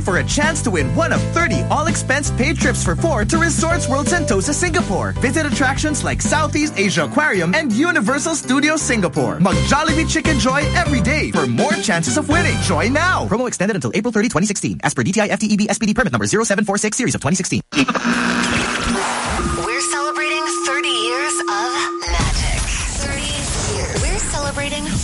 for a chance to win one of 30 all-expense paid trips for four to Resorts World Sentosa, Singapore. Visit attractions like Southeast Asia Aquarium and Universal Studios Singapore. Mag Jollibee Chickenjoy every day for more chances of winning. Join now. Promo extended until April 30, 2016. As per DTI FTEB SPD permit number 0746 series of 2016.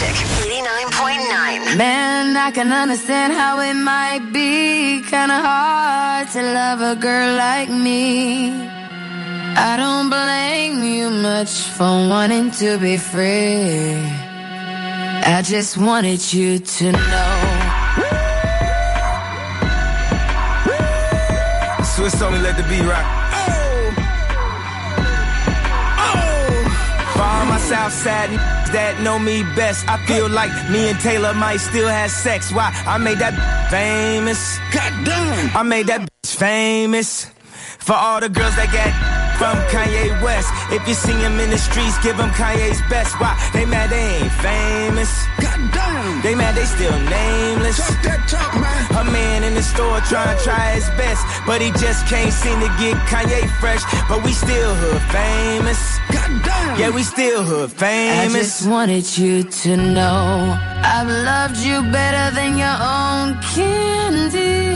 Magic 89.9. Man, I can understand how it might be kinda hard to love a girl like me. I don't blame you much for wanting to be free. I just wanted you to know. Swiss only let the beat rock. Southside that know me best, I feel like me and Taylor might still have sex. Why? I made that famous. Goddamn! I made that famous. For all the girls that got from Kanye West. If you see him in the streets, give him Kanye's best. Why? They mad they ain't famous. Goddamn. They mad they still nameless. Talk that talk, man. A man in the store trying to try his best, but he just can't seem to get Kanye fresh. But we still hood famous. Goddamn. Yeah, we still hood famous. I just wanted you to know I've loved you better than your own candy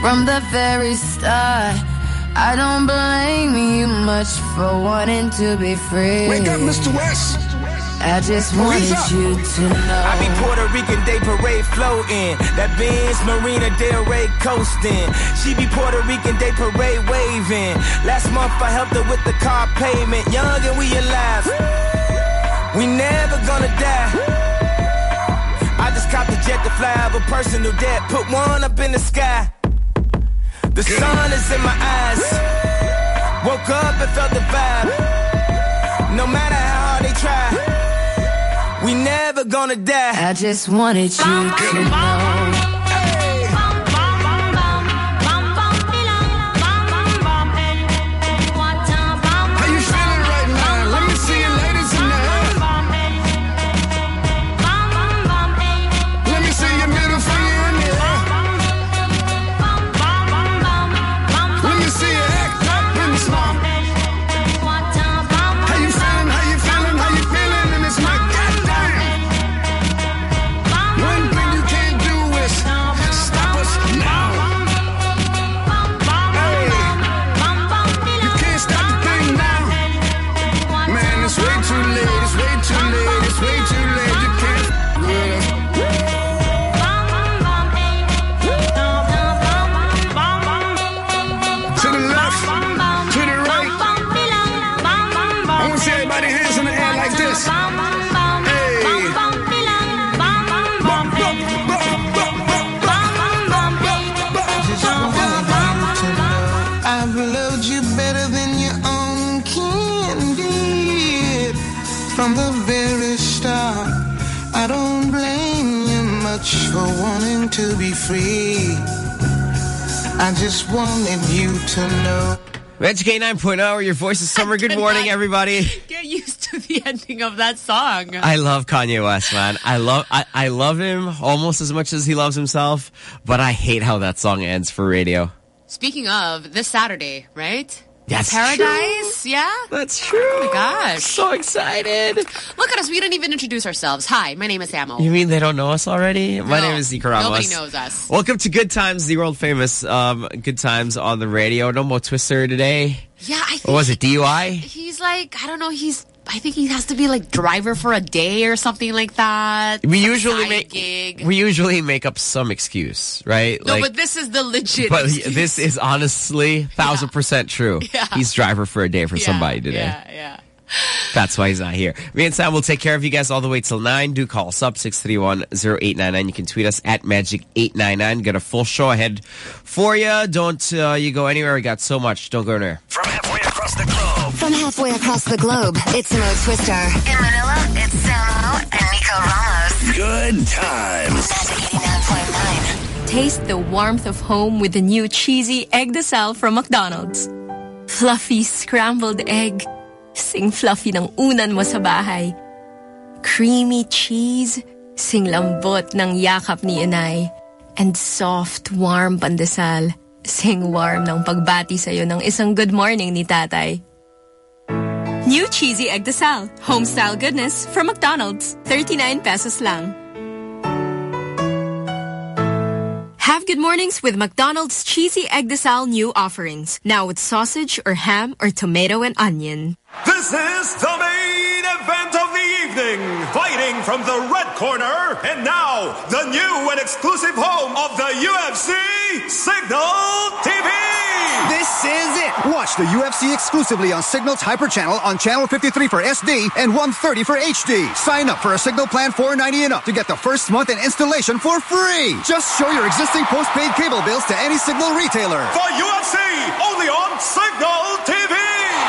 from the very start. I don't blame you much for wanting to be free. Wake up, Mr. West. I just wanted Marisa. you to know. I be Puerto Rican Day Parade floating. That Benz Marina Del Rey coasting. She be Puerto Rican Day Parade waving. Last month I helped her with the car payment. Young and we alive. We never gonna die. I just copped a jet to fly over personal debt. Put one up in the sky. The sun is in my eyes. Woke up and felt the vibe. No matter how hard they try. We never gonna die. I just wanted you to know. To be free. I just wanted you to know. Magic 89.0, your voice is summer. Good morning, everybody. Get used to the ending of that song. I love Kanye West, man. I love I, I love him almost as much as he loves himself, but I hate how that song ends for radio. Speaking of, this Saturday, right? That's Paradise, yeah? That's true. Oh my gosh. So excited. Look at us. We didn't even introduce ourselves. Hi, my name is Samo. You mean they don't know us already? My No, name is Zeke Ramos. Nobody knows us. Welcome to Good Times, the world famous um, Good Times on the radio. No more Twister today. Yeah, I think What was it, DUI? he's like, I don't know, he's, I think he has to be like driver for a day or something like that. We Some usually make gig. we usually make up some excuse, right? no, but this is the legit. But excuse. this is honestly thousand percent true. Yeah. He's driver for a day for Yeah, somebody today. Yeah, yeah. That's why he's not here. Me and Sam will take care of you guys all the way till 9. Do call us up 631-0899. You can tweet us at Magic899. Get a full show ahead for you. Don't uh, you go anywhere. We got so much. Don't go anywhere. From halfway across the globe. From halfway across the globe, it's Mo Twister. In Manila, it's Samo and Nico Ramos. Good times. Magic 89.9. Taste the warmth of home with the new cheesy egg desal from McDonald's. Fluffy scrambled egg. Sing fluffy ng unan mo sa bahay. Creamy cheese. Sing lambot ng yakap ni inay. And soft, warm pandesal. Sing warm ng pagbati sa'yo ng isang good morning ni tatay. New cheesy egg desal. Home style goodness from McDonald's. 39 pesos lang. Have good mornings with McDonald's Cheesy Egg Desal new offerings. Now with sausage or ham or tomato and onion. This is the main event of the evening. Fighting from the red corner, and now the new and exclusive home of the UFC, Signal TV. This is it. Watch the UFC exclusively on Signal's Hyper Channel on Channel 53 for SD and 130 for HD. Sign up for a Signal plan 490 and up to get the first month and installation for free. Just show your existing postpaid cable bills to any Signal retailer. For UFC, only on Signal TV.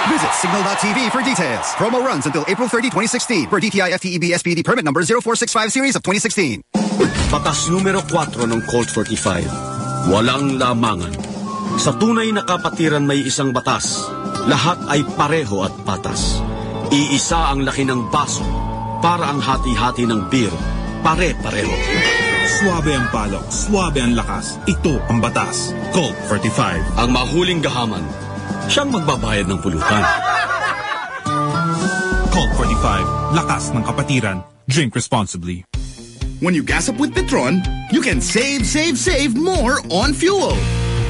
Visit signal.tv for details. Promo runs until April 30, 2016 for DTI FTEB SPD permit number 0465 series of 2016. Batas numero 4 ng Colt 45. Walang lamangan. Sa tunay na kapatiran may isang batas. Lahat ay pareho at patas. Iisa ang laki ng baso para ang hati-hati ng beer. Pare-pareho. Suwabe ang palok, suwabe ang lakas. Ito ang batas. Colt 45. Ang mahuling gahaman, siyang magbabayad ng pulutan. Colt 45. Lakas ng kapatiran. Drink responsibly. When you gas up with Petron, you can save, save, save more on fuel.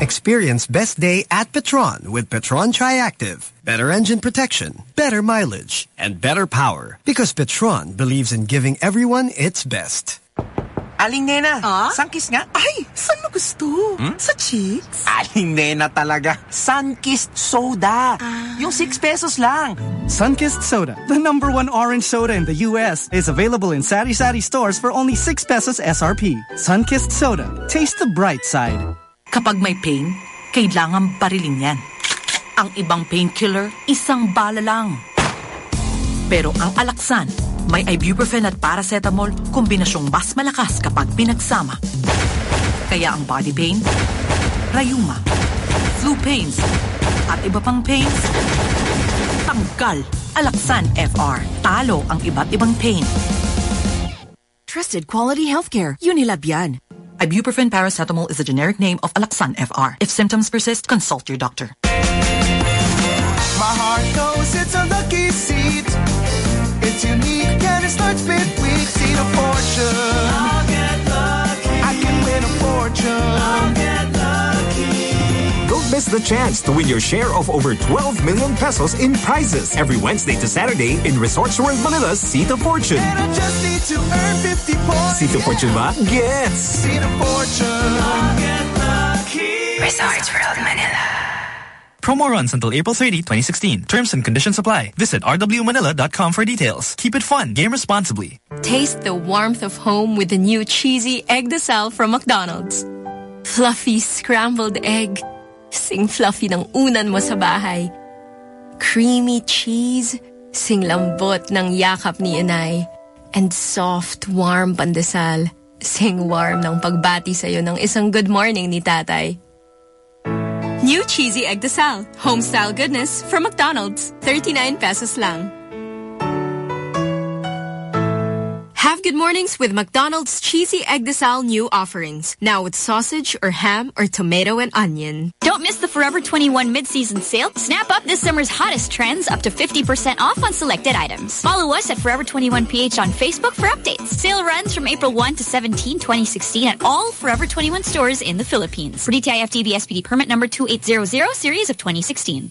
Experience best day at Petron with Petron Triactive. Better engine protection, better mileage, and better power. Because Petron believes in giving everyone its best. Aling Nena, ah? Sunkist nga? Ay, saan mo gusto? Hmm? Sa cheeks? Aling Nena talaga. Sunkist Soda. Ah. Yung 6 pesos lang. Sunkist Soda, the number one orange soda in the U.S., is available in Sari Sari stores for only 6 pesos SRP. Sunkist Soda. Taste the bright side. Kapag may pain, kailangan barilin yan. Ang ibang painkiller, isang bala lang. Pero ang alaksan, may ibuprofen at paracetamol, kombinasyong mas malakas kapag pinagsama. Kaya ang body pain, rayuma, flu pains, at iba pang pains, tanggal. Alaksan FR. Talo ang iba't ibang pain. Trusted quality healthcare. Unilab yan. Ibuprofen paracetamol is a generic name of Alaxan FR. If symptoms persist, consult your doctor. My heart knows it's a lucky seat. It's unique and it starts of fortune. Miss the chance to win your share of over 12 million pesos in prizes every Wednesday to Saturday in Resorts World Manila's Seat of Fortune. And I just need to earn 50 points. Seat of Fortune ba? Gets! Seat of fortune. Get. Resorts World Manila. Promo runs until April 30, 2016. Terms and conditions apply. Visit rwmanila.com for details. Keep it fun. Game responsibly. Taste the warmth of home with the new cheesy egg desal from McDonald's. Fluffy scrambled egg. Sing fluffy ng unan mo sa bahay. Creamy cheese. Sing lambot ng yakap ni inay. And soft, warm pandesal. Sing warm ng pagbati sa'yo ng isang good morning ni tatay. New cheesy egg desal. Homestyle goodness from McDonald's. 39 pesos lang. Have good mornings with McDonald's Cheesy Egg Desal new offerings. Now with sausage or ham or tomato and onion. Don't miss the Forever 21 mid-season sale. Snap up this summer's hottest trends up to 50% off on selected items. Follow us at Forever 21PH on Facebook for updates. Sale runs from April 1 to 17, 2016 at all Forever 21 stores in the Philippines. For DTI FTB SPD permit number 2800 series of 2016.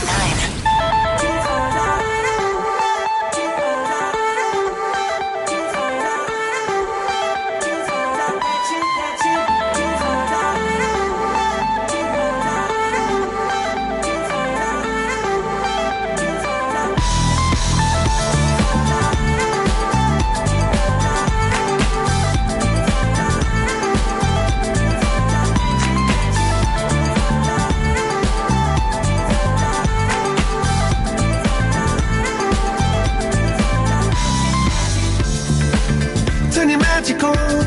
Turn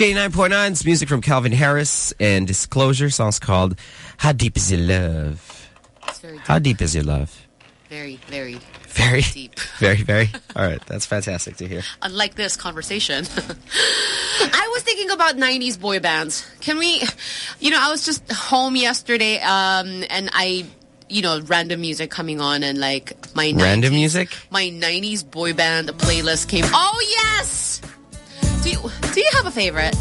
Magic 89.9 is music from Calvin Harris and Disclosure. Song's called How Deep Is Your Love? very How deep is your love? Very, very, Very deep. Very, very. All right. That's fantastic to hear. Unlike this conversation. I was thinking about 90s boy bands. Can we, you know, I was just home yesterday um, and I, you know, random music coming on and like my 90s, Random music? my 90s boy band playlist came. Oh, yes! Do you, do you have a favorite?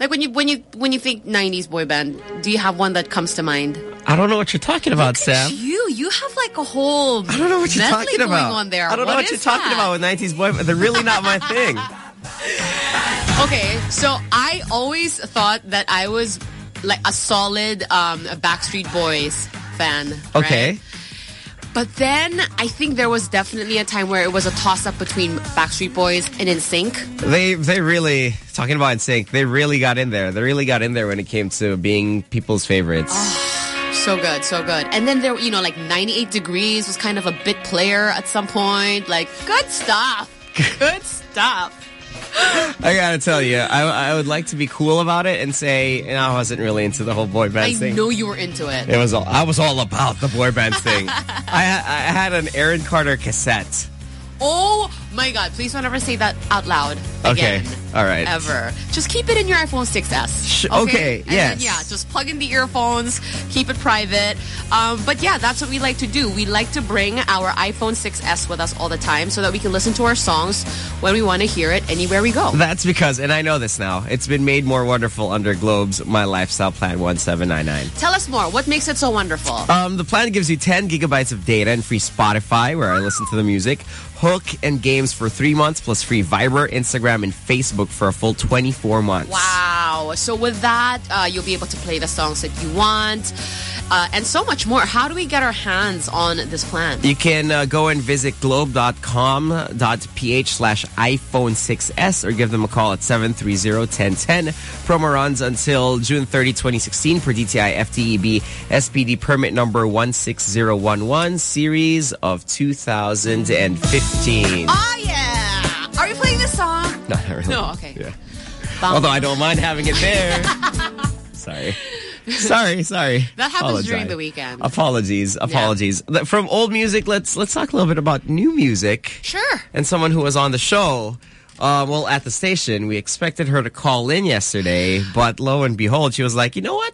Like when you when you when you think 90s boy band, do you have one that comes to mind? I don't know what you're talking about, Sam. You you have like a whole I don't know what you're talking about. on there. I don't know what you're talking about with 90s boy. They're really not my thing. Okay, so I always thought that I was like a solid um, Backstreet Boys fan. right? But then I think there was definitely a time where it was a toss up between Backstreet Boys and NSYNC. They they really talking about NSYNC. They really got in there. They really got in there when it came to being people's favorites. Ah, so good, so good. And then there, you know, like 98 Degrees was kind of a bit player at some point. Like, good stuff. Good stuff. I gotta tell you, I I would like to be cool about it and say, know, I wasn't really into the whole boy band thing. I know you were into it. It was all, I was all about the boy band thing. I I had an Aaron Carter cassette. Oh my god, please don't ever say that out loud again. Okay, all right. Ever. Just keep it in your iPhone 6S. Sh- okay, And yes. Then, yeah, just plug in the earphones, keep it private. Um, but yeah, that's what we like to do. We like to bring our iPhone 6S with us all the time so that we can listen to our songs when we want to hear it anywhere we go. That's because, and I know this now, it's been made more wonderful under Globe's My Lifestyle Plan 1799. Tell us more. What makes it so wonderful? Um, the plan gives you 10 gigabytes of data and free Spotify, where I listen to the music, Hook and games for three months, plus free Viber, Instagram, and Facebook for a full 24 months. Wow. So with that, uh, you'll be able to play the songs that you want. uh, and so much more. How do we get our hands on this plan? You can uh, go and visit globe.com.ph slash iPhone 6S or give them a call at 730-1010. Promo runs until June 30, 2016 for DTI FTEB SPD permit number 16011 series of 2015. Oh. Song? No, not really. No, okay. Yeah. Although I don't mind having it there. sorry. Sorry, sorry. That happens during the weekend. Apologies, apologies. Th- From old music, let's let's talk a little bit about new music. Sure. And someone who was on the show, uh, well, at the station, we expected her to call in yesterday, but lo and behold, she was like, you know what?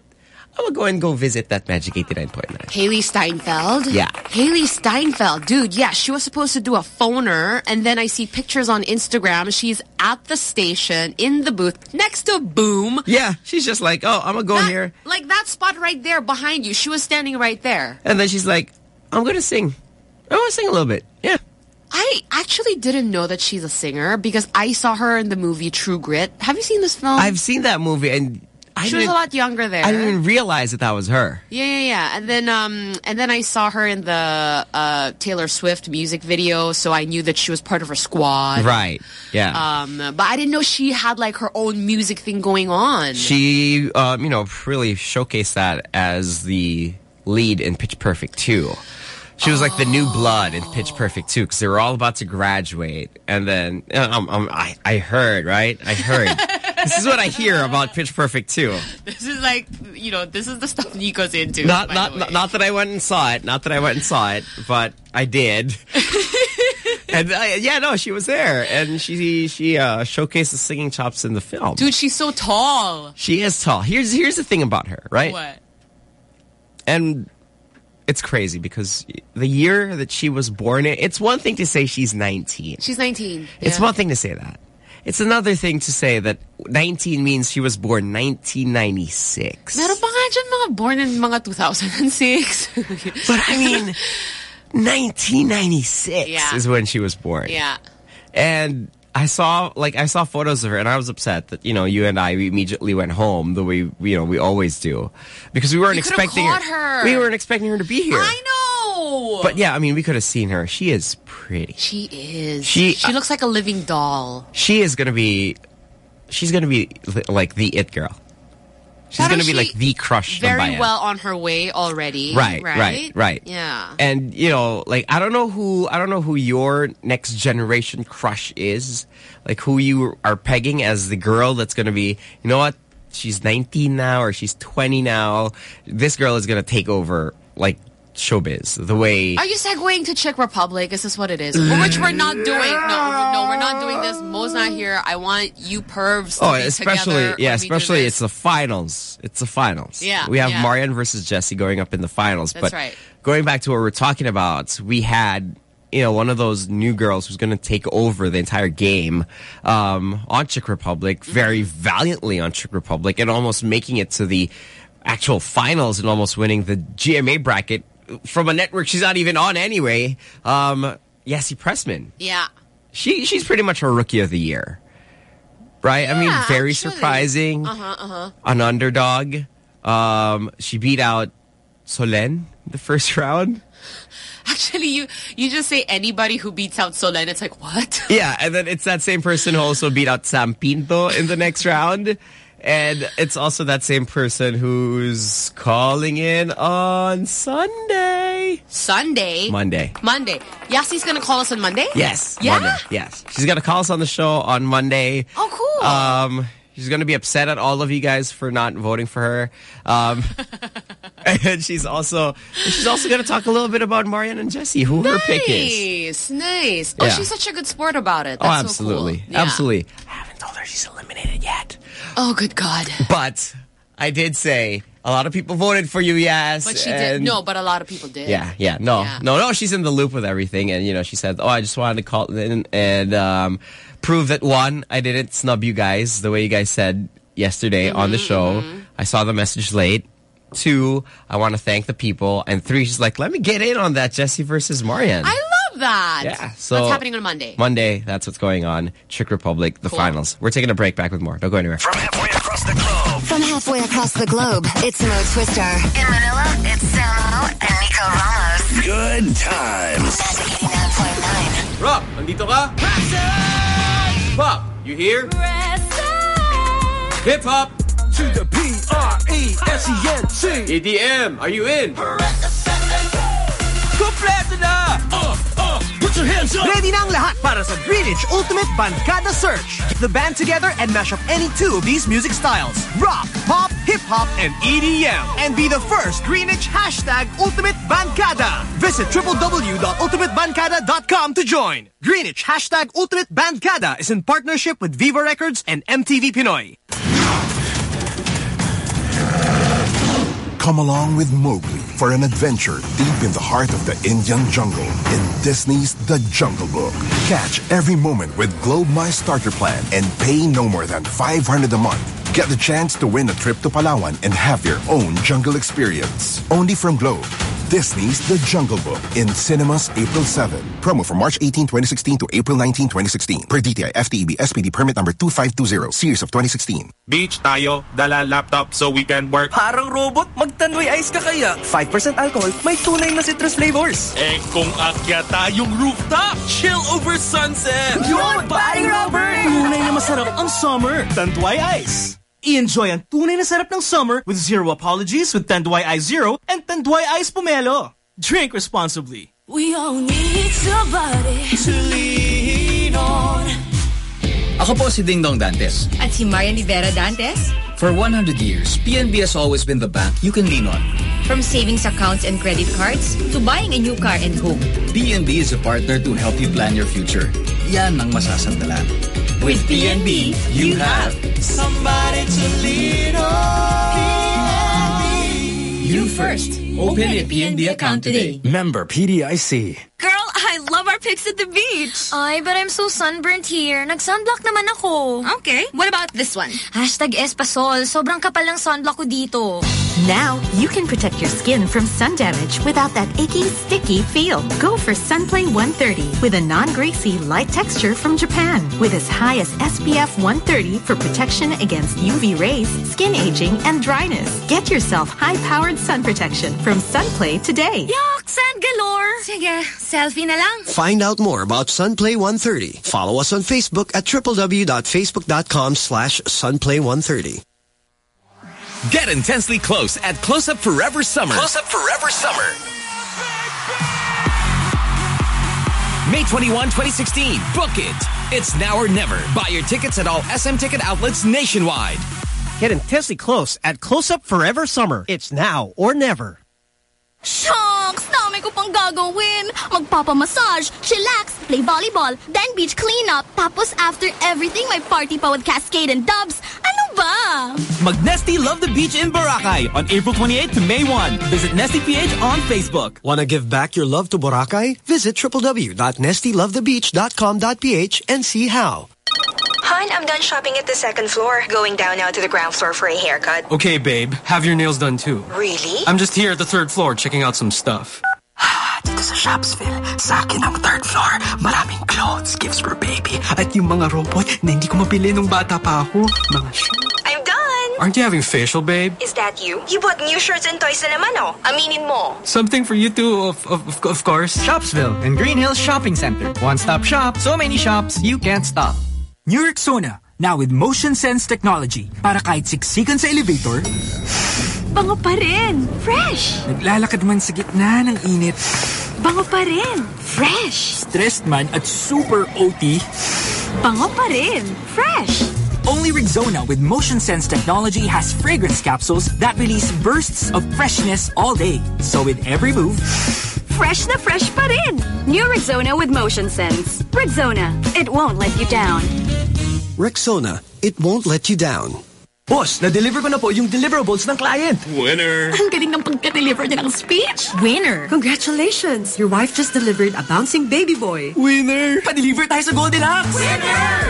I'm gonna go and go visit that Magic 89.9. Hailee Steinfeld? Yeah. Hailee Steinfeld. Dude, yeah, she was supposed to do a phoner, and then I see pictures on Instagram. She's at the station, in the booth, next to Boom. Yeah, she's just like, oh, I'm gonna go That- here. Like that spot right there behind you. She was standing right there. And then she's like, I'm gonna sing. I wanna sing a little bit. Yeah. I actually didn't know that she's a singer because I saw her in the movie True Grit. Have you seen this film? I've seen that movie and I she was a lot younger there. I didn't even realize that that was her. Yeah, yeah, yeah. And then, um, and then I saw her in the uh, Taylor Swift music video, so I knew that she was part of her squad. Right. Yeah. Um, but I didn't know she had like her own music thing going on. she, um, you know, really showcased that as the lead in Pitch Perfect 2. She was like the new blood in Pitch Perfect 2 because they were all about to graduate. And then um, um, I, I heard, right? I heard. this is what I hear about Pitch Perfect 2. This is like, you know, this is the stuff Nico's into. Not, not, not, not that I went and saw it. Not that I went and saw it, but I did. and uh, yeah, no, she was there, and she she uh, showcased the singing chops in the film. Dude, she's so tall. She is tall. Here's here's the thing about her, right? What? And it's crazy because the year that she was born it's one thing to say she's 19. She's 19. It's Yeah. one thing to say that. It's another thing to say that 19 means she was born 1996. Meron pa nga dyan mga born in mga 2006. But I mean, 1996 Yeah. is when she was born. yeah. And I saw like I saw photos of her and I was upset that, you know, you and I we immediately went home the way you know we always do. Because we weren't You expecting caught her. We weren't expecting her to be here. I know. But yeah, I mean we could have seen her. She is pretty. She is. She- she looks like a living doll. She is gonna be she's gonna be like the it girl. She's gonna be she like the crush Very well on her way already. Right, right, right, right. Yeah. And you know, like I don't know who I don't know who your next generation crush is, like who you are pegging as the girl that's going to be. You know what? She's 19 now or she's 20 now. This girl is going to take over like showbiz the way. Are you segueing to Czech Republic? Is this what it is? Which we're not doing. No, no, we're not doing this. Mo's not here. I want you pervs to Oh, especially yeah, when we do especially it's the finals. It's the finals. Yeah, we have yeah. Marian versus Jessy going up in the finals. That's but right. going back to what we're talking about, we had you know one of those new girls who's going to take over the entire game um, on Czech Republic Mm-hmm. very valiantly on Czech Republic and almost making it to the actual finals and almost winning the GMA bracket from a network she's not even on anyway. Um, Yassi Pressman. Yeah. She she's pretty much our rookie of the year. Right? I mean, very actually. surprising. Uh-huh, uh-huh. An underdog. Um, she beat out Solenn the first round. Actually, you you just say anybody who beats out Solenn, it's like, what? Yeah, and then it's that same person who also beat out Sam Pinto in the next round. And it's also that same person who's calling in on Sunday. Sunday? Monday. Monday. Yassi's gonna call us on Monday? Yes. Yeah? Monday. Yes. She's going to call us on the show on Monday. Oh, cool. Um, she's going to be upset at all of you guys for not voting for her. Um, and she's also she's also going to talk a little bit about Marian and Jessy, who her pick is. Nice, nice. Oh, Yeah. she's such a good sport about it. Oh, That's so cool. absolutely. Yeah. Absolutely. I haven't told her she's eliminated yet. Oh, good God. But I did say a lot of people voted for you, yes. But she did. No, but a lot of people did. Yeah, yeah. No, Yeah. no, no. She's in the loop with everything. And, you know, she said, oh, I just wanted to call in and um, prove that, one, I didn't snub you guys the way you guys said yesterday on Mm-hmm, the show. I saw the message late. Two, I want to thank the people. And three, she's like, let me get in on that Jessy versus Marian. I love that. Yeah, so- That's happening on Monday. Monday, that's what's going on. Czech Republic, the Cool. finals. We're taking a break back with more. Don't go anywhere. From halfway across the globe, From halfway across the globe, it's Mo Twister. In Manila, it's Samo and Nico Ramos. Good times. Magic 89.9. Rock, andito ka? Pop, you here? Hip hop. To the P-R-E-S-E-N-T. EDM, are you in? Kompleto na! Uh, uh, put your hands up! Ready na ang lahat para sa Greenwich Ultimate Barkada Search. Get the band together and mash up any two of these music styles. Rock, pop, hip-hop, and EDM. And be the first Greenwich hashtag Ultimate Barkada. Visit www.ultimatebarkada.com to join. Greenwich hashtag Ultimate Barkada is in partnership with Viva Records and MTV Pinoy. Come along with Mowgli for an adventure deep in the heart of the Indian jungle in Disney's The Jungle Book. Catch every moment with Globe My Starter Plan and pay no more than 500 a month. Get the chance to win a trip to Palawan and have your own jungle experience. Only from Globe. Disney's The Jungle Book in cinemas April 7. Promo from March 18, 2016 to April 19, 2016. Per DTI FTEB SPD permit number 2520, series of 2016. Beach tayo, dala laptop so we can work. Parang robot, magtanduay ice ka kaya. 5% alcohol, may tunay na citrus flavors. Eh kung akya tayong rooftop, chill over sunset. Yun, paring Robert! Tunay na masarap ang summer. Tanduay Ice. I-enjoy ang tunay na sarap ng summer with zero apologies with Tanduay Ice Zero and Tanduay Ice Pomelo. Drink responsibly. We all need somebody to lean on. Ako po si Dingdong Dantes. At si Marian Rivera Dantes. For 100 years, PNB has always been the bank you can lean on. From savings accounts and credit cards to buying a new car and home. PNB is a partner to help you plan your future. Yan ang masasandalan. With PNB, you have somebody to lean on. You first. Open a PNB account today. Member PDIC. Girl, I love our pics at the beach. Ay, but I'm so sunburnt here. Nag-sunblock naman ako. Okay, what about this one? Hashtag Espasol. Sobrang kapal ng sunblock ko dito. Now, you can protect your skin from sun damage without that icky, sticky feel. Go for Sunplay 130 with a non-greasy, light texture from Japan with as high as SPF 130 for protection against UV rays, skin aging, and dryness. Get yourself high-powered sun protection from Sunplay today. Yuck! Sand galore! Sige, selfie na lang. Find out more about Sunplay 130. Follow us on Facebook at www.facebook.com slash sunplay130. Get intensely close at Close Up Forever Summer. Close Up Forever Summer. May 21, 2016. Book it. It's now or never. Buy your tickets at all SM ticket outlets nationwide. Get intensely close at Close Up Forever Summer. It's now or never. Shucks! Dami ko pang gagawin. Magpapamassage, chillax, play volleyball, then beach cleanup. Tapos after everything, may party pa with Cascade and Dubs. Ano ba? Mag-Nestea Love the Beach in Boracay on April 28 to May 1. Visit Nestea PH on Facebook. Want to give back your love to Boracay? Visit www.nestealovethebeach.com.ph and see how. Hon, I'm done shopping at the second floor. Going down now to the ground floor for a haircut. Okay, babe. Have your nails done too. Really? I'm just here at the third floor checking out some stuff. Ah, Dito sa Shopsville, sa akin ang third floor. Maraming clothes, gifts for baby, at yung mga robot na hindi ko mabili nung bata pa ako. Mga I'm done. Aren't you having facial, babe? Is that you? You bought new shirts and toys na naman, oh. Aminin mo. Something for you too, of, of, of, of course. Shopsville and Greenhills Shopping Center. One-stop shop, so many shops, you can't stop. New Rexona, now with motion sense technology. Para kahit siksikan sa elevator, Bango pa rin. Fresh. naglalakad man sa gitna ng init, Bango pa rin. Fresh. stressed man at super OT, Bango pa rin. Fresh. only Rexona with motion sense technology has fragrance capsules that release bursts of freshness all day. So with every move, Fresh na fresh pa rin. New Rexona with Motion Sense. Rexona. It won't let you down. Rexona, it won't let you down. Boss, na-deliver ko na po yung deliverables ng client. Winner! Ang galing ng pagka-deliver niya ng speech. Winner. Congratulations! Your wife just delivered a bouncing baby boy. winner! Pa-deliver tayo sa Goldilocks!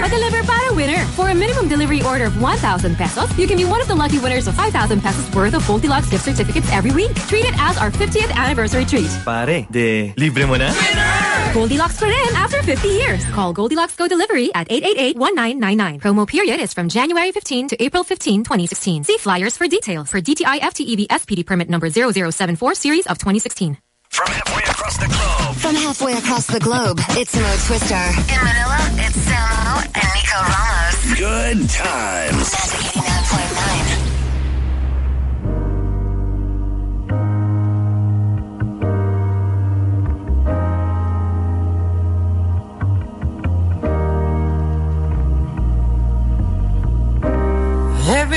Pa-deliver para winner. For a minimum delivery order of 1,000 pesos, you can be one of the lucky winners of 5,000 pesos worth of Goldilocks gift certificates every week. Treat it as our 50th anniversary treat. Pare, de libre mo na? Winner! Goldilocks put in after 50 years. Call Goldilocks Go Delivery at 888-1999. Promo period is from January 15 to April 15, 2016. See flyers for details for DTI FTEB SPD permit number 0074 series of 2016. From halfway across the globe. From halfway across the globe, it's Mo Twister. In Manila, it's Samo and Nico Ramos. Good times. Magic 89.9.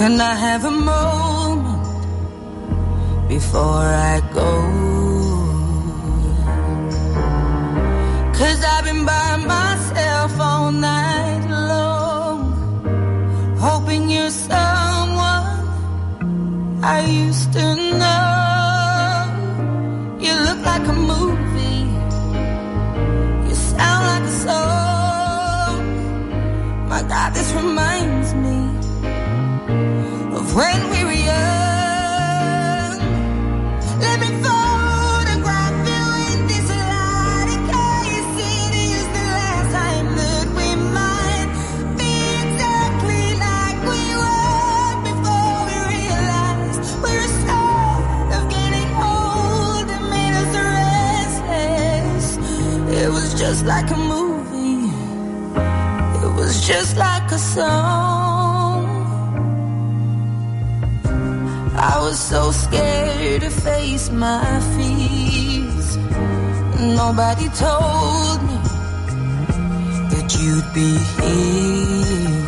can I have a moment before I go? Cause I've been by myself all night long, hoping you're someone I used to know. You look like a movie, you sound like a song. My God, this reminds just like a movie. It was just like a song. I was so scared to face my fears. Nobody told me that you'd be here.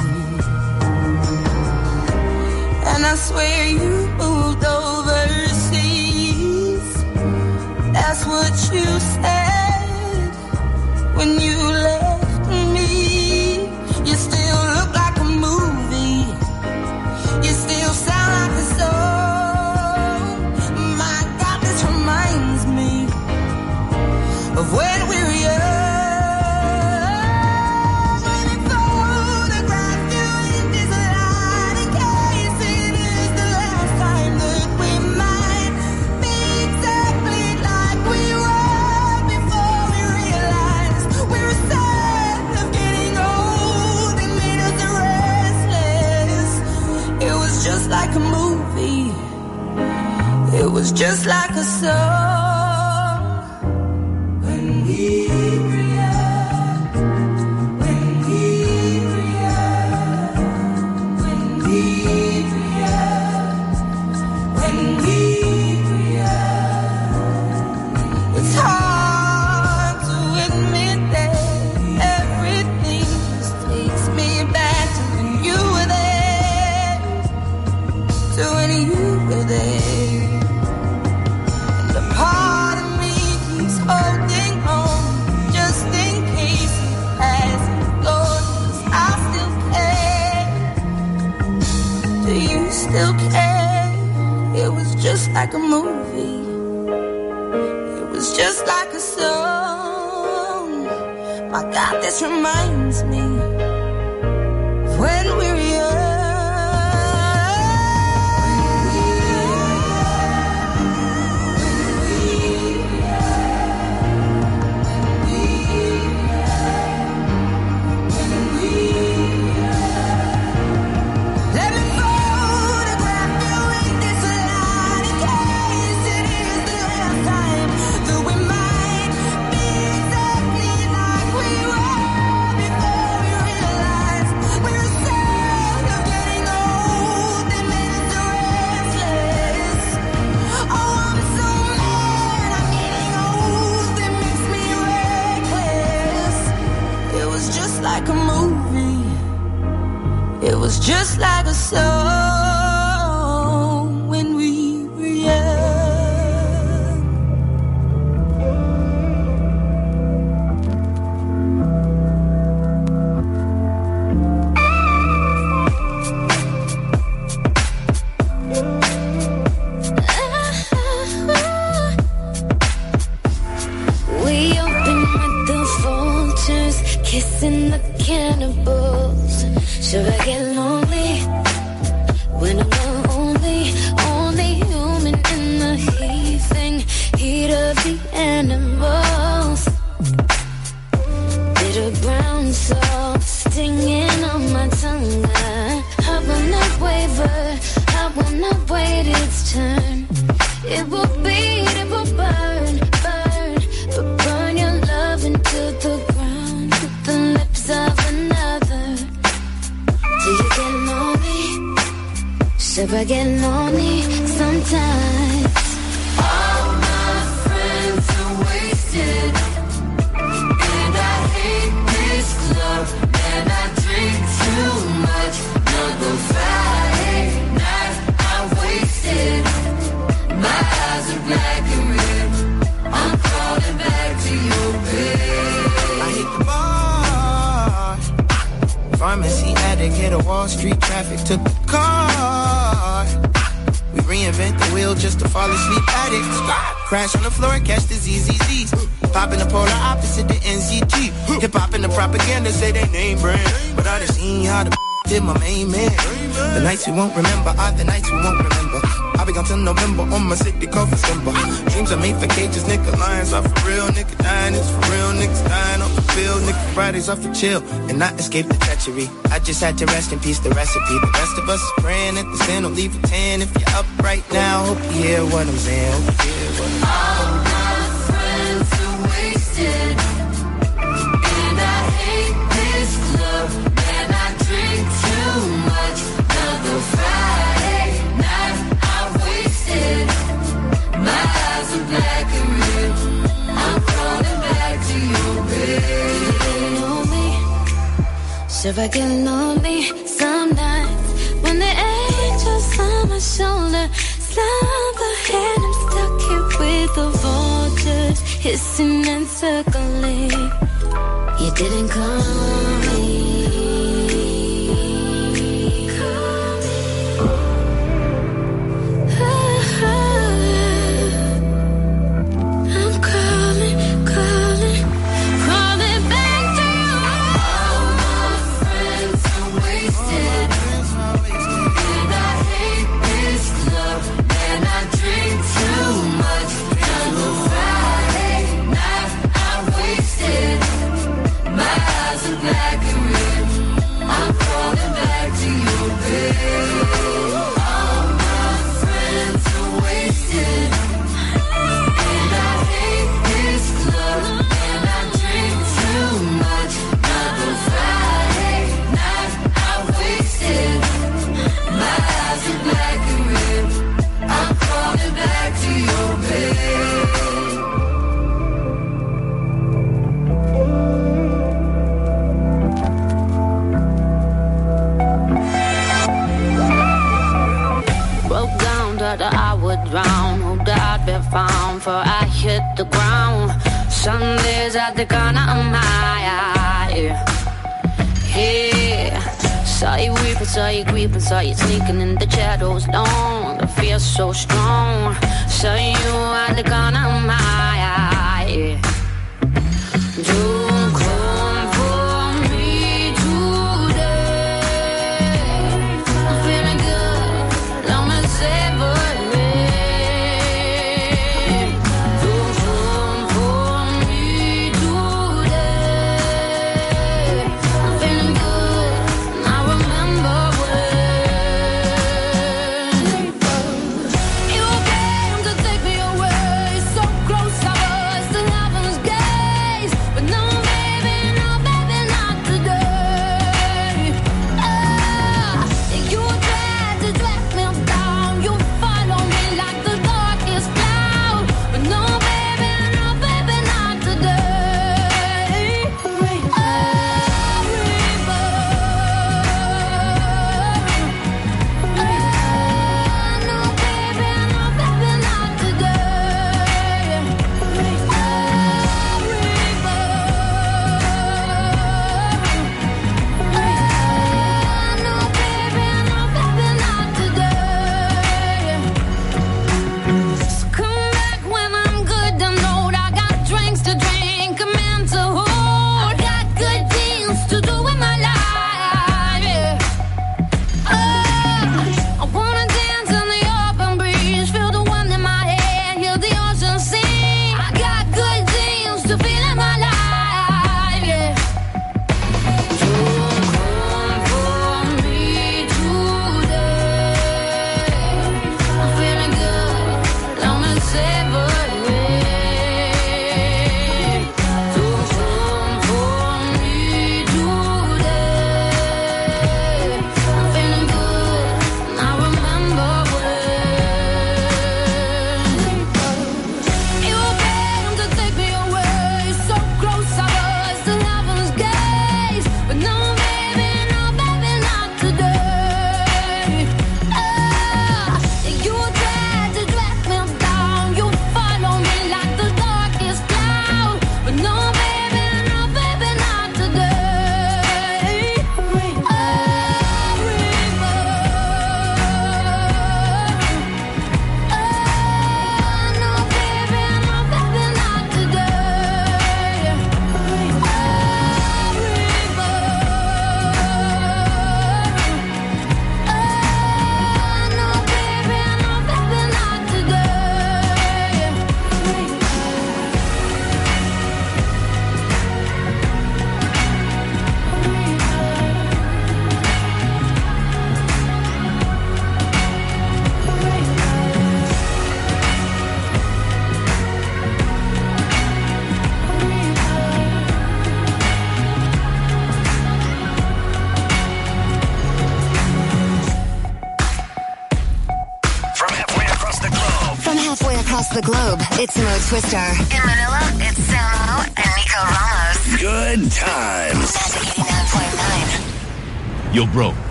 And I swear you moved overseas. That's what you said when you just like a song. chill and not escape the treachery. I just had to rest in peace the recipe. The rest of us praying at the sin, don't leave a 10. If you're up right now, hope you hear what I'm saying. ever get lonely some nights when the angels on my shoulder slumber, and hand. I'm stuck here with the vultures hissing and circling. You didn't come.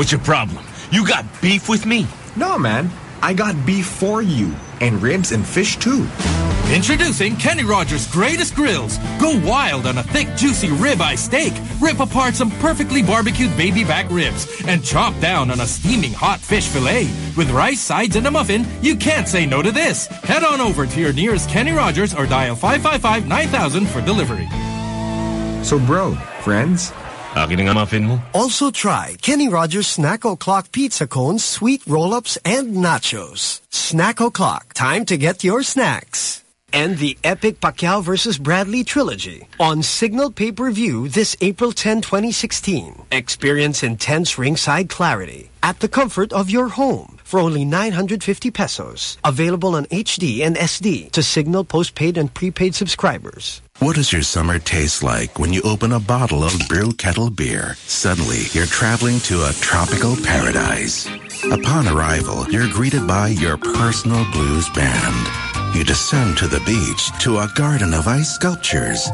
What's your problem? You got beef with me? No, man. I got beef for you. And ribs and fish, too. Introducing Kenny Rogers' greatest grills. Go wild on a thick, juicy ribeye steak. Rip apart some perfectly barbecued baby back ribs and chop down on a steaming hot fish fillet. With rice, sides, and a muffin, you can't say no to this. Head on over to your nearest Kenny Rogers or dial 555-9000 for delivery. So, bro, friends, Akin nga muffin mo. Also try Kenny Rogers Snack O'Clock Pizza Cones, Sweet Roll-Ups, and Nachos. Snack O'Clock. Time to get your snacks. And the epic Pacquiao vs. Bradley trilogy on Signal Pay-Per-View this April 10, 2016. Experience intense ringside clarity at the comfort of your home for only 950 pesos. Available on HD and SD to Signal postpaid and prepaid subscribers. What does your summer taste like when you open a bottle of Brew Kettle beer? Suddenly, you're traveling to a tropical paradise. Upon arrival, you're greeted by your personal blues band. You descend to the beach to a garden of ice sculptures.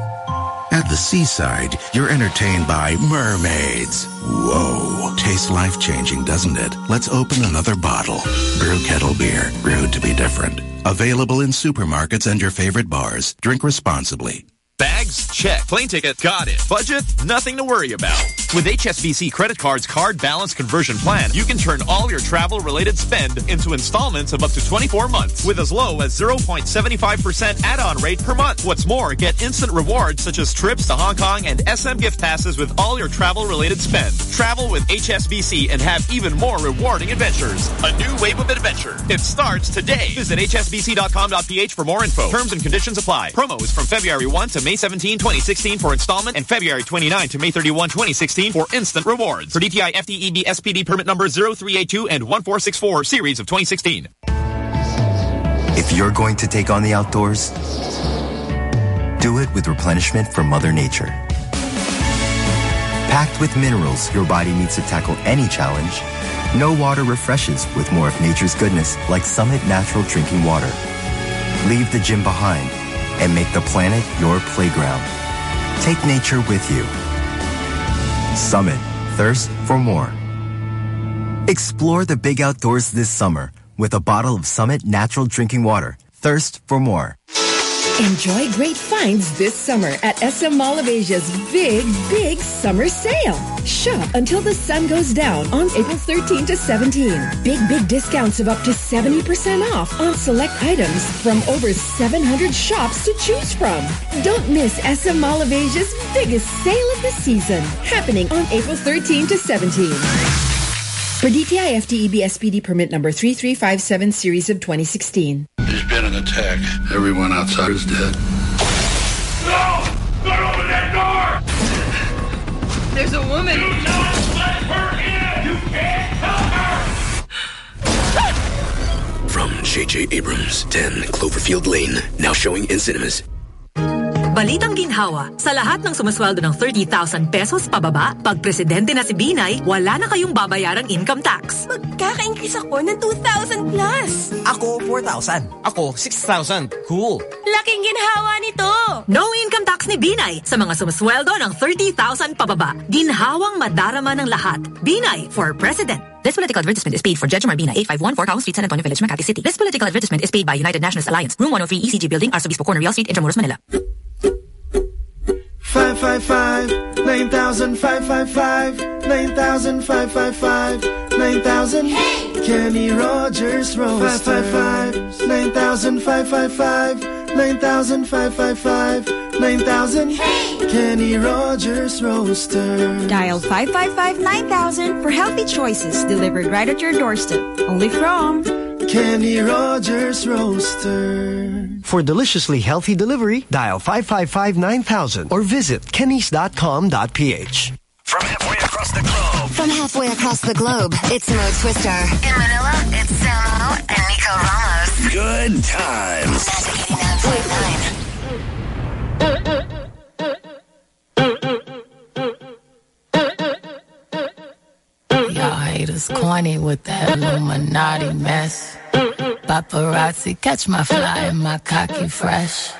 At the seaside, you're entertained by mermaids. Whoa. Tastes life-changing, doesn't it? Let's open another bottle. Brew Kettle Beer. Brewed to be different. Available in supermarkets and your favorite bars. Drink responsibly. Bags? Check. Plane ticket? Got it. Budget? Nothing to worry about. With HSBC Credit Card's Card Balance Conversion Plan, you can turn all your travel-related spend into installments of up to 24 months with as low as 0.75% add-on rate per month. What's more, get instant rewards such as trips to Hong Kong and SM gift passes with all your travel-related spend. Travel with HSBC and have even more rewarding adventures. A new wave of adventure. It starts today. Visit hsbc.com.ph for more info. Terms and conditions apply. Promo is from February 1 to May 17, 2016 for installment and February 29 to May 31, 2016 for instant rewards. For DTI FTEB SPD permit number 0382 and 1464 series of 2016. If you're going to take on the outdoors, do it with replenishment from Mother Nature. Packed with minerals your body needs to tackle any challenge, no water refreshes with more of nature's goodness like Summit Natural Drinking Water. Leave the gym behind and make the planet your playground. Take nature with you. Summit. Thirst for more. Explore the big outdoors this summer with a bottle of Summit Natural Drinking Water. Thirst for more. Enjoy great finds this summer at SM Mall of Asia's big, big summer sale. Shop until the sun goes down on April 13 to 17. Big, big discounts of up to 70% off on select items from over 700 shops to choose from. Don't miss SM Mall of Asia's biggest sale of the season, happening on April 13 to 17. For DTI FTEB SPD permit number 3357 series of 2016. There's been an attack. Everyone outside is dead. No! Don't open that door! There's a woman. Do not let her in! You can't help her! From J.J. Abrams, 10 Cloverfield Lane, now showing in cinemas. Balitang ginhawa, sa lahat ng sumasweldo ng 30,000 pesos pababa, pag presidente na si Binay, wala na kayong babayarang income tax. Magkaka-increase ako ng 2,000 plus. Ako, 4,000. Ako, 6,000. Cool. Laking ginhawa nito. No income tax ni Binay sa mga sumasweldo ng 30,000 pababa. Ginhawang madarama ng lahat. Binay for president. This political advertisement is paid for Judge Marbina, 8514 Cow Street, San Antonio Village, Makati City. This political advertisement is paid by United Nationalist Alliance, Room 103 ECG Building, Arsobispo Corner, Real Street, Intramuros, Manila. 555 9555 9555 9000 hey! Kenny Rogers Roasters 555 9555 9555 9000! Kenny Rogers Roasters. Dial 555 9000 for healthy choices delivered right at your doorstep. Only from Kenny Rogers Roaster. For deliciously healthy delivery, dial 555-9000 or visit kennys.com.ph. From halfway across the globe. From halfway across the globe, it's Mo Twister. In Manila, it's Samo and Nico Ramos. Good times. Haters corny with that Illuminati mess. Paparazzi, catch my fly and my cocky fresh.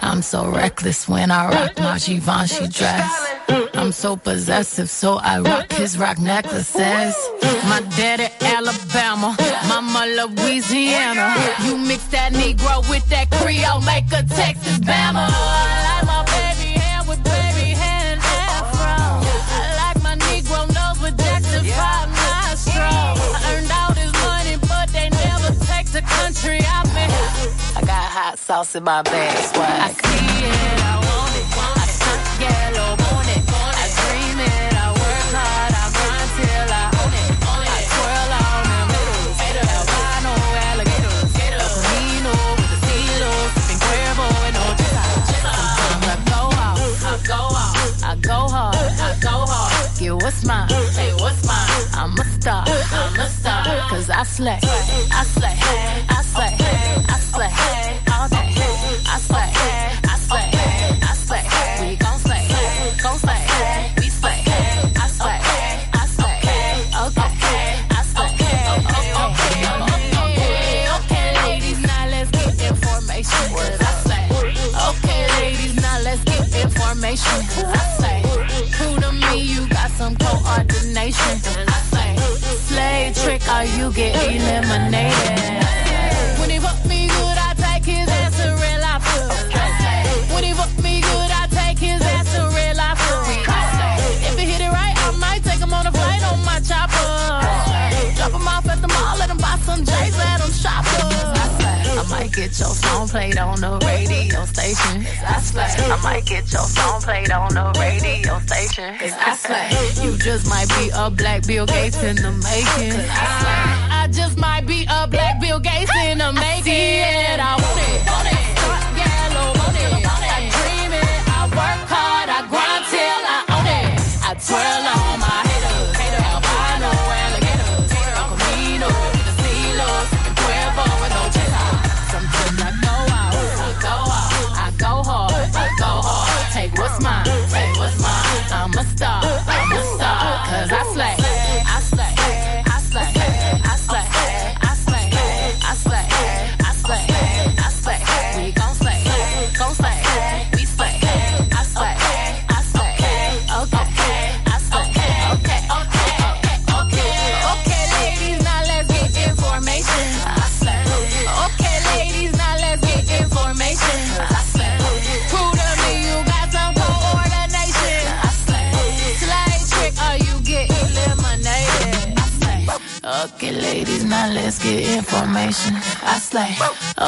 I'm so reckless when I rock my Givenchy dress. I'm so possessive, so I rock his rock necklaces. My daddy Alabama, mama Louisiana. You mix that Negro with that Creole, make a Texas Bama. I like my hot sauce in my bag, swag. I see it, I want it. I stunt yellow, want it. I dream it, I work hard, I grind till I own it. I twirl on them hitters, albino alligators. El Camino with the steelers, sipping Cuervo and Ochita. I go out, I go out, I go hard, I go hard. Get what's mine, hey, what's mine? I'm a star, I'm a star, cause I slay, I slay, I slay, I slay, all day. I slay, I slay, I slay, we gon' slay, gon' slay, we slay, I slay, I slay, okay, I slay, okay, okay, okay, ladies, now let's get information, I slay, okay, ladies, now let's get information, I slay, true to me, you got some coordination, I slay, slay trick or you get eliminated. Get your song played on the radio station. I slay. I might get your song played on the radio station. I slay. You just might be a black Bill Gates in the making. I. I just might be a black Bill Gates in the making. I see it, I want it. Want it. Yellow, want it. I dream it, I work hard, I grind till I own it. I twirl on my let's get information. I slay.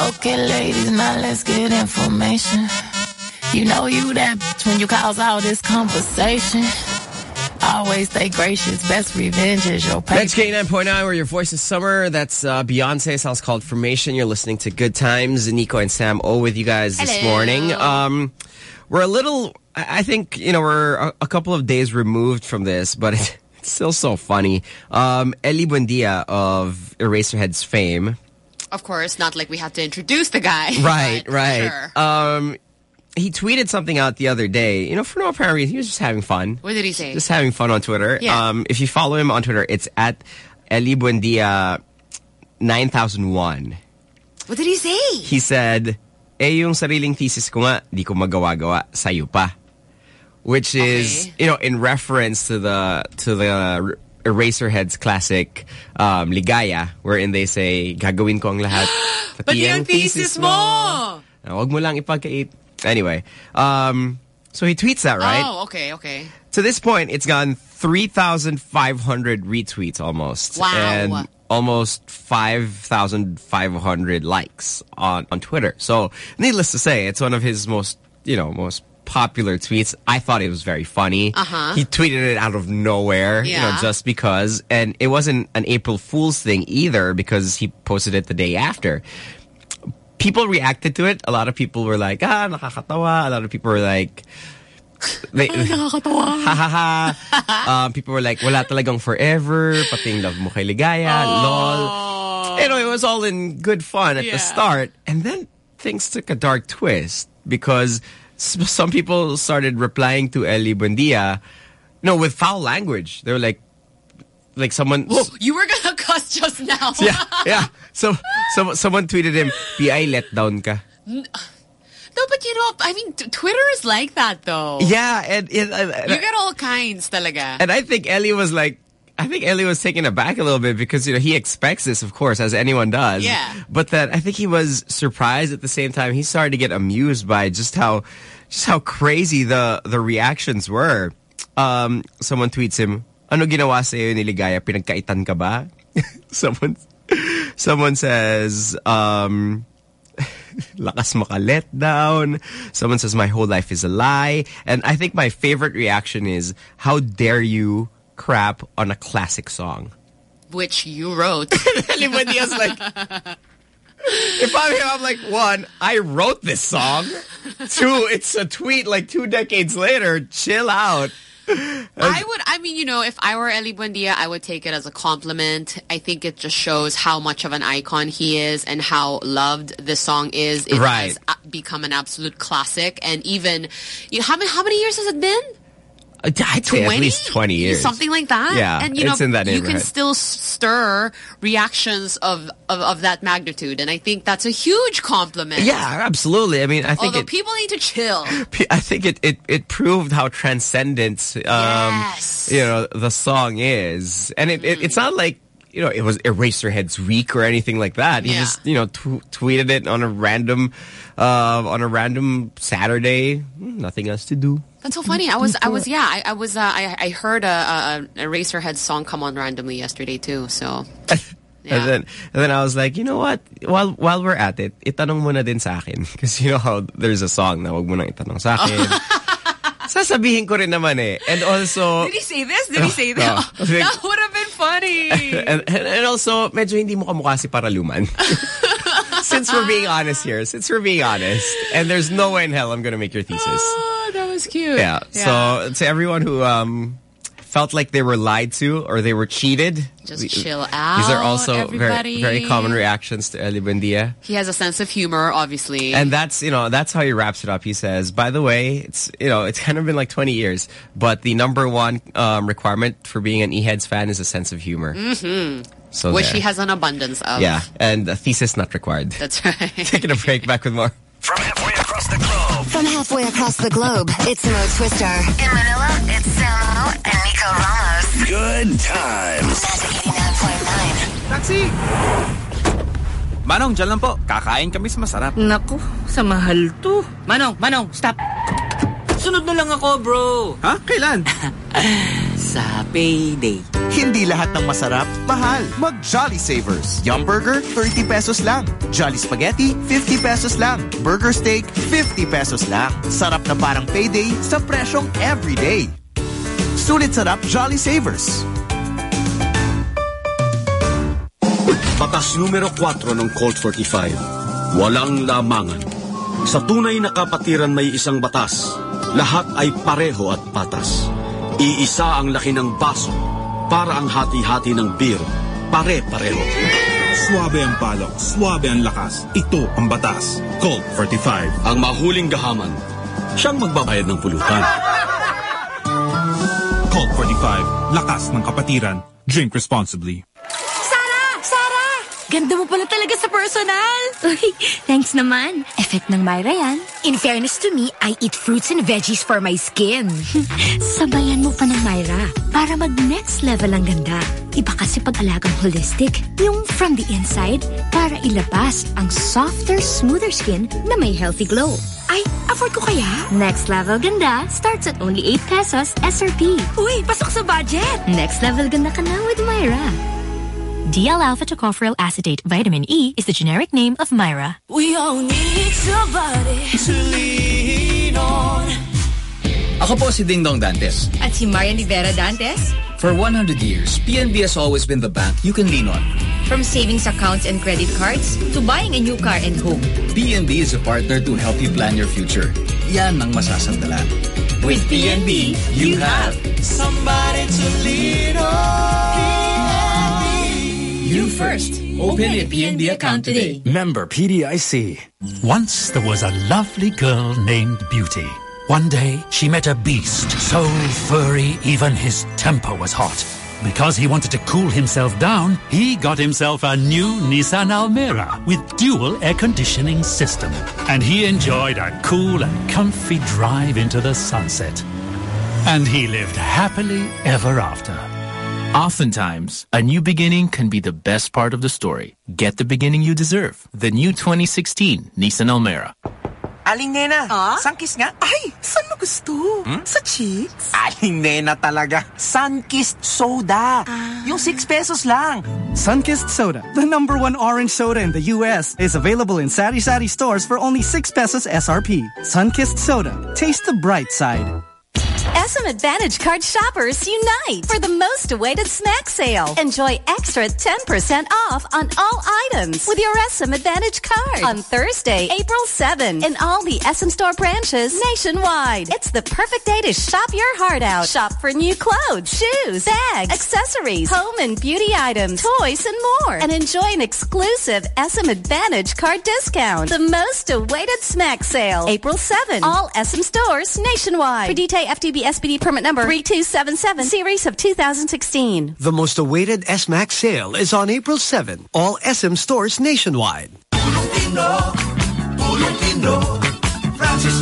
Okay, ladies, now let's get information. You know you that bitch when you cause all this conversation. Always stay gracious. Best revenge is your paper. Next K9.9 where your voice is summer. That's uh, Beyonce. Song's called Formation. You're listening to Good Times. Nico and Sam O with you guys this morning. Um, we're a little, I I think, you know, we're a, a couple of days removed from this, but it, it's still so funny. Um, Ely Buendia of Eraserheads fame. Of course, not like we have to introduce the guy. Right, right. Sure. Um, he tweeted something out the other day. You know, for no apparent reason, he was just having fun. What did he say? Just having fun on Twitter. Yeah. Um, if you follow him on Twitter, it's at Ely Buendia 9001. What did he say? He said, eh yung sariling thesis ko nga, di ko magawa-gawa, sa'yo pa. Which is, you know, in reference to the, to the Eraserheads classic, um, Ligaya, wherein they say, gagawin ko ang lahat. Pati ang thesis mo! Ah, Huwag mo lang ipagkait. Anyway, um, so he tweets that, right? Oh, okay, okay. To this point, it's gotten 3,500 retweets almost. Wow. And almost 5,500 likes on, on Twitter. So, needless to say, it's one of his most, you know, most popular tweets. I thought it was very funny. Uh-huh. He tweeted it out of nowhere, you know, just because. And it wasn't an April Fool's thing either because he posted it the day after people reacted to it. A lot of people were like, ah, nakakatawa. A lot of people were like, they, ha ha ha. Um, people were like, wala talagang forever. Pati yung love mo kay ligaya. Lol. You know, it was all in good fun at Yeah. the start. And then things took a dark twist because some people started replying to Ely Buendia, no, with foul language. They were like, like someone, Whoa, you were gonna cuss just now. yeah, yeah. So, so someone tweeted him, "PI let down ka." No, but you know, I mean, Twitter is like that though. Yeah, and, and, and You get all kinds talaga. And I think Ely was like, I think Ely was taken aback a little bit because, you know, he expects this, of course, as anyone does. Yeah. But that I think he was surprised at the same time. He started to get amused by just how, just how crazy the, the reactions were. Um, someone tweets him, ano ginawa sa'yo ni Ligaya? Pinagkaitan ka ba? someone, someone says, um, lakas maka let down. Someone says my whole life is a lie. And I think my favorite reaction is how dare you crap on a classic song. Which you wrote. Ely Buendia's like, if I'm him, I'm like, one, I wrote this song. Two, it's a tweet like two decades later. Chill out. I would, I mean, you know, if I were Ely Buendia, I would take it as a compliment. I think it just shows how much of an icon he is and how loved this song is. It Right. has uh, become an absolute classic. And even, you how many, how many years has it been? I'd say at least 20 years. Something like that. Yeah, and you know, it's in that you can still stir reactions of, of, of that magnitude. And I think that's a huge compliment. Yeah, absolutely. I mean, I think Although it, people need to chill. I think it, it, it proved how transcendent, um, you know, the song is. And it, it, it's not like, you know, it was Eraserhead's week or anything like that. He Yeah. just, you know, tw tweeted it on a random, uh, on a random Saturday. Hmm, Nothing else to do. That's so funny. I was, I was, yeah, I, I was, uh, I, I heard a, a, a Eraserhead song come on randomly yesterday too. So yeah. And then, and then I was like, you know what? While while we're at it, itanong mo na din sa akin. Because you know how there's a song na wag mo nang itanong sa akin. Sasabihin ko rin naman eh. And also... did he say this? Did he say that? No. that would have been funny. and, and, and also, medyo hindi mo kamukha si Paraluman. since we're being honest here, since we're being honest, and there's no way in hell I'm gonna make your thesis. That was cute. Yeah. So to everyone who um felt like they were lied to or they were cheated, Just the- chill These are also very everybody. very common reactions to Ely Buendia. he has a sense of humor, obviously. And that's, you know, that's how he wraps it up. He says, by the way, it's, you know, it's kind of been like 20 years, but the number one um, requirement for being an E-Heads fan is a sense of humor. hmm So Which there. he has an abundance of. Yeah, and a thesis not required. That's right. Taking a break, back with more. From halfway across the globe, it's Mo Twister. In Manila, it's Samo and Nico Ramos. Good times. Taxi! Manong, dyan lang po. Kakain kami sa masarap. Naku, sa mahal to. Manong, Manong, stop. Sunod na lang ako, bro. Ha? Kailan? sa payday. Hindi lahat ng masarap, mahal. Mag Jolly Savers. Yum Burger, 30 pesos lang. Jolly Spaghetti, 50 pesos lang. Burger Steak, 50 pesos lang. Sarap na parang payday sa presyong everyday. Sulit sarap Jolly Savers. Batas numero 4 ng Colt 45. Walang lamangan. Sa tunay na kapatiran may isang batas. Lahat ay pareho at patas. Iisa ang laki ng baso para ang hati-hati ng beer. Pare-pareho. Suabe ang palok, suabe ang lakas. Ito ang batas. Colt 45. Ang mahuling gahaman, siyang magbabayad ng pulutan. Colt 45. Lakas ng kapatiran. Drink responsibly. Ganda mo pala talaga sa personal. Uy, thanks naman. Effect ng Myra yan. In fairness to me, I eat fruits and veggies for my skin. Sabayan mo pa ng Myra para mag-next level ang ganda. Iba kasi pag-alagang holistic. Yung from the inside para ilabas ang softer, smoother skin na may healthy glow. Ay, afford ko kaya? Next level ganda starts at only 8 pesos SRP. Uy, pasok sa budget! Next level ganda ka na with Myra. DL-alpha tocopherol acetate vitamin E is the generic name of Myra. We all need somebody to lean on. Ako po si Dingdong Dantes. At si Marian Rivera Dantes, For 100 years, PNB has always been the bank you can lean on. from savings accounts and credit cards to buying a new car and home. PNB is a partner to help you plan your future. Yan ang masasandalan. With PNB, you have Somebody to lean on. You first. Open a PNB account today. Member PDIC. Once there was a lovely girl named Beauty. One day she met a beast so furry even his temper was hot. Because he wanted to cool himself down, he got himself a new Nissan Almera with dual air conditioning system. And he enjoyed a cool and comfy drive into the sunset. And he lived happily ever after. Oftentimes, a new beginning can be the best part of the story. Get the beginning you deserve. The new 2016 Nissan Almera. Aling Nena, ah? sunkissed nga? Ay, saan mo gusto? Hmm? Sa cheeks? Aling Nena talaga. Sunkist soda. Ah. Yung 6 pesos lang. Sunkist Soda, the number one orange soda in the U.S., is available in Sari Sari stores for only 6 pesos SRP. Sunkist Soda. Taste the bright side. SM Advantage Card shoppers unite for the most awaited SMAC sale. Enjoy extra 10% off on all items with your SM Advantage card on Thursday, April 7 in all the SM Store branches nationwide. It's the perfect day to shop your heart out. Shop for new clothes, shoes, bags, accessories, home and beauty items, toys, and more. And enjoy an exclusive SM Advantage card discount. The most awaited SMAC sale, April 7. All SM stores nationwide. For DT FTB SPD permit number 3277 series of 2016. The most awaited SMAC sale is on April 7. All SM stores nationwide. Tino, Tolentino, Francis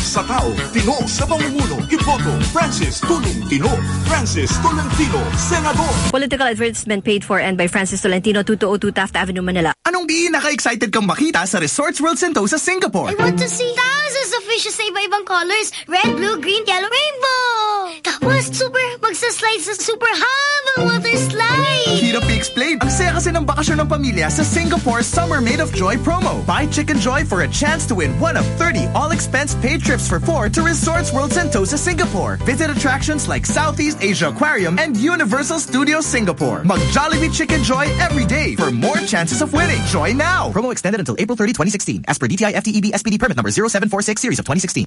sa tao, Tino sa pamumuno. Iboto, Francis Tolentino. Francis Tolentino, Senador. Political advertisement paid for and by Francis Tolentino, 2202 Taft Avenue, Manila. Anong pinaka-excited kang makita sa Resorts World Sentosa, Singapore? I want to see thousands of fishes sa iba-ibang colors. Red, blue, green, yellow, rainbow. Tapos, super, magsaslide sa super habang water slide. Hirap i-explain. Ang saya kasi ng bakasyon ng pamilya sa Singapore Summer Made of Joy promo. Buy Chickenjoy for a chance to win one of 30 all-expense paid trips for four to Resorts World Sentosa, Singapore. Visit attractions like Southeast Asia Aquarium and Universal Studios Singapore. Mag Jollibee Chickenjoy every day for more chances of winning. Join now! Promo extended until April 30, 2016. As per DTI FTEB SPD permit number 0746 series of 2016.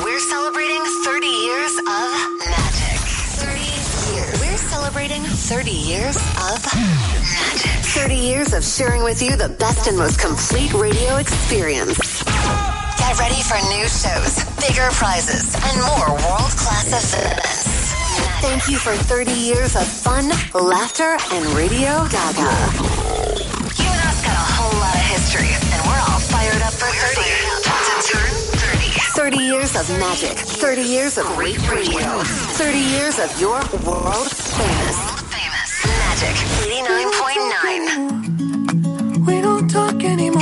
We're celebrating 30 years of magic. 30 years. We're celebrating 30 years of magic. 30 years of sharing with you the best and most complete radio experience. Get ready for new shows, bigger prizes, and more world-class events. Thank you for 30 years of fun, laughter, and Radio Gaga. You and us got a whole lot of history, and we're all fired up for 30. To turn 30. 30 years of magic. 30 years of great radio. 30 years of your world famous. Famous. Magic 89.9. We don't talk anymore.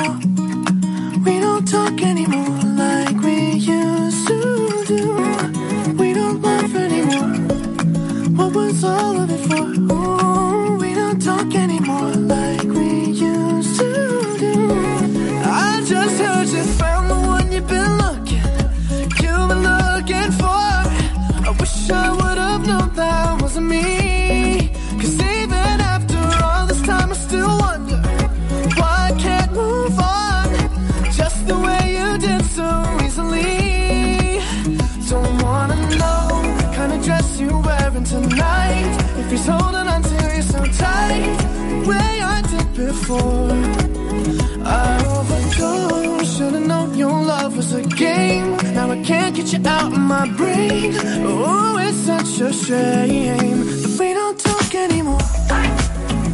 Can't get you out of my brain. Oh, it's such a shame that we don't talk anymore.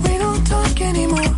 We don't talk anymore.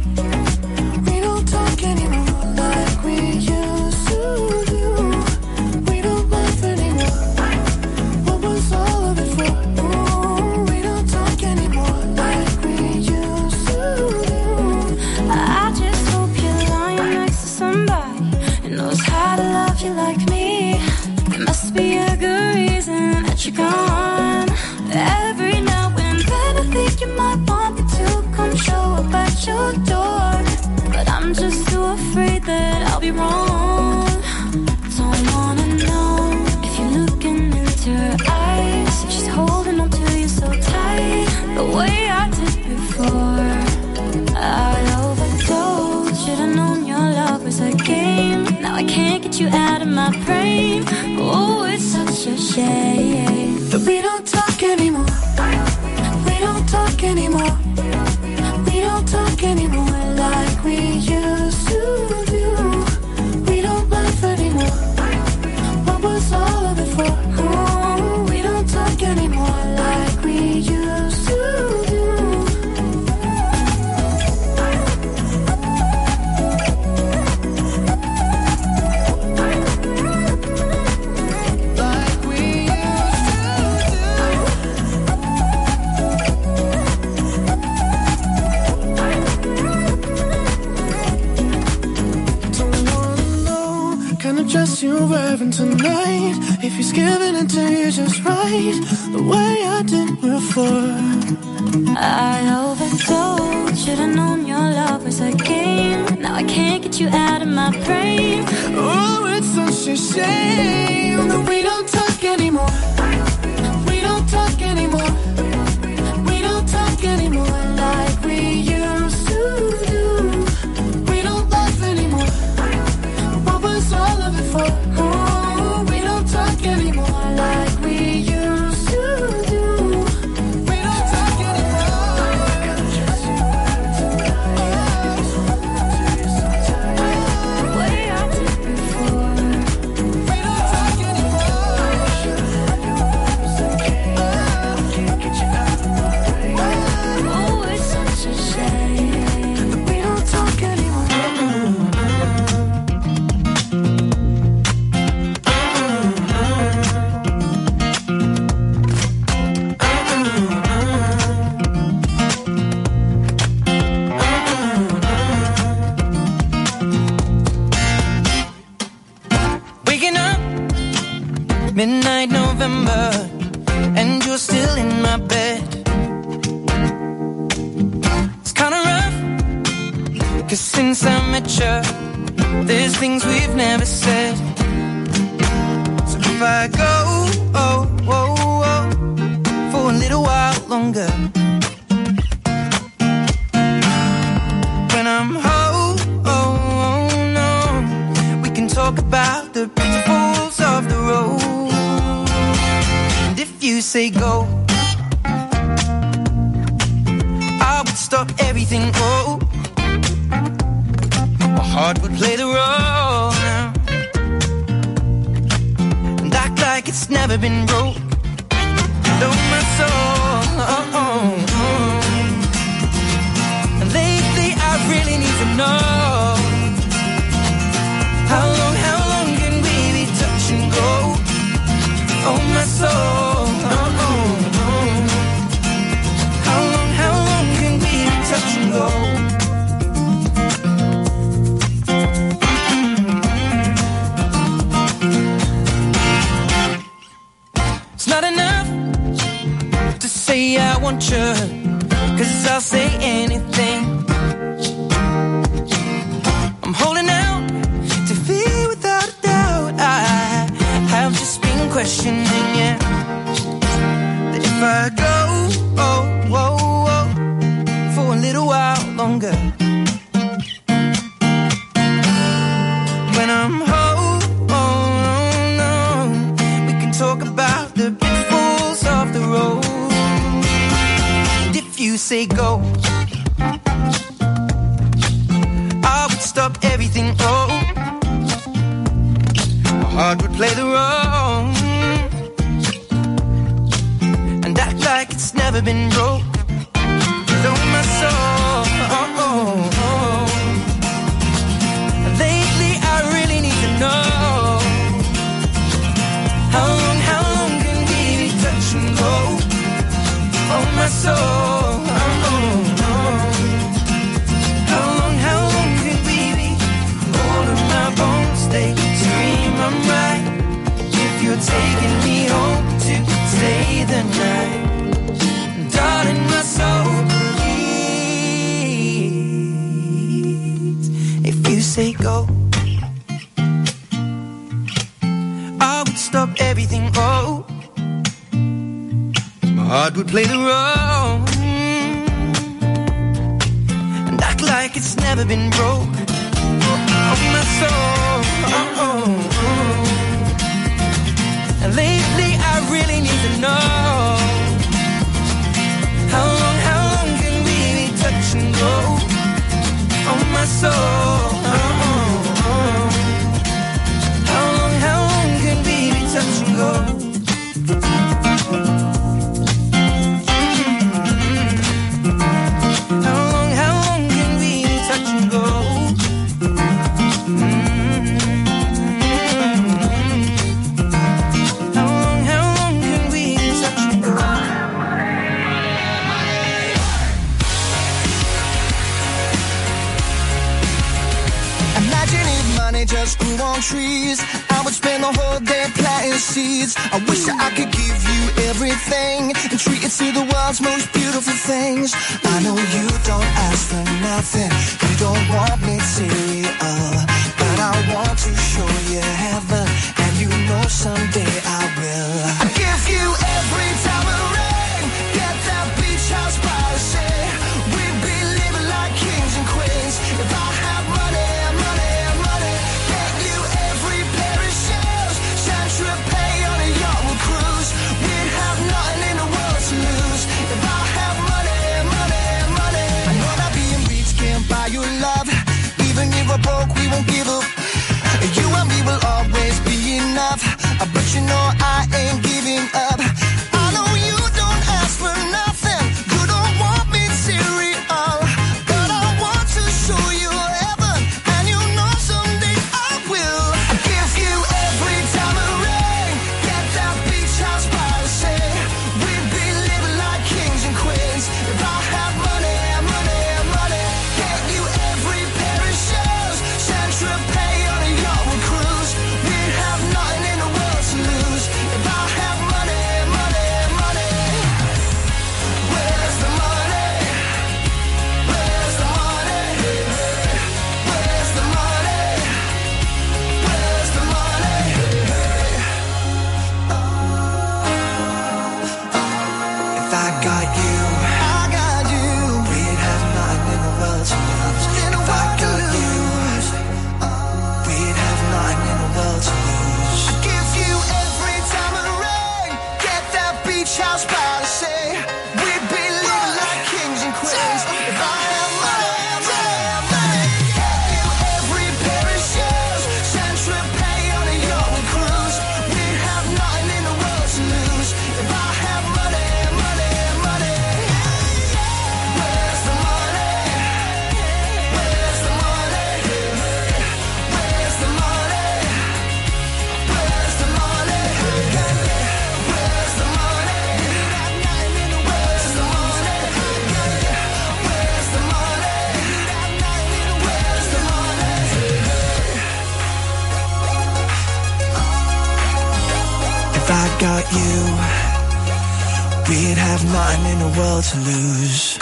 I'm in a world to lose.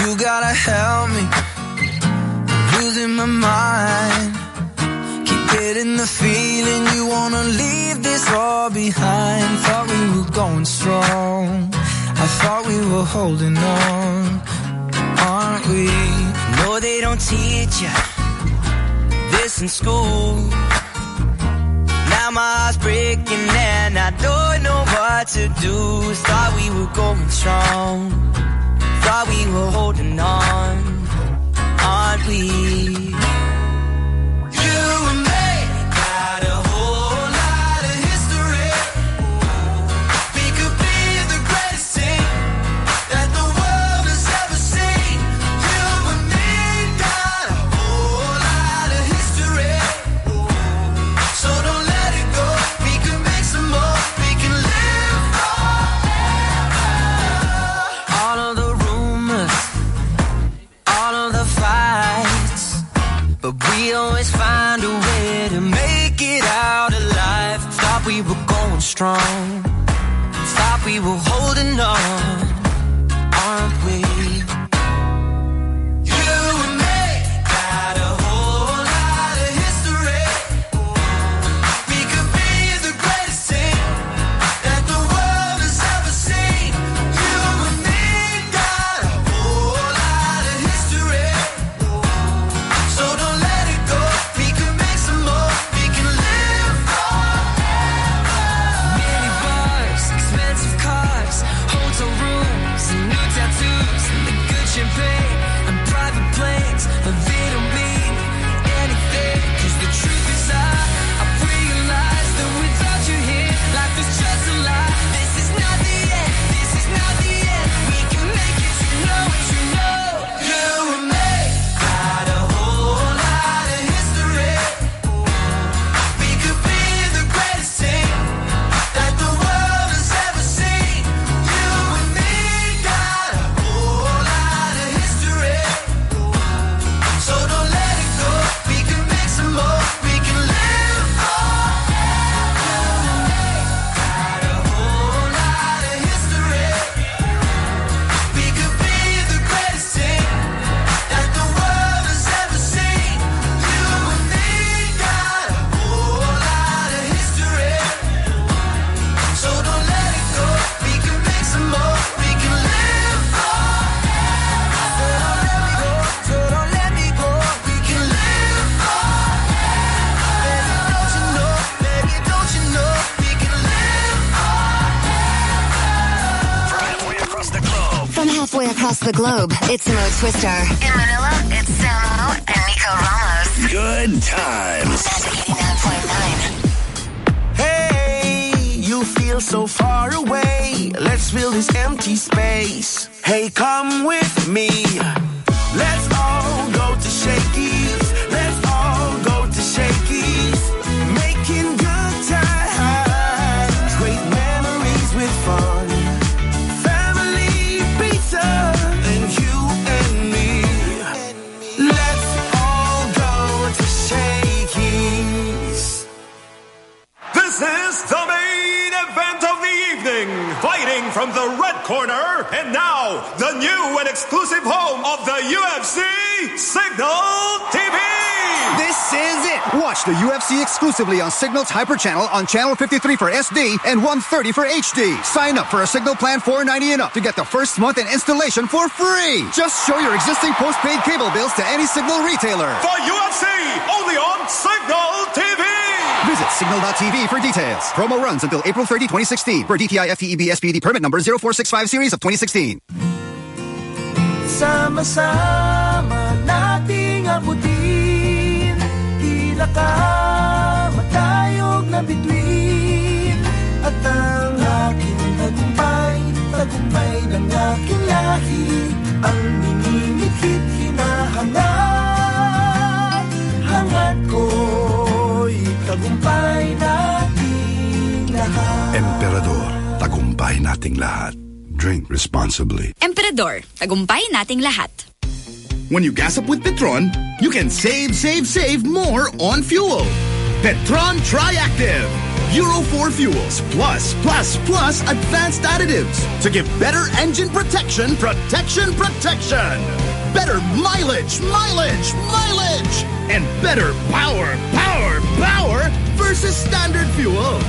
You gotta help me. I'm losing my mind. Keep getting the feeling you wanna leave this all behind. Thought we were going strong. I thought we were holding on. Aren't we? No, they don't teach you this in school my heart's breaking and I don't know what to do. Thought we were going strong, thought we were holding on, aren't we? You and me. always find a way to make it out alive. Thought we were going strong, thought we were holding on. The globe, it's Mo Twister. In Manila, it's Samo and Nico Ramos. Good times. Hey, you feel so far away. Let's fill this empty space. Hey, come with me. Let's all go to Shakey's. Let's all go to Shakey's. Fighting from the red corner, and now the new and exclusive home of the UFC, Signal TV. This is it. Watch the UFC exclusively on Signal's Hyper Channel on Channel 53 for SD and 130 for HD. Sign up for a Signal plan 490 and up to get the first month and installation for free. Just show your existing postpaid cable bills to any Signal retailer. For UFC, only on Signal TV. Visit signal.tv for details. Promo runs until April 30, 2016 for DTI FTEB SPD permit number 0465 series of 2016. Sama-sama nating abutin bituin At ang tagumpay Tagumpay ng nating lahat. Drink responsibly. Emperador, tagumpay nating lahat. When you gas up with Petron, you can save, save, save more on fuel. Petron Triactive. Euro 4 fuels plus, plus, plus advanced additives to give better engine protection, protection, protection. Better mileage, mileage, mileage. And better power, power, power versus standard fuel.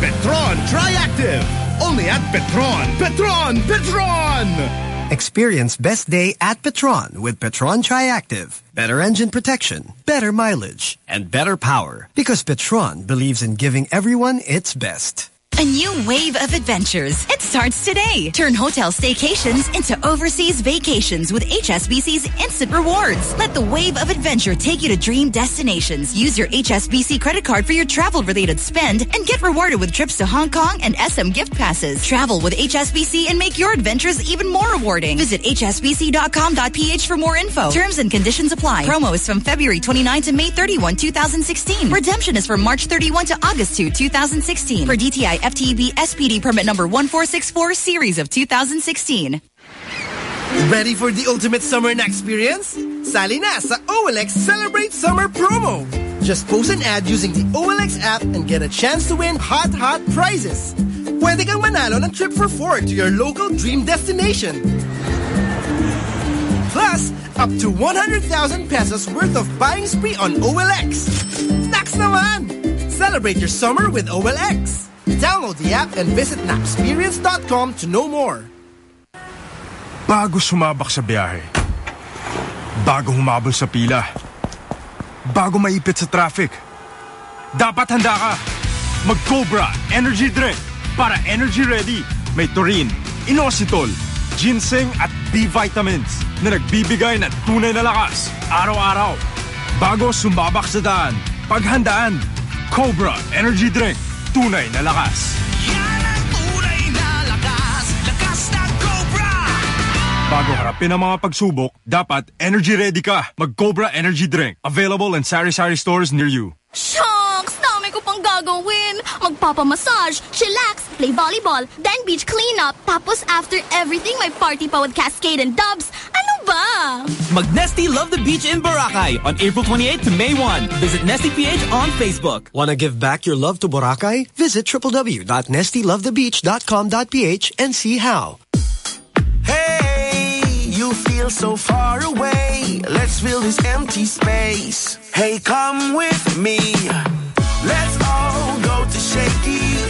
Petron Triactive. Only at Petron. Petron, Petron! Experience best day at Petron with Petron Triactive. Better engine protection, better mileage, and better power. Because Petron believes in giving everyone its best. A new wave of adventures. It starts today. Turn hotel staycations into overseas vacations with HSBC's instant rewards. Let the wave of adventure take you to dream destinations. Use your HSBC credit card for your travel related spend and get rewarded with trips to Hong Kong and SM gift passes. Travel with HSBC and make your adventures even more rewarding. Visit hsbc.com.ph for more info. Terms and conditions apply. Promo is from February 29 to May 31, 2016. Redemption is from March 31 to August 2, 2016. For DTI FTEB SPD permit number 1464 series of 2016. Ready for the ultimate summer experience? Sali na sa OLX Celebrate Summer Promo! Just post an ad using the OLX app and get a chance to win hot, hot prizes. Pwede kang manalo ng trip for four to your local dream destination. Plus, up to 100,000 pesos worth of buying spree on OLX. Snacks naman! Celebrate your summer with OLX. Download the app and visit napsperience.com to know more. Bago sumabak sa biyahe. Bago humabol sa pila. Bago maipit sa traffic. Dapat handa ka. Mag-Cobra Energy Drink para energy ready. May taurine, inositol, ginseng at B vitamins na nagbibigay ng tunay na lakas araw-araw. Bago sumabak sa daan, paghandaan. Cobra Energy Drink. Tunay na lakas. Bago harapin ang mga pagsubok, dapat energy ready ka. Mag-Cobra Energy Drink. Available in sari-sari stores near you. Shucks! Dami ko pang gagawin. Magpapamassage, chillax, play volleyball, then beach cleanup. Tapos after everything, may party pa with Cascade and Dubs. Ano ba? Mag-Nestea Love the Beach in Boracay on April 28 to May 1. Visit Nestea PH on Facebook. Want to give back your love to Boracay? Visit www.nestealovethebeach.com.ph and see how. Hey, you feel so far away. Let's fill this empty space. Hey, come with me. Let's all go to Shakey's.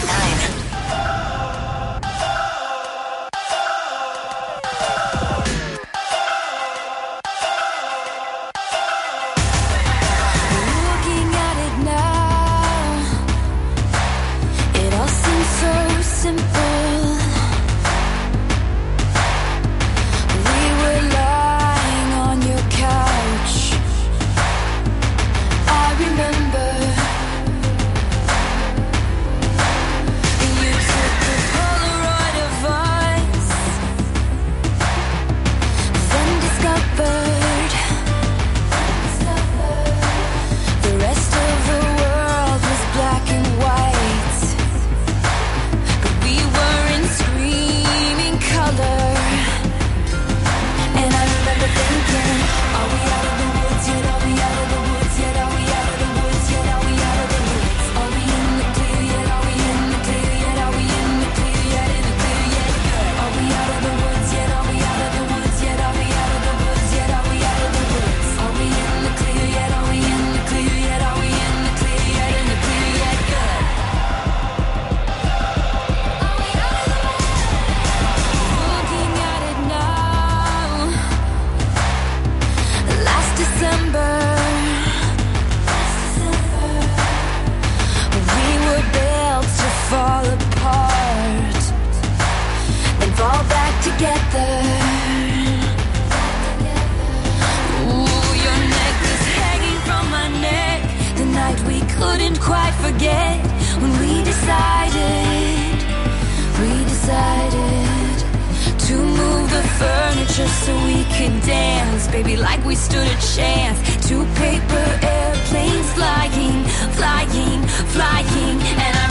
decided, we decided to move the furniture so we could dance, baby, like we stood a chance. Two paper airplanes flying, flying, flying, and I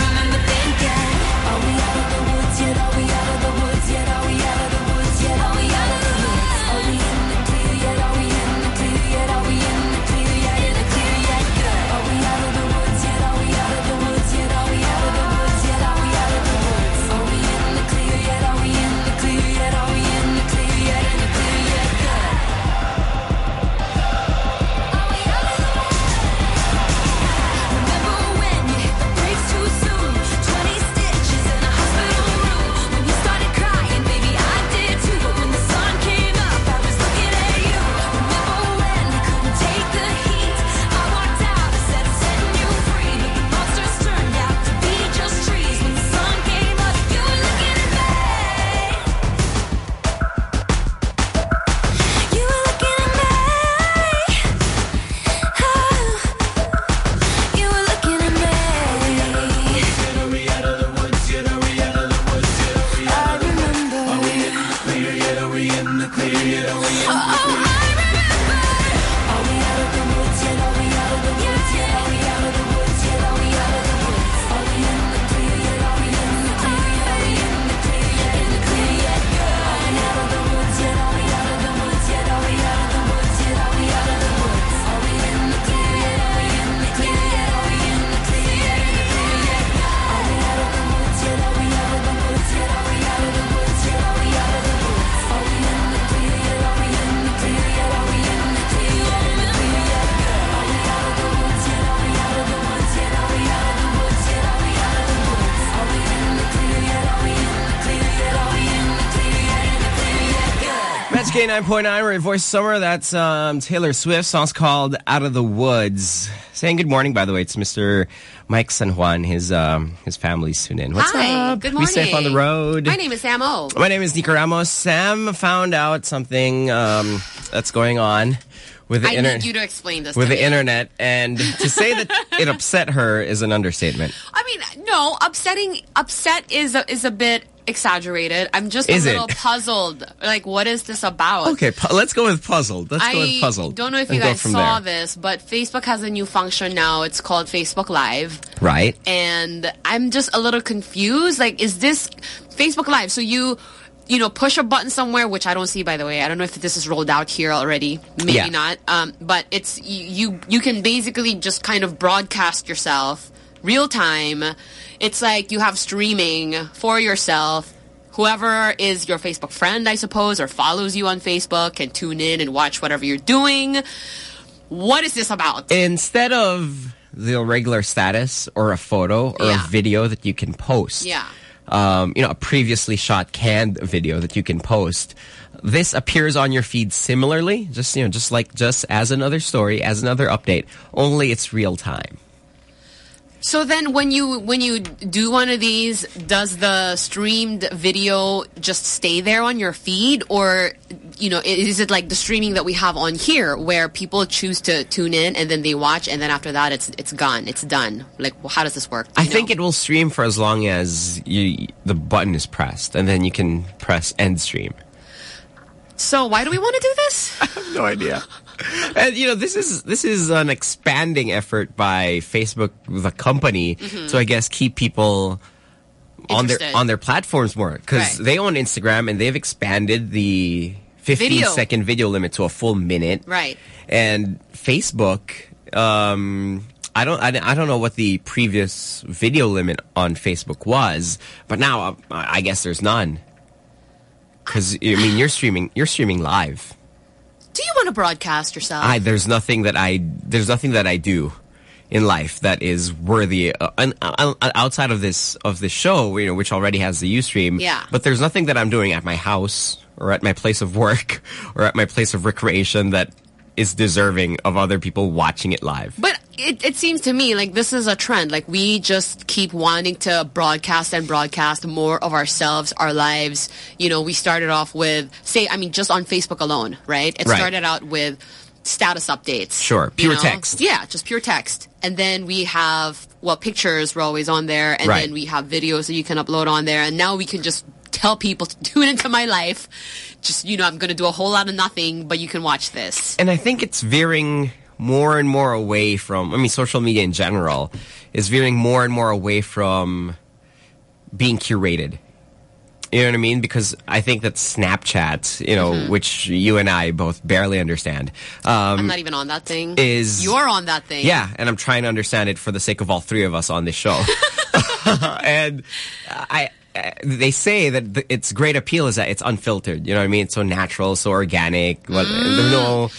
K9.9, we're at Voice Summer. That's um, Taylor Swift. Song's called Out of the Woods. Saying good morning, by the way. It's Mr. Mike San Juan. His um, his family's tuned in. What's Hi, up? Good morning. Be safe on the road. My name is Sam O. My name is Nico Ramos. Sam found out something um, that's going on with the I need you to explain this with the me. internet, and to say that it upset her is an understatement. I mean, no, upsetting upset is a, is a bit exaggerated. I'm just is a little it? puzzled. Like, what is this about? Okay, let's go with puzzled. Let's I go with puzzled. I don't know if you guys saw there. this, but Facebook has a new function now. It's called Facebook Live. Right. And I'm just a little confused. Like, is this Facebook Live? So you you know, push a button somewhere, which I don't see, by the way. I don't know if this is rolled out here already. Maybe yeah. not. Um, but it's you, you can basically just kind of broadcast yourself real time. It's like you have streaming for yourself. Whoever is your Facebook friend, I suppose, or follows you on Facebook can tune in and watch whatever you're doing. What is this about? Instead of the regular status or a photo or yeah. a video that you can post. Yeah. Um, you know, a previously shot canned video that you can post. This appears on your feed similarly, just, you know, just like, just as another story, as another update, only it's real time. So then when you when you do one of these, does the streamed video just stay there on your feed or you know, is it like the streaming that we have on here where people choose to tune in and then they watch and then after that it's it's gone, it's done. Like well, how does this work? I think it will stream for as long as you, the button is pressed, and then you can press end stream. So why do we want to do this? I have no idea. And you know, this is this is an expanding effort by Facebook, the company, Mhm. to I guess keep people on their on their platforms more because Right. they own Instagram and they've expanded the 15 Video. second video limit to a full minute. Right. And Facebook, um, I don't, I, I don't know what the previous video limit on Facebook was, but now uh, I guess there's none. Because I mean, you're streaming, you're streaming live. Do you want to broadcast yourself? I there's nothing that I there's nothing that I do in life that is worthy uh, un, uh, outside of this of this show, you know, which already has the UStream. Yeah. But there's nothing that I'm doing at my house or at my place of work or at my place of recreation that is deserving of other people watching it live. But it, it seems to me like this is a trend. Like we just keep wanting to broadcast and broadcast more of ourselves, our lives. You know, we started off with, say, I mean, just on Facebook alone, right? It Right. started out with status updates. Sure, you pure know? text. Yeah, just pure text. And then we have, well, pictures were always on there. And Right. then we have videos that you can upload on there. And now we can just tell people to tune into my life. Just, you know, I'm going to do a whole lot of nothing, but you can watch this. And I think it's veering more and more away from, I mean, social media in general is veering more and more away from being curated. You know what I mean? Because I think that Snapchat, you know, Mhm. which you and I both barely understand, um, I'm not even on that thing. is- You're on that thing. yeah, and I'm trying to understand it for the sake of all three of us on this show. and I, uh, they say that the, its great appeal is that it's unfiltered. You know what I mean? It's so natural, so organic. Well, Mm. no.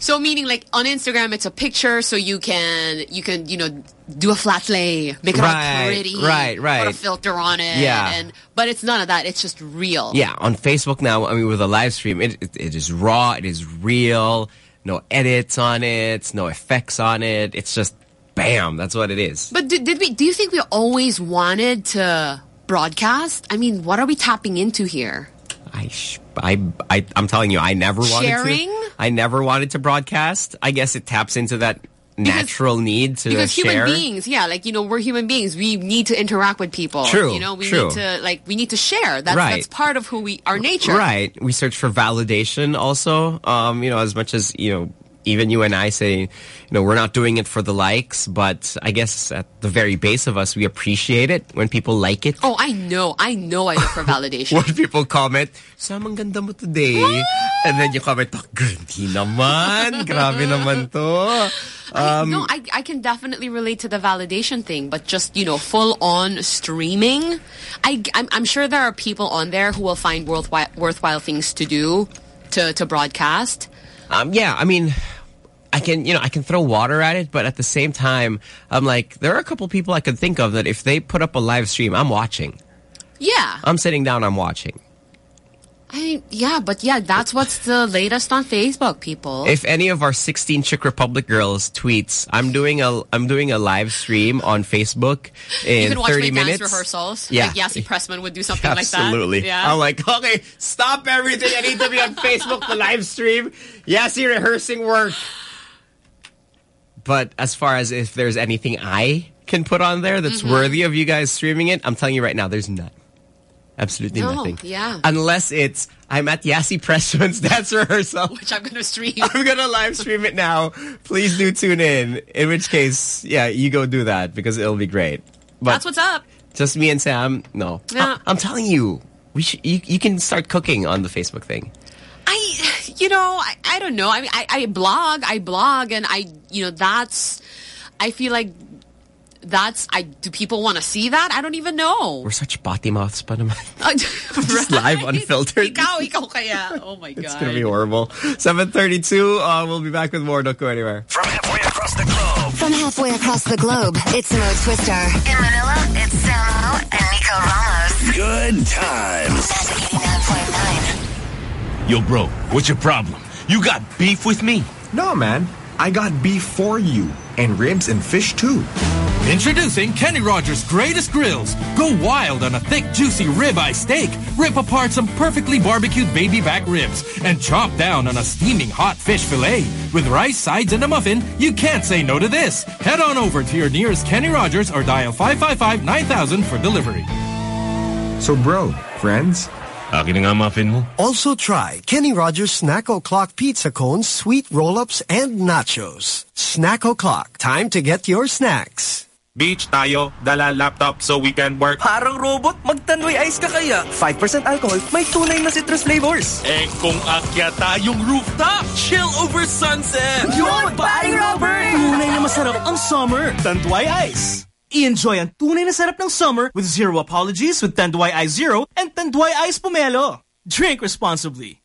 So meaning like on Instagram it's a picture so you can you can you know do a flat lay make it Right, all pretty right, right. put a filter on it Yeah. and but it's none of that it's just real Yeah, on Facebook now, I mean, with a live stream, it, it, it is raw, it is real, no edits on it, no effects on it. It's just bam, that's what it is. but did, did we do you think we always wanted to broadcast I mean what are we tapping into here I, sh- I, I, I'm telling you, I never wanted Sharing? to. I never wanted to broadcast. I guess it taps into that natural need to because share. human beings yeah like you know we're human beings we need to interact with people True, you know we true. need to like we need to share that's Right. that's part of who we our nature Right. We search for validation also. Um, you know, as much as, you know, even you and I say, you know, we're not doing it for the likes, but I guess at the very base of us, we appreciate it when people like it. oh I know I know I look for validation When people comment, Sam, ang ganda mo today. and then you comment, oh, hindi naman. Grabe naman to. Um, no, I, I can definitely relate to the validation thing, but just, you know, full on streaming. I, I'm, I'm sure there are people on there who will find worthwhile, worthwhile things to do to, to broadcast. Um, yeah, I mean, I can, you know, I can throw water at it, but at the same time, I'm like, there are a couple people I could think of that if they put up a live stream, I'm watching. Yeah. I'm sitting down, I'm watching. I, yeah, but yeah, that's what's the latest on Facebook, people. If any of our 16 Chick Republic girls tweets, I'm doing a, I'm doing a live stream on Facebook in you can watch 30 my minutes. rehearsals. Yeah. Like Yassi Pressman would do something like that. Absolutely. Yeah. I'm like, okay, stop everything. I need to be on Facebook, the live stream. You're rehearsing work. But as far as if there's anything I can put on there that's Mhm. worthy of you guys streaming it, I'm telling you right now, there's none. Absolutely No, nothing. yeah. Unless it's, I'm at Yassi Pressman's dance rehearsal. Which I'm going to stream. I'm going to live stream it now. Please do tune in. In which case, yeah, you go do that because it'll be great. But that's what's up. just me and Sam, no. Yeah. I, am telling you, we should, you, you can start cooking on the Facebook thing. I, you know, I, I don't know. I mean, I, I blog, I blog, and I, you know, that's, I feel like that's I do people want to see that? I don't even know. We're such potty mouths pa naman. Just Just live unfiltered. ikaw, ikaw kaya. Oh my god. It's gonna be horrible. 732, uh, we'll be back with more. Don't go anywhere. From halfway across the globe. From halfway across the globe, it's Mo Twister. In Manila, it's Samo and Nico Ramos. Good times. Yo, bro, what's your problem? You got beef with me? No, man. I got beef for you. And ribs and fish, too. Introducing Kenny Rogers' greatest grills. Go wild on a thick, juicy ribeye steak. Rip apart some perfectly barbecued baby back ribs and chop down on a steaming hot fish fillet. With rice, sides, and a muffin, you can't say no to this. Head on over to your nearest Kenny Rogers or dial 555-9000 for delivery. So, bro, friends, Akin nga muffin mo. Also try Kenny Rogers Snack O'Clock Pizza Cones, Sweet Roll-Ups, and Nachos. Snack O'Clock. Time to get your snacks. Beach tayo, dala laptop so we can work. Parang robot, magtanduay ice ka kaya. 5% alcohol, may tunay na citrus flavors. Eh kung akya tayong rooftop, chill over sunset. Yun, paring Robert! Tunay na masarap ang summer. Tanduay Ice. I-enjoy ang tunay na sarap ng summer with zero apologies with Tanduay Ice Zero and Tanduay Ice Pomelo. Drink responsibly.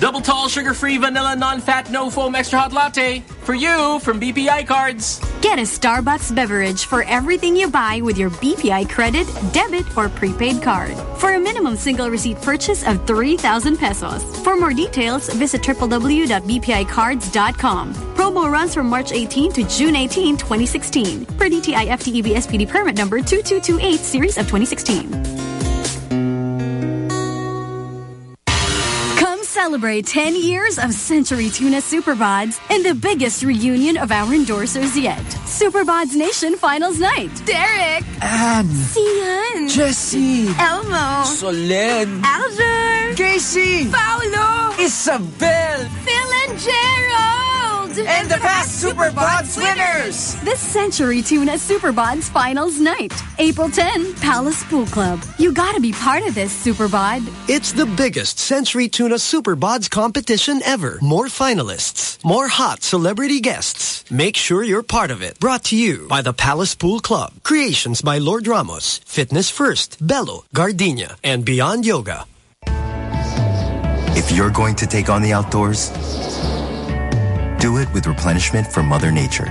Double tall, sugar-free, vanilla, non-fat, no-foam, extra hot latte. For you, from BPI Cards. Get a Starbucks beverage for everything you buy with your BPI credit, debit, or prepaid card. For a minimum single receipt purchase of 3,000 pesos. For more details, visit www.bpicards.com. Promo runs from March 18 to June 18, 2016. Per DTI FTEB SPD permit number 2228 series of 2016. Celebrate 10 years of Century Tuna Superbods and the biggest reunion of our endorsers yet. Superbods Nation Finals Night. Derek! Anne. Cian! Jessy. Elmo! Solenn. Aljur! Casey. Paolo! Isabel. Phil and Gerald! And the past Superbods winners. This Century Tuna Superbods Finals Night. April 10, Palace Pool Club. You gotta be part of this, Superbod. It's the biggest Century Tuna Superbods competition ever. More finalists, more hot celebrity guests. Make sure you're part of it. Brought to you by the Palace Pool Club. Creations by Lord Ramos, Fitness First, Bello, Gardenia, and Beyond Yoga. If you're going to take on the outdoors, do it with replenishment from Mother Nature.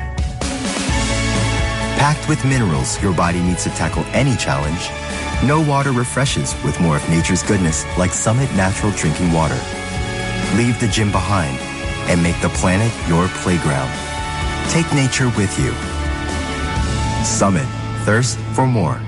Packed with minerals your body needs to tackle any challenge, no water refreshes with more of nature's goodness like Summit Natural Drinking Water. Leave the gym behind and make the planet your playground. Take nature with you. Summit. Thirst for more.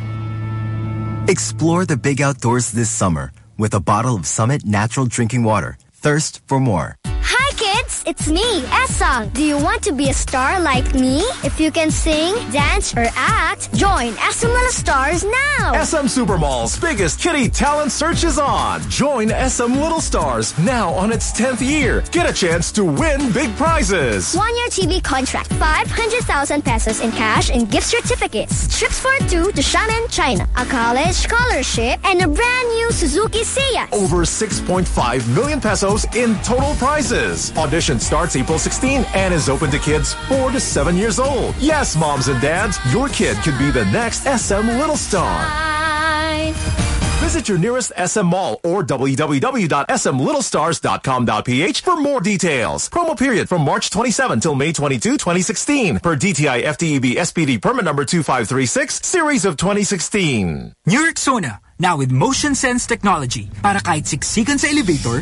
Explore the big outdoors this summer with a bottle of Summit Natural Drinking Water. Thirst for more. Hi kids, it's me, Esang. Do you want to be a star like me? If you can sing, dance, or act, join SM Little Stars now. SM Supermall's biggest kitty talent search is on. Join SM Little Stars now on its 10th year. Get a chance to win big prizes. One year TV contract, 500,000 pesos in cash and gift certificates. Trips for two to Xiamen, China. A college scholarship and a brand new Suzuki Ciaz. Over 6.5 million pesos in total prizes. Audition starts April 16 and is open to kids 4 to 7 years old. Yes, moms and dads, your kid could be the next SM Little Star. Visit your nearest SM mall or www.smlittlestars.com.ph for more details. Promo period from March 27 till May 22, 2016 per DTI FTEB SPD permit number 2536 series of 2016. New Rexona, now with motion sense technology. Para kahit siksikan sa elevator,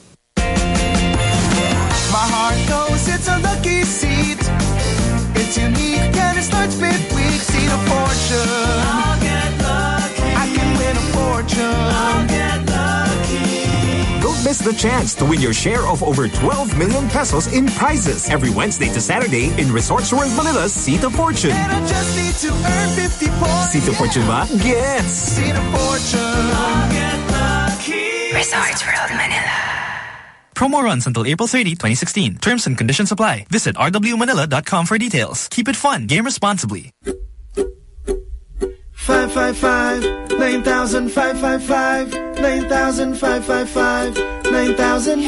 My knows it's a lucky seat. It's unique and it starts midweek. See the fortune. I'll get lucky. I can win a fortune. I'll get lucky. Don't miss the chance to win your share of over 12 million pesos in prizes every Wednesday to Saturday in Resorts World Manila's Seat of Fortune. And I just need to earn 50 points. Seat of Fortune ba? Gets! Seat of Fortune. I'll get lucky. Resorts World Manila. Promo runs until April 30, 2016. Terms and conditions apply. Visit rwmanila.com for details. Keep it fun. Game responsibly. Five five five nine thousand five five five nine thousand five five five nine thousand.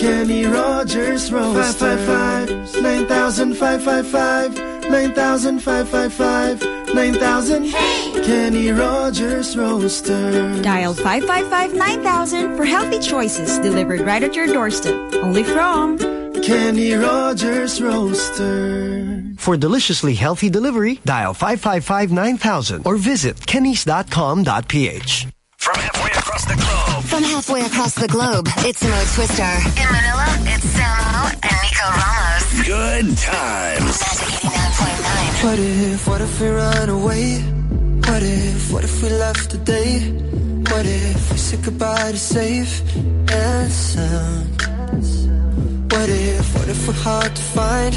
Kenny Rogers Roaster. Five five five nine thousand five five five nine thousand five five five nine thousand. Kenny Rogers Roaster. Dial 555-9000 for healthy choices delivered right at your doorstep. Only from Kenny Rogers Roaster. For deliciously healthy delivery, dial 555-9000 or visit kennys.com.ph. From halfway across the globe. From halfway across the globe, it's Mo Twister. In Manila, it's Samo and Nico Ramos. Good times. What if, what if we run away? What if, what if we left today? What if we said goodbye to safe and sound? What if, what if we're hard to find?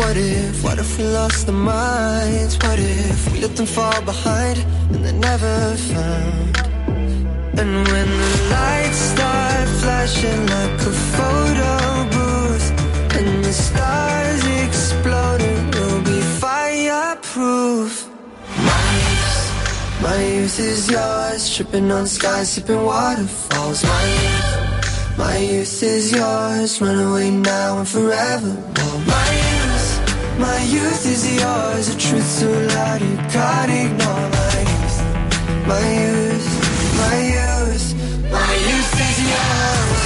What if, what if we lost our minds? What if we let them fall behind and they're never found? And when the lights start flashing like a photo booth and the stars exploding, we'll be fireproof. My youth, my youth is yours, tripping on skies, sipping waterfalls. My youth, my youth is yours, run away now and forever. My youth, my youth is yours, a truth so loud you can't ignore. My youth, my youth, my youth, my youth is yours.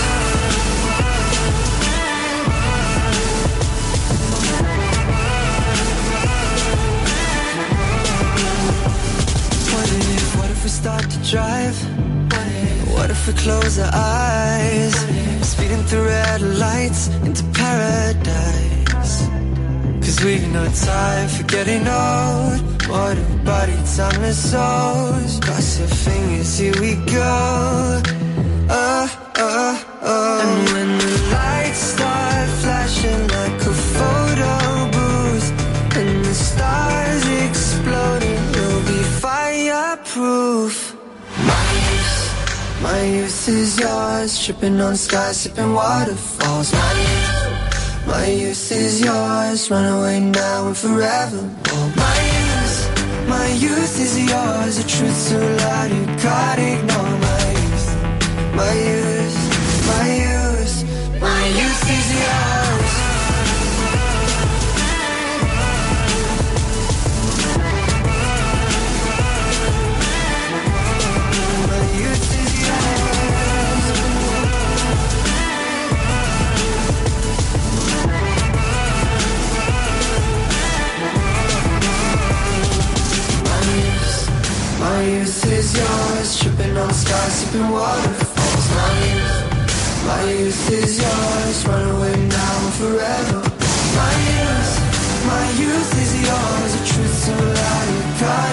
What if, what if we start to drive? What if we close our eyes? Speeding through red lights into paradise. Cause we've no time for getting old. What a body, timeless souls. Cross your fingers, here we go. Oh, oh, oh. And when the lights start flashing like a photo booth, and the stars exploding, we'll be fireproof. My youth, my youth is yours, tripping on skies, sipping waterfalls. My youth, my youth is yours, run away now and forever. Oh, my youth, my youth is yours, a truth so loud you can't ignore. My youth, my youth, youth, my youth is yours, tripping on skies, sipping waterfalls. My youth, my youth is yours, run away now forever. My youth, my youth is yours, a truth so loud you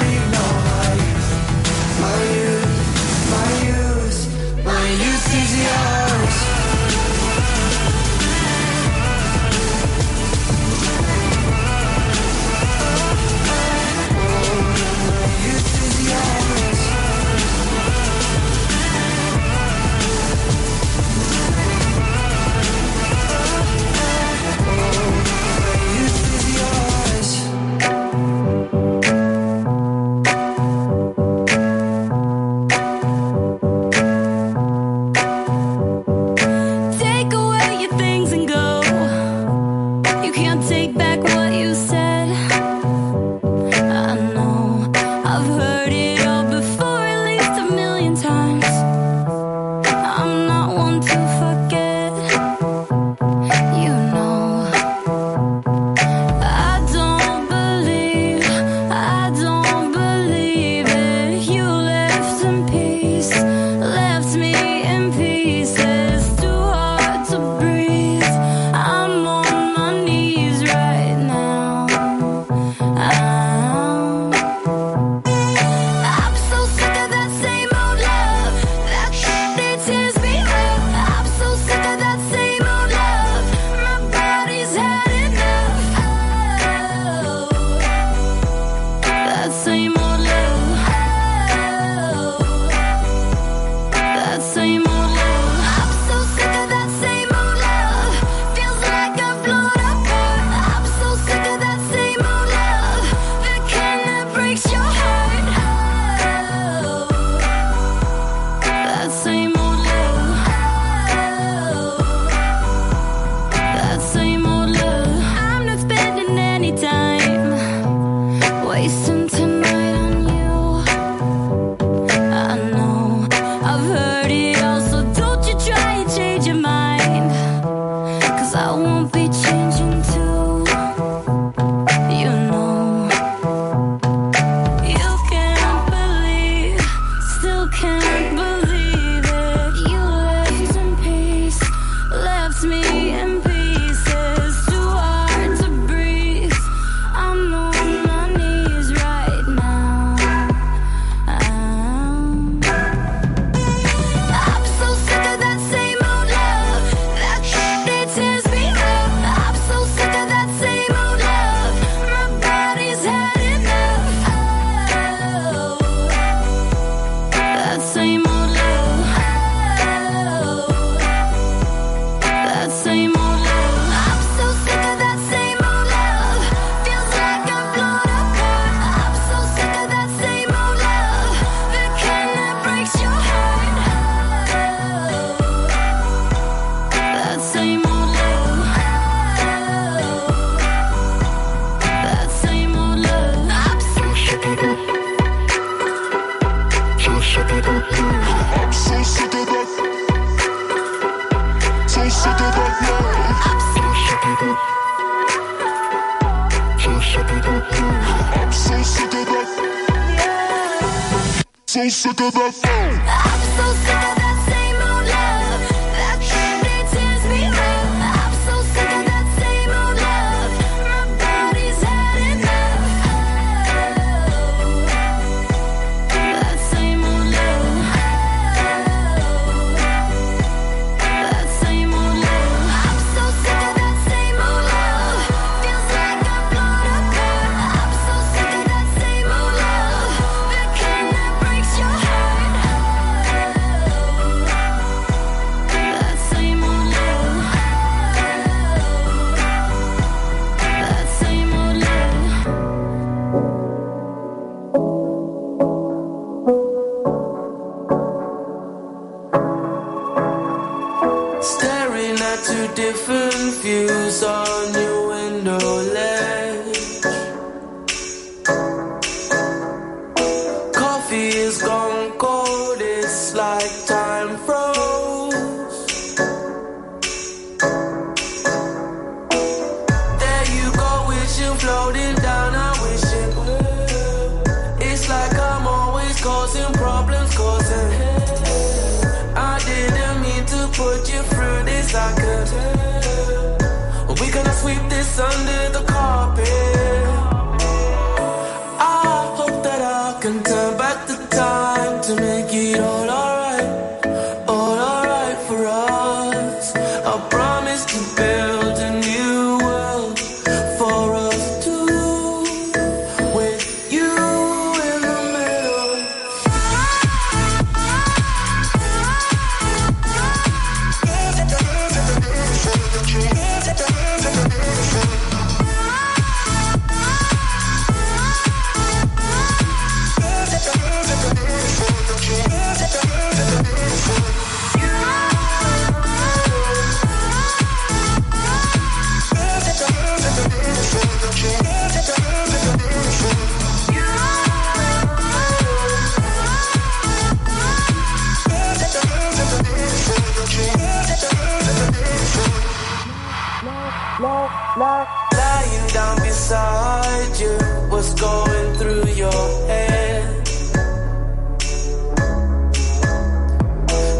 like lying down beside you. What's going through your head?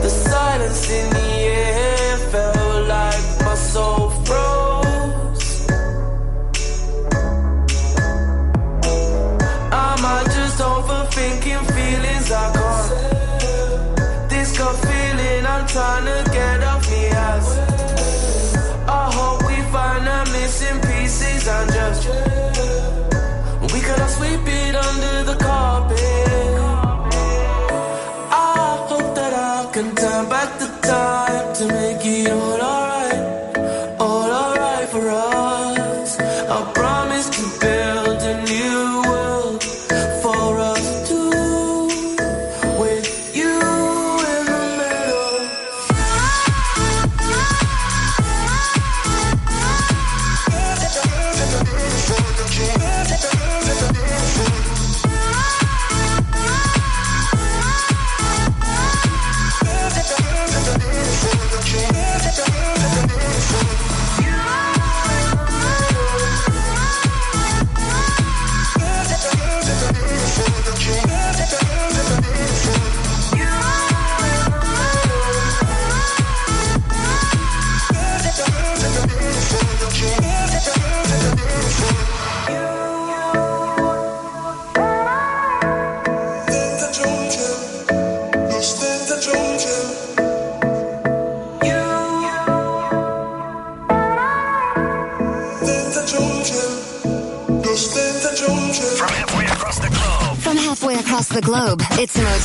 The silence in the air felt like my soul froze. Am I just overthinking feelings I can't? This gut feeling I'm trying to get.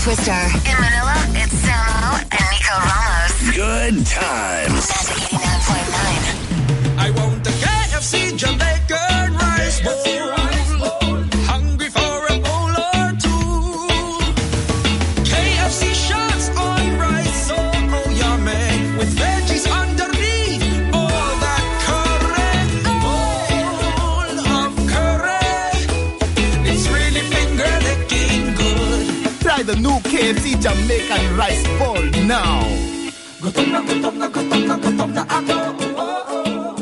Twister. In Manila, it's Samo and Nico Ramos. Good times. Jamaican rice ball now. Gutom na, gutom na, gutom na, gutom na ako.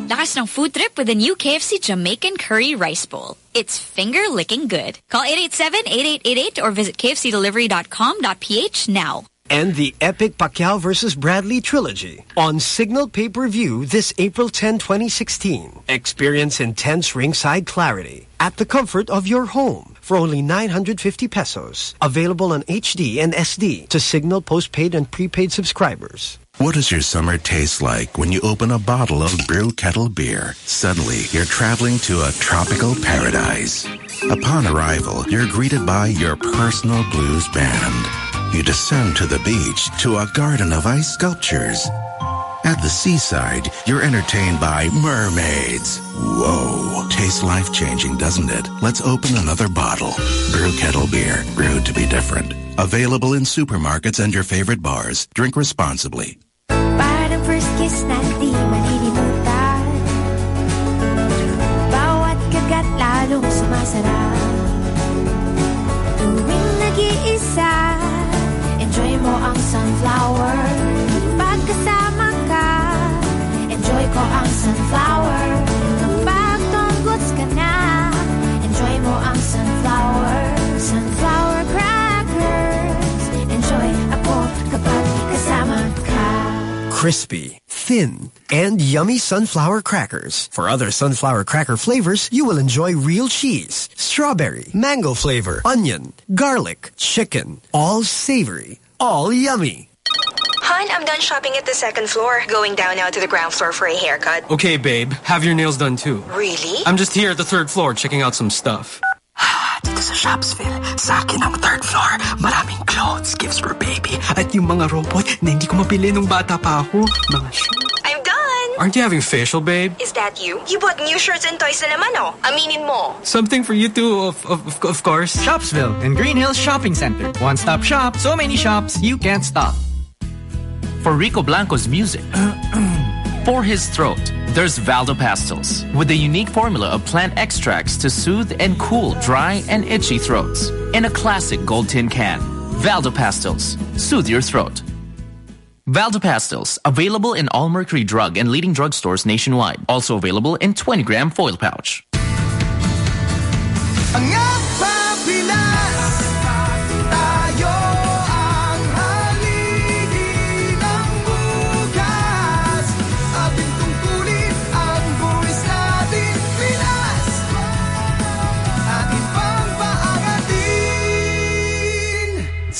Lakas ng food trip with the new KFC Jamaican Curry Rice Bowl. It's finger-licking good. Call 887-8888 or visit kfcdelivery.com.ph now and the epic Pacquiao versus Bradley trilogy on Cignal Pay-Per-View this April 10, 2016. Experience intense ringside clarity at the comfort of your home for only 950 pesos. Available on HD and SD to Cignal postpaid and prepaid subscribers. What does your summer taste like when you open a bottle of Brew Kettle beer? Suddenly, you're traveling to a tropical paradise. Upon arrival, you're greeted by your personal blues band. You descend to the beach to a garden of ice sculptures. At the seaside, you're entertained by mermaids. Whoa. Tastes life-changing, doesn't it? Let's open another bottle. Brew Kettle Beer. Brewed to be different. Available in supermarkets and your favorite bars. Drink responsibly. Bawat kagat lalong sumasarap sunflower Enjoy sunflower Sunflower crackers Enjoy kasama ka Crispy, thin, and yummy sunflower crackers. For other sunflower cracker flavors, you will enjoy real cheese, strawberry, mango flavor, onion, garlic, chicken. All savory, all yummy. Hun, I'm done shopping at the second floor. Going down now to the ground floor for a haircut. Okay, babe. Have your nails done too. Really? I'm just here at the third floor checking out some stuff. Dito sa Shopsville, sa akin ang third floor. Maraming clothes, gifts for baby, at yung mga robot na hindi ko mabili nung bata pa ako. Mga shoes. I'm done! Aren't you having facial, babe? Is that you? You bought new shirts and toys na naman, oh. Aminin mo. Something for you too, of, of, of course. Shopsville and Greenhills Shopping Center. One-stop shop, so many shops, you can't stop. For Rico Blanco's music, for his throat, there's Valda Pastilles with a unique formula of plant extracts to soothe and cool dry and itchy throats. In a classic gold tin can, Valda Pastilles, soothe your throat. Valda Pastilles, available in all Mercury Drug and leading drugstores nationwide. Also available in 20 gram foil pouch.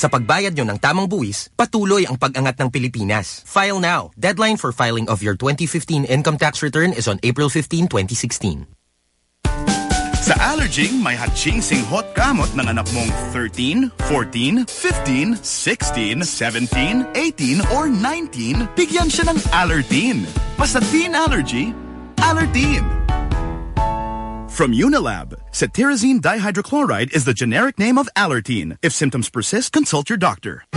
Sa pagbayad nyo ng tamang buwis, patuloy ang pag-angat ng Pilipinas. File now. Deadline for filing of your 2015 income tax return is on April 15, 2016. Sa Allerging, may hatsing hot kamot ng anak mong 13, 14, 15, 16, 17, 18, or 19, bigyan siya ng Allertine. Basta teen allergy, Allertine. From Unilab, cetirizine dihydrochloride is the generic name of Allertine. If symptoms persist, consult your doctor.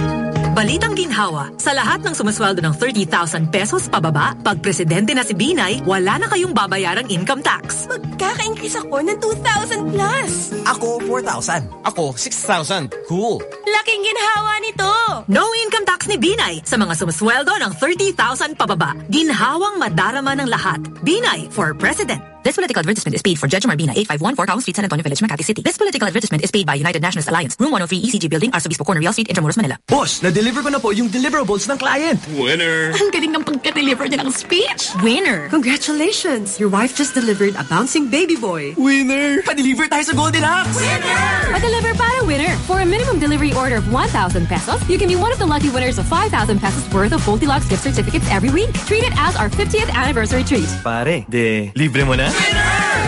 Balitang ginhawa, sa lahat ng sumasweldo ng 30,000 pesos pababa, pag presidente na si Binay, wala na kayong babayarang income tax. Magkaka-increase ako ng 2,000 plus. Ako, 4,000. Ako, 6,000. Cool. Laking ginhawa nito. No income tax ni Binay sa mga sumasweldo ng 30,000 pababa. Ginhawang madarama ng lahat. Binay for president. This political advertisement is paid for Judge Marbina, 8514 Cao Street, San Antonio Village, Makati City. This political advertisement is paid by United Nationalist Alliance, Room 103 ECG Building, Arzobispo Corner, Real Street, Intramuros, Manila. Boss, na-deliver ko na po yung deliverables ng client. Winner! Ang galing ng pagka-deliver niya ng speech. Winner. Congratulations! Your wife just delivered a bouncing baby boy. Winner! Pa-deliver tayo sa Goldilocks! Winner! Pa-deliver para winner. For a minimum delivery order of 1,000 pesos, you can be one of the lucky winners of 5,000 pesos worth of Goldilocks gift certificates every week. Treat it as our 50th anniversary treat. Pare, de libre mo na?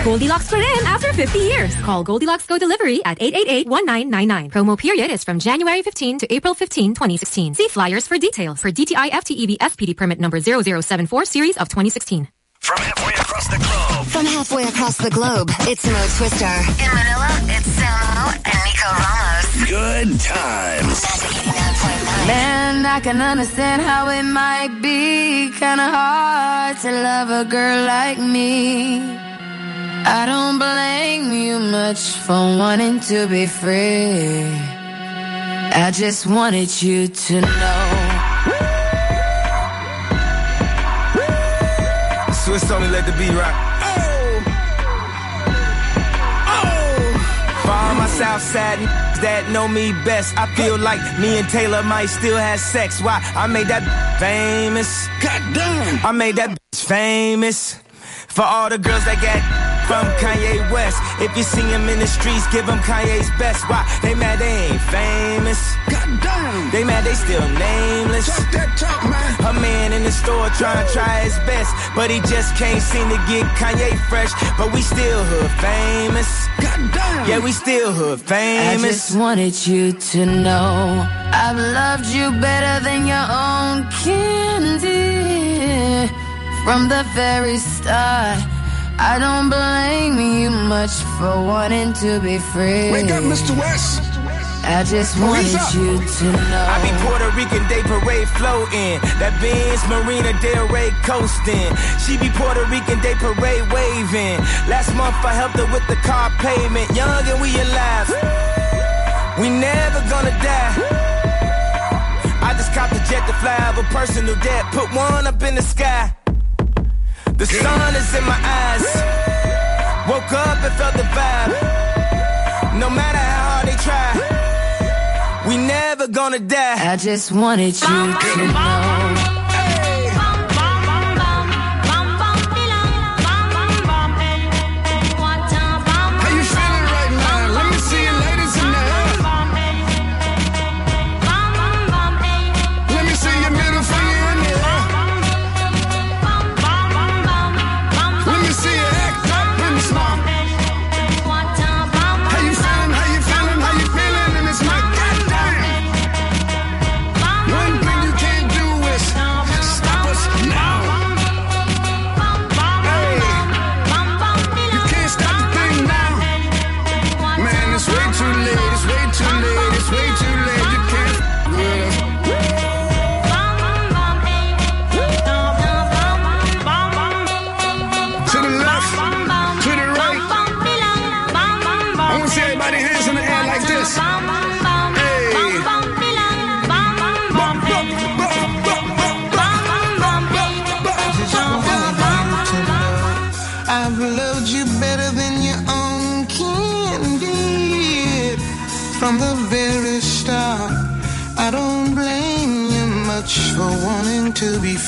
Goldilocks for in after 50 years. Call Goldilocks Go Delivery at 888-1999. Promo period is from January 15 to April 15, 2016. See flyers for details for DTI FTEB SPD permit number 0074 series of 2016. From halfway across the globe. From halfway across the globe, it's Mo Twister. In Manila, it's Samo and Nico Ramos. Good times. Man, I can understand how it might be kinda hard to love a girl like me. I don't blame you much for wanting to be free. I just wanted you to know. Twist on it, let the beat rock. Oh! Oh! For all my Southside n***s that know me best, I feel like me and Taylor might still have sex. Why? I made that famous. God damn! I made that famous. For all the girls that got from Kanye West. If you see him in the streets, give him Kanye's best. Why? They mad they ain't famous. Goddamn. They mad they still nameless. Talk that talk, man. A man in the store trying to try his best, but he just can't seem to get Kanye fresh. But we still hood famous. Goddamn. Yeah, we still hood famous. I famous. just wanted you to know I've loved you better than your own candy. From the very start, I don't blame you much for wanting to be free. Wake up, Mr. West. I just Police wanted up. you to know. I be Puerto Rican Day Parade floating. That Benz Marina Del Rey coasting. She be Puerto Rican Day Parade waving. Last month I helped her with the car payment. Young and we alive. We never gonna die. I just copped a jet to fly over personal debt. Put one up in the sky. The sun is in my eyes. Woke up and felt the vibe. No matter how hard they try. We never gonna die. I just wanted you to know.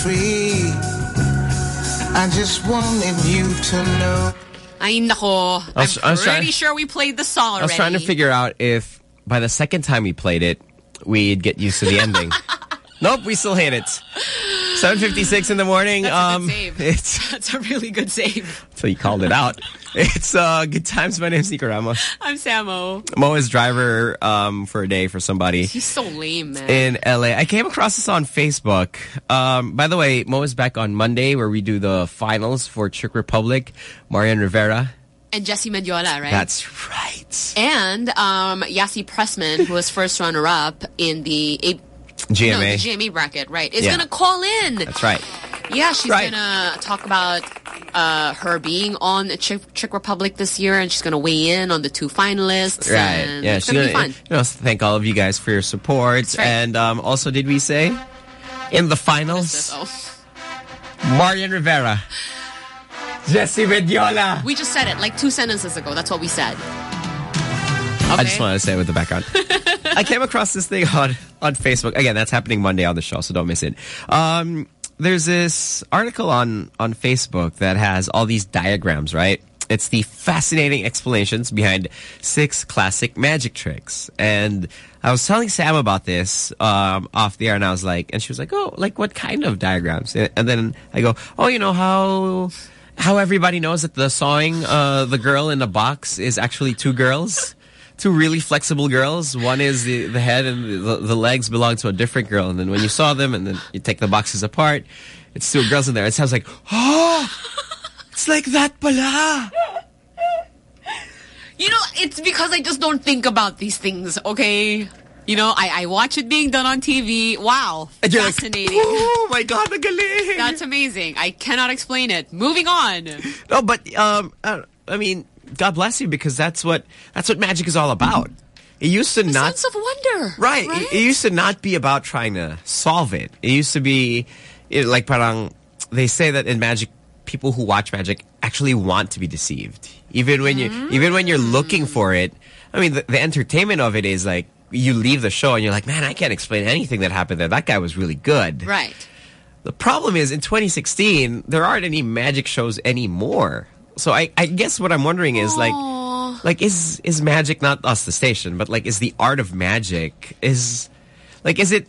Free. I just wanted you to know. Ay, nako. I was- I'm I was pretty trying- sure we played the song already. I was trying to figure out if by the second time we played it, we'd get used to the ending. nope, we still hate it. 7.56 in the morning. That's a um, good save. It's, That's a really good save. so you called it out. It's uh, Good Times. My name's Nico Ramos. I'm Samo. Mo is driver um, for a day for somebody. He's so lame, man. in LA. I came across this on Facebook. Um, by the way, Mo is back on Monday where we do the finals for Czech Republic. Marian Rivera. and Jessy Mendiola, right? That's right. And um, Yassi Pressman, who was first runner-up in the GMA. No, the GMA bracket, right? Is Yeah. gonna call in. That's right. Yeah, she's Right. gonna talk about uh, her being on the Czech, Republic this year, and she's gonna weigh in on the two finalists. Right. And Yeah. it's she's gonna be fun. You know, thank all of you guys for your support. right. And um, also, did we say in the finals, Oh. Marian Rivera, Jessy Mendiola. We just said it like two sentences ago. That's what we said. I just wanted to say it with the background. I came across this thing on, on Facebook. Again, that's happening Monday on the show, so don't miss it. Um, there's this article on, on Facebook that has all these diagrams, right? It's the fascinating explanations behind six classic magic tricks. And I was telling Sam about this um, off the air, and I was like, and she was like, oh, like what kind of diagrams? And then I go, oh, you know how how everybody knows that the sawing uh, the girl in the box is actually two girls two really flexible girls one is the, the head and the, the legs belong to a different girl and then when you saw them and then you take the boxes apart it's two girls in there it sounds like oh it's like that pala You know, it's because I just don't think about these things, okay? You know, I, I watch it being done on TV. Wow. You're like, Fascinating. oh my god the galing That's amazing. I cannot explain it. Moving on. no but um I, I mean god bless you because that's what that's what magic is all about it used to not Sense of wonder. Right. It, it used to not be about trying to solve it. It used to be it, like parang they say that in magic people who watch magic actually want to be deceived. Even when you mm. even when you're looking for it. I mean, the, the entertainment of it is like you leave the show and you're like, man, I can't explain anything that happened there. That guy was really good. Right. The problem is in 2016, there aren't any magic shows anymore. So I, I guess what I'm wondering is like, like is is magic not us the station, but like is the art of magic is like is it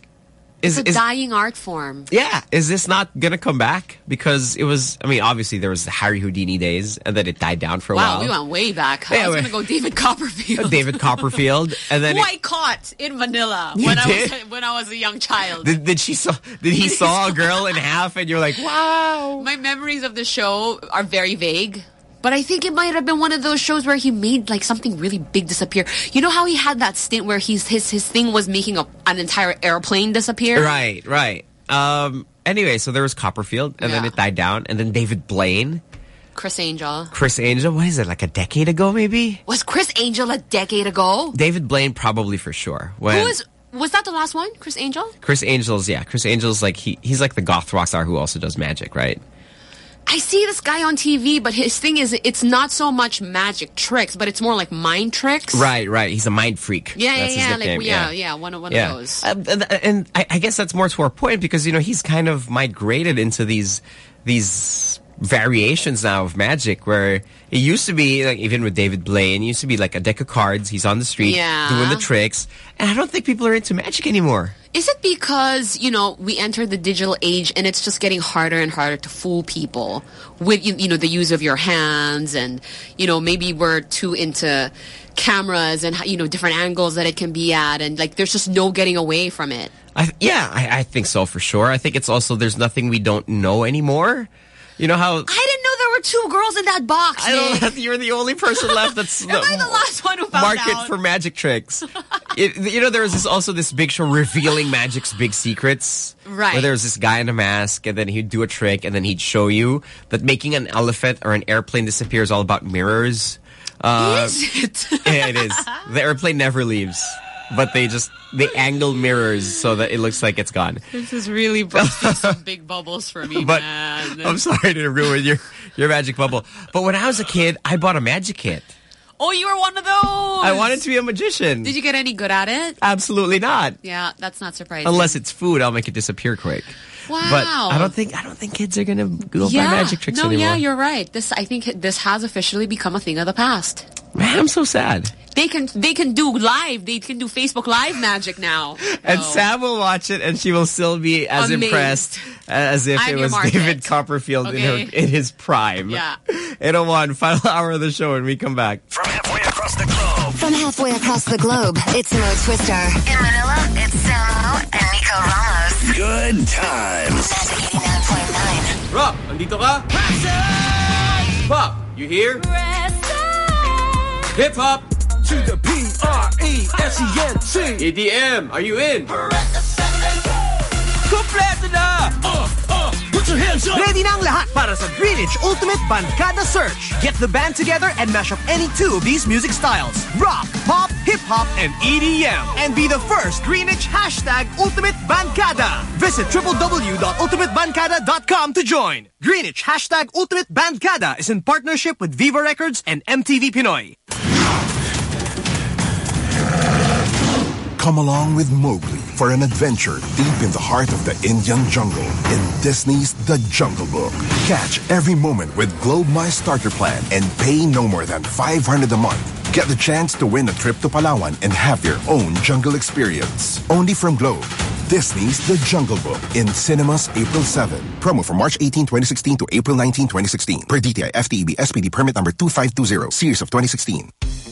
is It's a is dying art form. yeah is this not gonna come back because it was I mean obviously there was the Harry Houdini days and then it died down for a Wow, while. we went way back. Yeah, I was going to go David Copperfield. David Copperfield and then who it- I caught in Manila when I was when I was a young child. did, did she saw did he saw a girl in half and you're like wow My memories of the show are very vague. But I think it might have been one of those shows where he made like something really big disappear. You know how he had that stint where he's his his thing was making a, an entire airplane disappear? Right, right. Um, anyway, so there was Copperfield, and then it died down, and then David Blaine, Criss Angel. Criss Angel. What is it, like a decade ago, maybe? Was Criss Angel a decade ago? David Blaine, probably for sure. When Who was was that the last one? Criss Angel? Criss Angel's, yeah, Criss Angel's like he he's like the goth rock star who also does magic, right? I see this guy on TV, but his thing is it's not so much magic tricks, but it's more like mind tricks. Right, right. He's a mind freak. Yeah, That's yeah, yeah. Like nickname, yeah, yeah, one of one yeah. of those. Uh, and and I, I guess that's more to our point because you know he's kind of migrated into these these variations now of magic where it used to be like even with David Blaine, it used to be like a deck of cards. He's on the street Yeah. doing the tricks, and I don't think people are into magic anymore. Is it because, you know, we enter the digital age and it's just getting harder and harder to fool people with, you, you know, the use of your hands and, you know, maybe we're too into cameras and, you know, different angles that it can be at and like there's just no getting away from it. I, yeah, I, I think so for sure. I think it's also there's nothing we don't know anymore. You know how I didn't know were two girls in that box. I don't. Nick. You're the only person left that's Am I the last one who found market out? for magic tricks. it, you know, there was this also this big show revealing magic's big secrets. Right. Where there was this guy in a mask, and then he'd do a trick, and then he'd show you that making an elephant or an airplane disappear is all about mirrors. Uh, is it? yeah, it is. The airplane never leaves, but they just they angle mirrors so that it looks like it's gone. This is really bursting some big bubbles for me, But man. I'm sorry to ruin your your magic bubble. But when I was a kid, I bought a magic kit. Oh, you were one of those. I wanted to be a magician. Did you get any good at it? Absolutely not. Yeah, that's not surprising. Unless it's food, I'll make it disappear quick. Wow. But I don't think I don't think kids are gonna go yeah. buy magic tricks no, anymore. yeah, you're right. This I think this has officially become a thing of the past. Man, I'm so sad. They can they can do live. They can do Facebook Live magic now. And So, Sam will watch it, and she will still be as Amazed. impressed as if I'm it was. David Copperfield in, her, Okay. in his prime. Yeah. 801, final hour of the show, when we come back. From halfway across the globe. From halfway across the globe, it's Mo Twister. In Manila, it's Samo and Nico Ramos. Good times. Magic 89.9. Rob, andito ka? Pop, you here? Hip hop. To the P-R-E-S-E-N-T. EDM, are you in? Kompleto na! Put your hands up! Ready na ang lahat para sa Greenwich Ultimate Barkada Search. Get the band together and mash up any two of these music styles. Rock, pop, hip-hop, and EDM. And be the first Greenwich hashtag Ultimate Barkada. Visit www.ultimatebarkada.com to join. Greenwich hashtag Ultimate Barkada is in partnership with Viva Records and MTV Pinoy. Come along with Mowgli for an adventure deep in the heart of the Indian jungle in Disney's The Jungle Book. Catch every moment with Globe My Starter Plan and pay no more than 500 a month. Get the chance to win a trip to Palawan and have your own jungle experience. Only from Globe. Disney's The Jungle Book in cinemas April 7. Promo from March 18, 2016 to April 19, 2016. Per DTI FTEB SPD permit number 2520, series of 2016.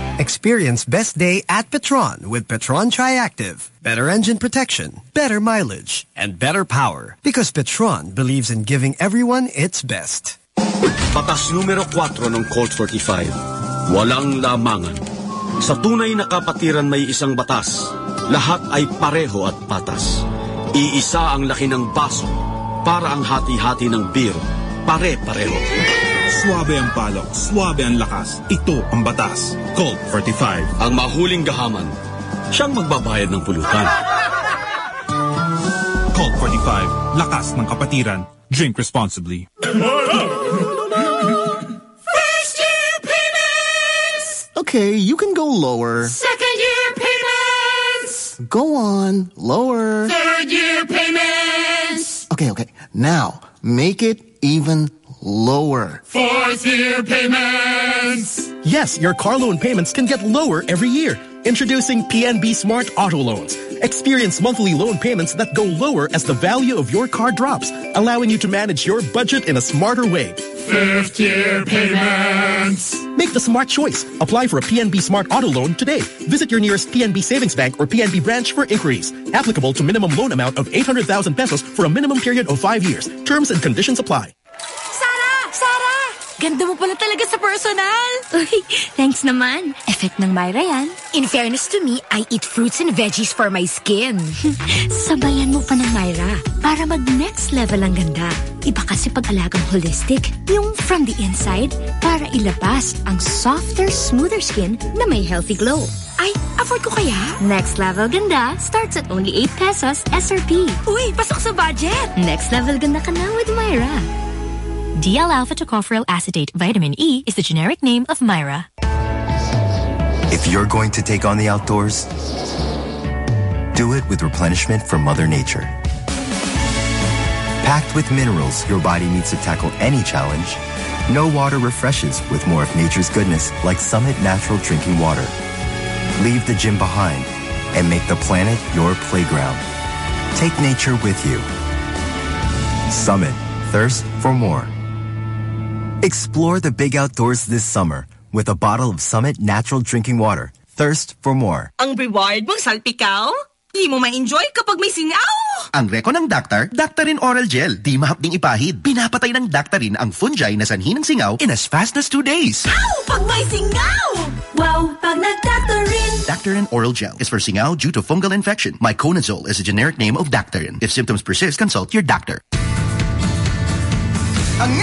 Experience best day at Petron with Petron Triactive. Better engine protection, better mileage, and better power. Because Petron believes in giving everyone its best. Batas numero 4 ng Colt 45. Walang lamangan. Sa tunay na kapatiran may isang batas. Lahat ay pareho at patas. Iisa ang laki ng baso para ang hati-hati ng beer. Pare-pareho. Suabe ang palok, suabe ang lakas. Ito ang batas. Colt 45. Ang mahuling gahaman, siyang magbabayad ng pulutan. Colt 45. Lakas ng kapatiran. Drink responsibly. First year payments! Okay, you can go lower. Second year payments! Go on, lower. Third year payments! Okay, okay. Now, make it even lower. Fourth year payments! Yes, your car loan payments can get lower every year. Introducing PNB Smart Auto Loans. Experience monthly loan payments that go lower as the value of your car drops, allowing you to manage your budget in a smarter way. Fifth year payments! Make the smart choice. Apply for a PNB Smart Auto Loan today. Visit your nearest PNB Savings Bank or PNB branch for inquiries. Applicable to minimum loan amount of 800,000 pesos for a minimum period of five years. Terms and conditions apply. Ganda mo pala talaga sa personal. Uy, thanks naman. Effect ng Myra yan. In fairness to me, I eat fruits and veggies for my skin. Sabayan mo pa ng Myra para mag-next level ang ganda. Iba kasi pag-alagang holistic, yung from the inside para ilabas ang softer, smoother skin na may healthy glow. Ay, afford ko kaya? Next level ganda starts at only 8 pesos SRP. Uy, pasok sa budget! Next level ganda ka na with Myra. DL-alpha tocopherol acetate vitamin E is the generic name of Myra. If you're going to take on the outdoors, do it with replenishment from Mother Nature. Packed with minerals your body needs to tackle any challenge, no water refreshes with more of nature's goodness like Summit Natural Drinking Water. Leave the gym behind and make the planet your playground. Take nature with you. Summit. Thirst for more. Explore the big outdoors this summer with a bottle of Summit Natural Drinking Water. Thirst for more. Ang reward mong salpikaw? Di mo ma-enjoy kapag may singaw! Ang reko ng Daktar, Daktarin Oral Gel. Di mahapding ipahid. Pinapatay ng Daktarin ang fungi na sanhi ng singaw in as fast as two days. Ow! Pag may singaw! Wow! Pag nag-Daktarin! Daktarin Oral Gel is for singaw due to fungal infection. Myconazole is a generic name of Daktarin. If symptoms persist, consult your doctor. Ang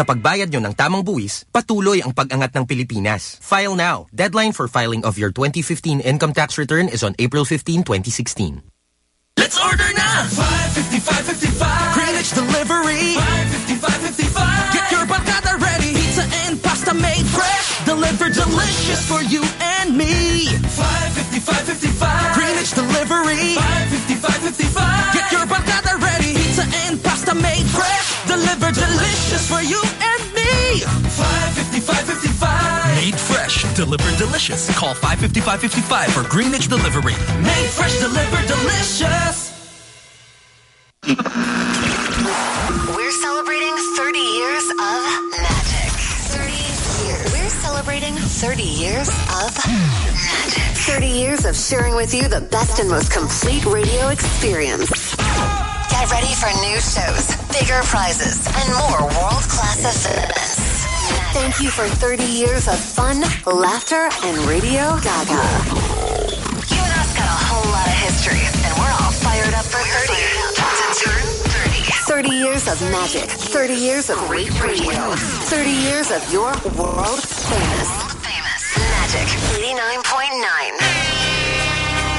Sa pagbayad nyo ng tamang buwis, patuloy ang pag-angat ng Pilipinas. File now. Deadline for filing of your 2015 income tax return is on April 15, 2016. Let's order now! 550, 555. Greenwich Delivery. 550, 555. Get your barcada ready. Pizza and pasta made fresh. Delivered delicious for you and me. 550, 555. Greenwich Delivery. 550, 555. Get your barcada ready. Pizza and pasta made fresh. Delivered delicious for you and me. 550, 555. Made fresh, delivered delicious. Call 55555 for Greenwich Delivery. Made fresh, delivered delicious. We're celebrating 30 years of magic. 30 years. We're celebrating 30 years of magic. 30 years of sharing with you the best and most complete radio experience. Get ready for new shows, bigger prizes, and more world-class events. Thank you for 30 years of fun, laughter, and Radio Gaga. You and us got a whole lot of history, and we're all fired up for 30. To turn 30. 30 years of magic. 30 years of great radio. 30 years of your world famous. Famous. Magic 89.9.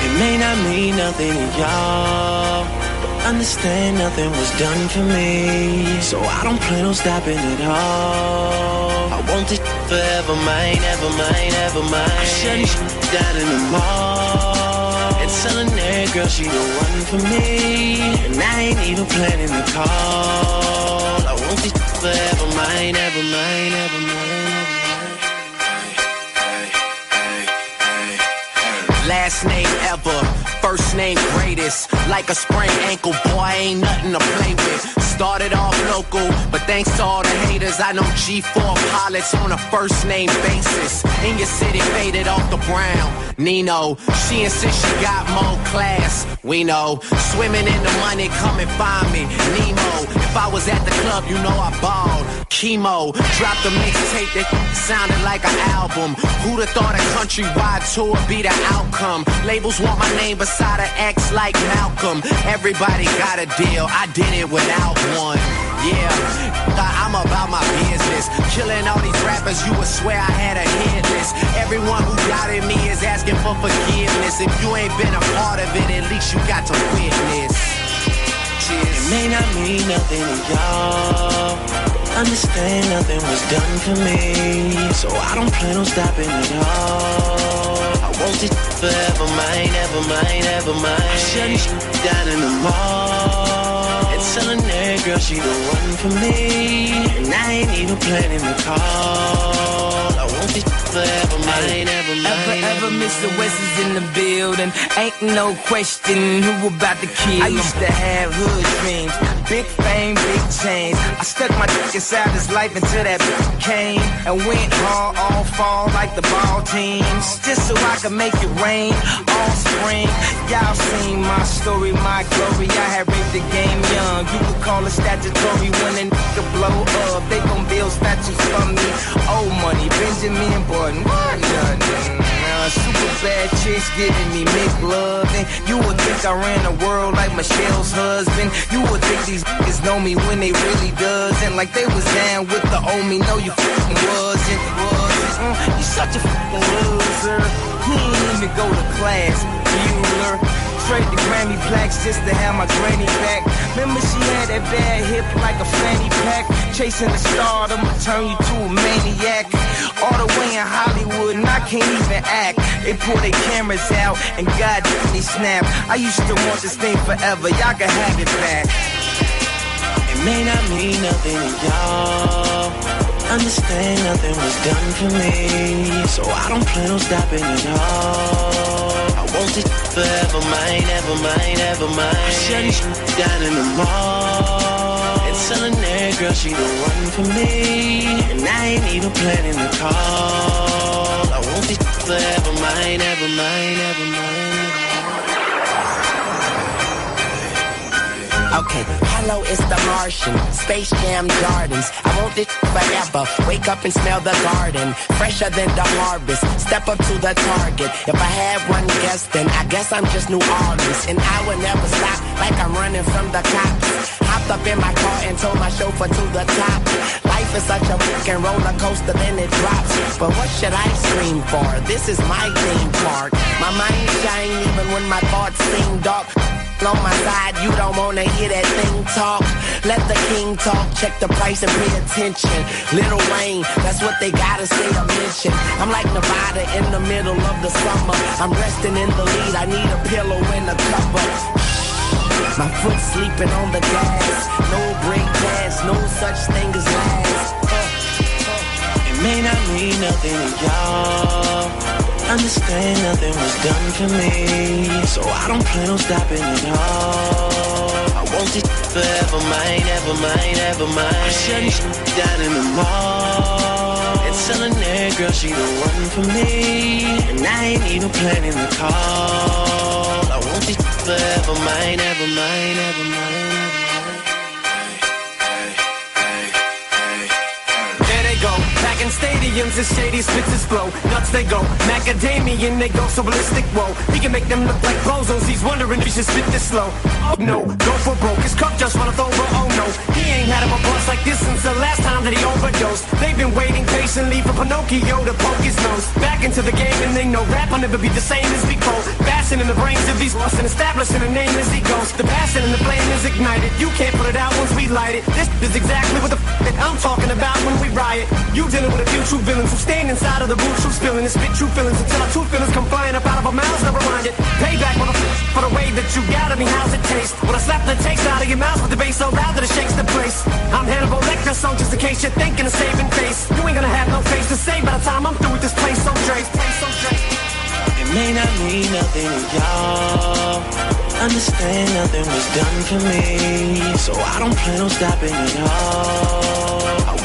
It may not mean nothing to y'all. Understand nothing was done for me. So I don't plan on stopping at all. I want this forever mine, ever mine, ever mine. I'm shutting down in the mall. And telling that girl she the one for me. And I ain't even planning to call. I want this forever mine, ever mine, ever mine. Last name ever. First name greatest. Like a sprained ankle, boy, ain't nothing to play with. Started off local, but thanks to all the haters, I know G4 pilots on a first name basis. In your city, faded off the brown. Nino, she insists she got more class. We know, swimming in the money, come and find me. Nemo, if I was at the club, you know I balled. Chemo, dropped a mixtape that sounded like an album. Who'd have thought a countrywide tour be the outcome? Labels want my name beside an X like Malcolm. Everybody got a deal, I did it without one. Yeah, I'm about my business. Killing all these rappers, you would swear I had a hit list. Everyone who doubted me is asking for forgiveness. If you ain't been a part of it, at least you got to witness. Cheers. It may not mean nothing to y'all. Understand nothing was done for me. So I don't plan on stopping at all. I want this forever mine, ever mine, ever mine. Shutting shit down in the mall. And telling that girl she the one for me. And I ain't even planning to call. I want this forever mine, ever mine. Ever, West is in the building. Ain't no question who about to kill I used to have hood dreams. Big fame, big chains. I stuck my dick inside this life until that bitch came. And went hard all fall like the ball teams. Just so I could make it rain all spring. Y'all seen my story, my glory. I had raped the game young. You could call it statutory when a nigga blow up. They gon' build statues for me. Old money, Benjamin Button. What? Nothing. Super bad chicks giving me mixed love. And you would think I ran the world like Michelle's husband. You would think these niggas know me when they really doesn't. Like they was down with the old me. No, you fucking wasn't. wasn't. Mm, you such a fucking loser. He ain't even go to class. Bueller. Trade the Grammy plaques just to have my granny back. Remember she had that bad hip like a fanny pack. Chasing the stardom, turn you to a maniac. All the way in Hollywood, and I can't even act. They pull their cameras out, and God damn, me snap. I used to want this thing forever, y'all can have it back. It may not mean nothing to y'all. Understand nothing was done for me. So I don't plan on stopping at all. I want this forever mine, ever mine, ever mine. Shutting shit down in the mall. And telling that girl she the one for me. And I ain't even planning to call. I want this forever mine, ever mine, ever mine. Okay, hello, it's the Martian. Space Jam Gardens. I want this forever. Wake up and smell the garden. Fresher than the harvest. Step up to the target. If I had one guess, then I guess I'm just New Orleans. And I will never stop like I'm running from the cops. Hopped up in my car and told my chauffeur to the top. Life is such a fucking roller coaster, then it drops. But what should I scream for? This is my theme park. My mind shine even when my thoughts seem dark on my side, you don't wanna hear that thing talk. Let the king talk, check the price and pay attention. Little Wayne, that's what they gotta say or mention. I'm like Nevada in the middle of the summer. I'm resting in the lead, I need a pillow and a cover. My foot sleeping on the gas. No break dance, no such thing as last. Uh, uh. It may not mean nothing to y'all. Understand nothing was done for me. So I don't plan on stopping at all. I want this forever mine, ever mine, ever mine. Shutting shit down in the mall. And telling that girl she the one for me. And I ain't even planning to call. I want this forever mine, ever mine, ever mine. Stadiums and shady spits his flow. Nuts they go, macadamian they go so ballistic. Whoa, he can make them look like bozos. He's wondering if he should spit this slow. Oh no, go for broke. His cup just runneth over. Oh no, he ain't had him a bust like this since the last time that he overdosed. They've been waiting patiently for Pinocchio to poke his nose back into the game, and they know rap will never be the same as before. Bashing in the brains of these lost and establishing a name as he goes. The passion and the flame is ignited. You can't put it out once we light it. This is exactly what the f that I'm talking about when we riot. You dealing with a few true villains who stand inside of the booth, true spilling and spit true feelings until our true feelings come flying up out of our mouths. Never mind it. Payback for the for the way that you got me. How's it taste? When I slap the taste out of your mouth with the bass so loud that it shakes the place. I'm Hannibal Lecter, so just in case you're thinking of saving face, you ain't gonna have no face to save by the time I'm through with this place. So place so. It may not mean nothing to y'all. Understand nothing was done for me, so I don't plan on stopping at all.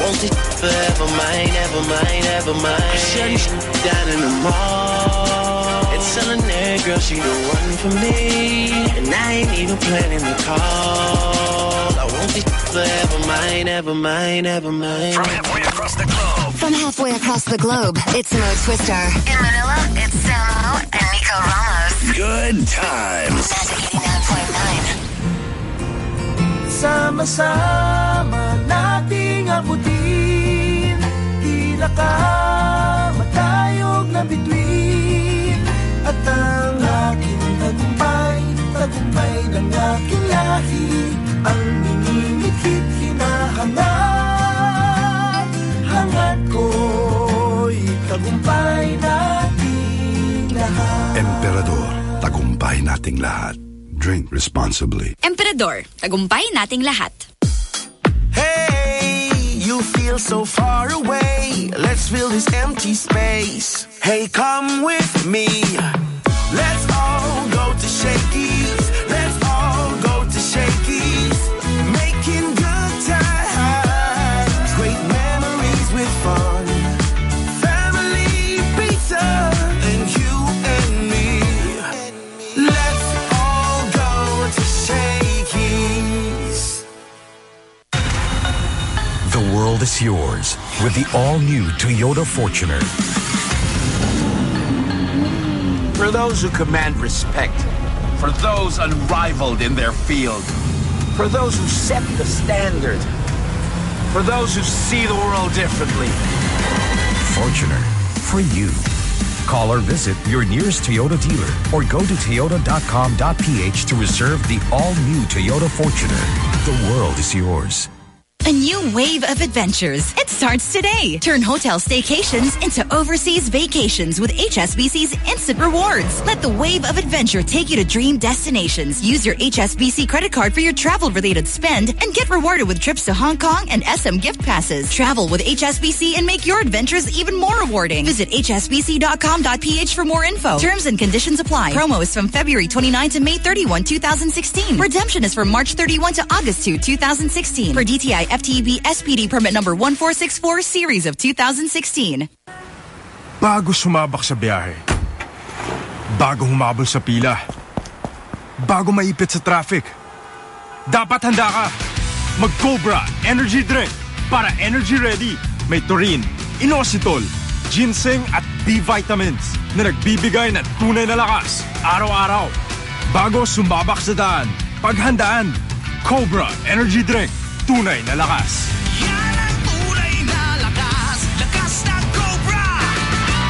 I want this forever mine, ever mine, ever mine. I'm shutting down in the mall. And telling that girl she the one for me. And I ain't even planning to call. I want this forever mine, ever mine, ever mine. From halfway across the globe. From halfway across the globe, it's Mo Twister. In Manila, it's Samo and Nico Ramos. Good times. Sama-sama nating abutin Tila ka matayog na bituin At ang aking tagumpay Tagumpay ng aking lahi Ang minimikit hinahanap Hangat ko'y tagumpay nating lahat Emperador, tagumpay nating lahat. Drink responsibly. Emperador, tagumpay nating lahat. Hey, feel so far away. Let's fill this empty space. Hey, come with me. Let's all go to Shakey's. Let's all go to Shakey's. World is yours with the all-new Toyota Fortuner. For those who command respect, for those unrivaled in their field, for those who set the standard, for those who see the world differently. Fortuner for you. Call or visit your nearest Toyota dealer or go to toyota.com.ph to reserve the all-new Toyota Fortuner. The world is yours. A new wave of adventures. It starts today. Turn hotel staycations into overseas vacations with HSBC's instant rewards. Let the wave of adventure take you to dream destinations. Use your HSBC credit card for your travel related spend and get rewarded with trips to Hong Kong and SM gift passes. Travel with HSBC and make your adventures even more rewarding. Visit hsbc.com.ph for more info. Terms and conditions apply. Promo is from February 29 to May 31, 2016. Redemption is from March 31 to August 2, 2016. For DTI FTB SPD permit number 1464 series of 2016. Bago sumabak sa biyahe. Bago humabol sa pila. Bago maipit sa traffic. Dapat handa ka. Mag-Cobra Energy Drink para energy ready. May taurine, inositol, ginseng at B vitamins na nagbibigay ng tunay na lakas araw-araw. Bago sumabak sa daan, paghandaan. Cobra Energy Drink. Tunay na lakas.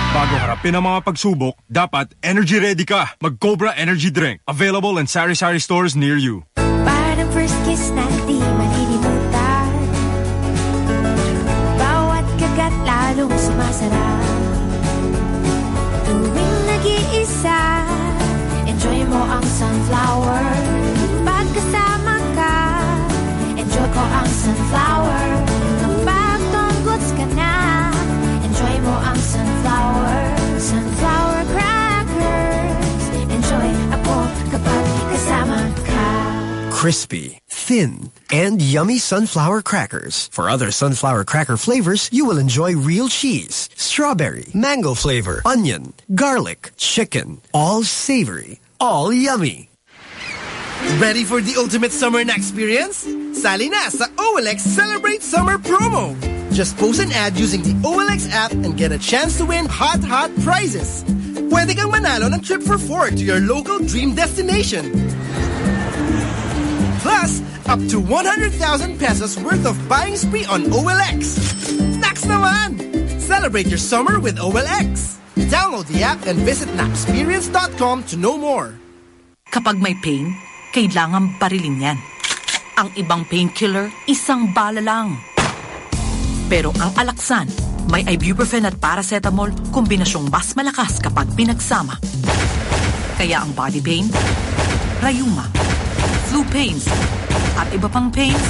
Bago harapin ang mga pagsubok, dapat energy ready ka. Mag-Cobra Energy Drink. Available in sari-sari stores near you. Parang first kiss na di malilimutan Bawat kagat lalong sumasarap Tuwing nag-iisa Enjoy mo ang sunflower Crispy, thin, and yummy sunflower crackers. For other sunflower cracker flavors, you will enjoy real cheese, strawberry, mango flavor, onion, garlic, chicken. All savory, all yummy. Ready for the ultimate summer na experience? Sali na OLX Celebrate Summer Promo! Just post an ad using the OLX app and get a chance to win hot, hot prizes. Pwede kang manalo ng trip for four to your local dream destination. Plus, up to 100,000 pesos worth of buying spree on OLX. Snacks naman! Celebrate your summer with OLX. Download the app and visit naexperience.com to know more. Kapag may pain, kailangan barilin yan. Ang ibang painkiller, isang bala lang. Pero ang alaksan, may ibuprofen at paracetamol, kombinasyong mas malakas kapag pinagsama. Kaya ang body pain, rayuma, flu pains, at iba pang pains,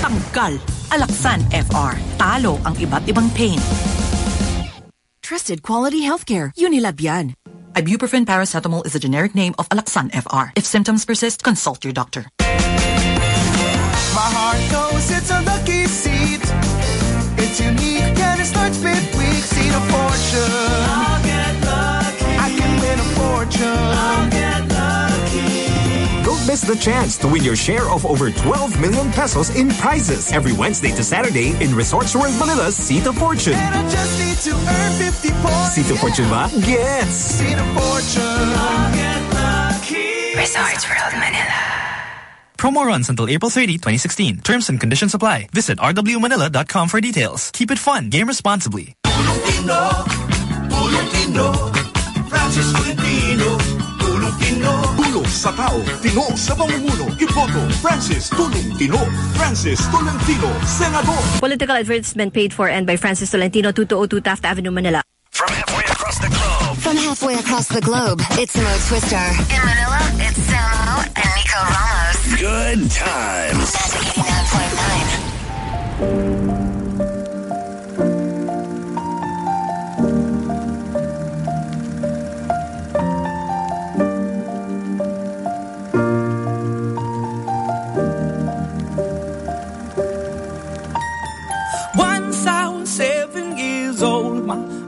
tanggal. Alaksan FR. Talo ang iba't ibang pain. Trusted quality healthcare. Unilab yan. Ibuprofen paracetamol is a generic name of Alaksan FR. If symptoms persist, consult your doctor. My heart knows it's a lucky seat. It's unique and it starts midweek. See the fortune. I'll get lucky. I can win a fortune. Miss the chance to win your share of over 12 million pesos in prizes every Wednesday to Saturday in Resorts World Manila's Seat of Fortune. And I just need to earn 50 points. Seat of Fortune ba? Gets! See the fortune. I'll get. Resorts World Manila. Promo runs until April 30, 2016. Terms and conditions apply. Visit rwmanila.com for details. Keep it fun. Game responsibly. Tulong Tino, Tulong Tino. Tulo Satao, Tino sa Pangungulo, Kipoto, Francis Tulong Francis Tolentino, Senador. Political advertisement paid for and by Francis Tolentino, 202 Taft Avenue, Manila. From halfway across the globe. From halfway across the globe, it's Mo Twister. In Manila, it's Samo and Nico Ramos. Good times. 99.9.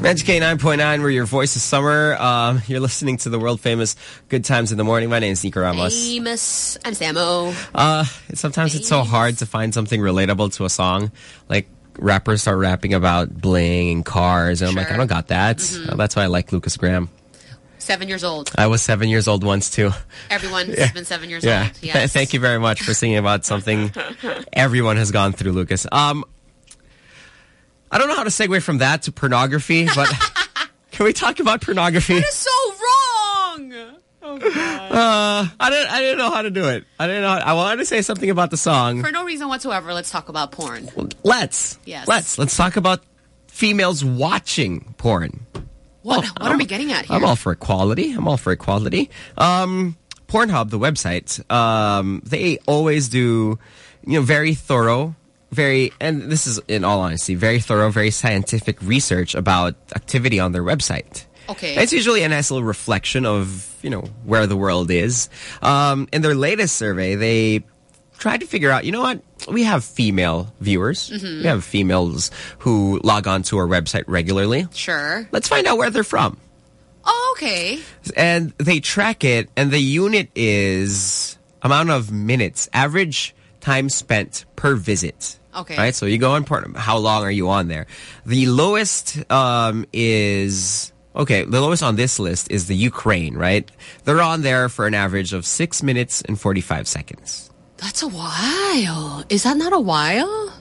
Magic K9.9, where your voice is summer. Um, you're listening to the world famous Good Times in the Morning. My name is Nico Ramos. Famous. I'm Samo. Uh, sometimes it's so hard to find something relatable to a song. Like rappers start rapping about bling and cars, and I'm like, I don't got that. Mhm. Uh, that's why I like Lucas Graham. Seven years old. I was seven years old once too. Everyone's Yeah. been seven years yeah. old. Th- thank you very much for singing about something everyone has gone through, Lucas. Um, I don't know how to segue from that to pornography, but can we talk about pornography? It is so wrong. Oh, God. Uh, I didn't. I didn't know how to do it. I didn't know. I wanted to say something about the song. For no reason whatsoever, let's talk about porn. Let's. Yes. Let's. Let's talk about females watching porn. What? what are we getting at here? I'm all for equality. I'm all for equality. Um, Pornhub, the website, um, they always do, you know, very thorough, very, and this is in all honesty, very thorough, very scientific research about activity on their website. Okay. It's usually a nice little reflection of, you know, where the world is. Um, in their latest survey, they tried to figure out, you know what? We have female viewers. Mhm. We have females who log on to our website regularly. Sure. Let's find out where they're from. Oh, okay. And they track it, and the unit is amount of minutes, average time spent per visit. Okay. Right? So you go on part, how long are you on there? The lowest um, is, okay, the lowest on this list is the Ukraine, right? They're on there for an average of 6 minutes and 45 seconds. That's a while. Is that not a while?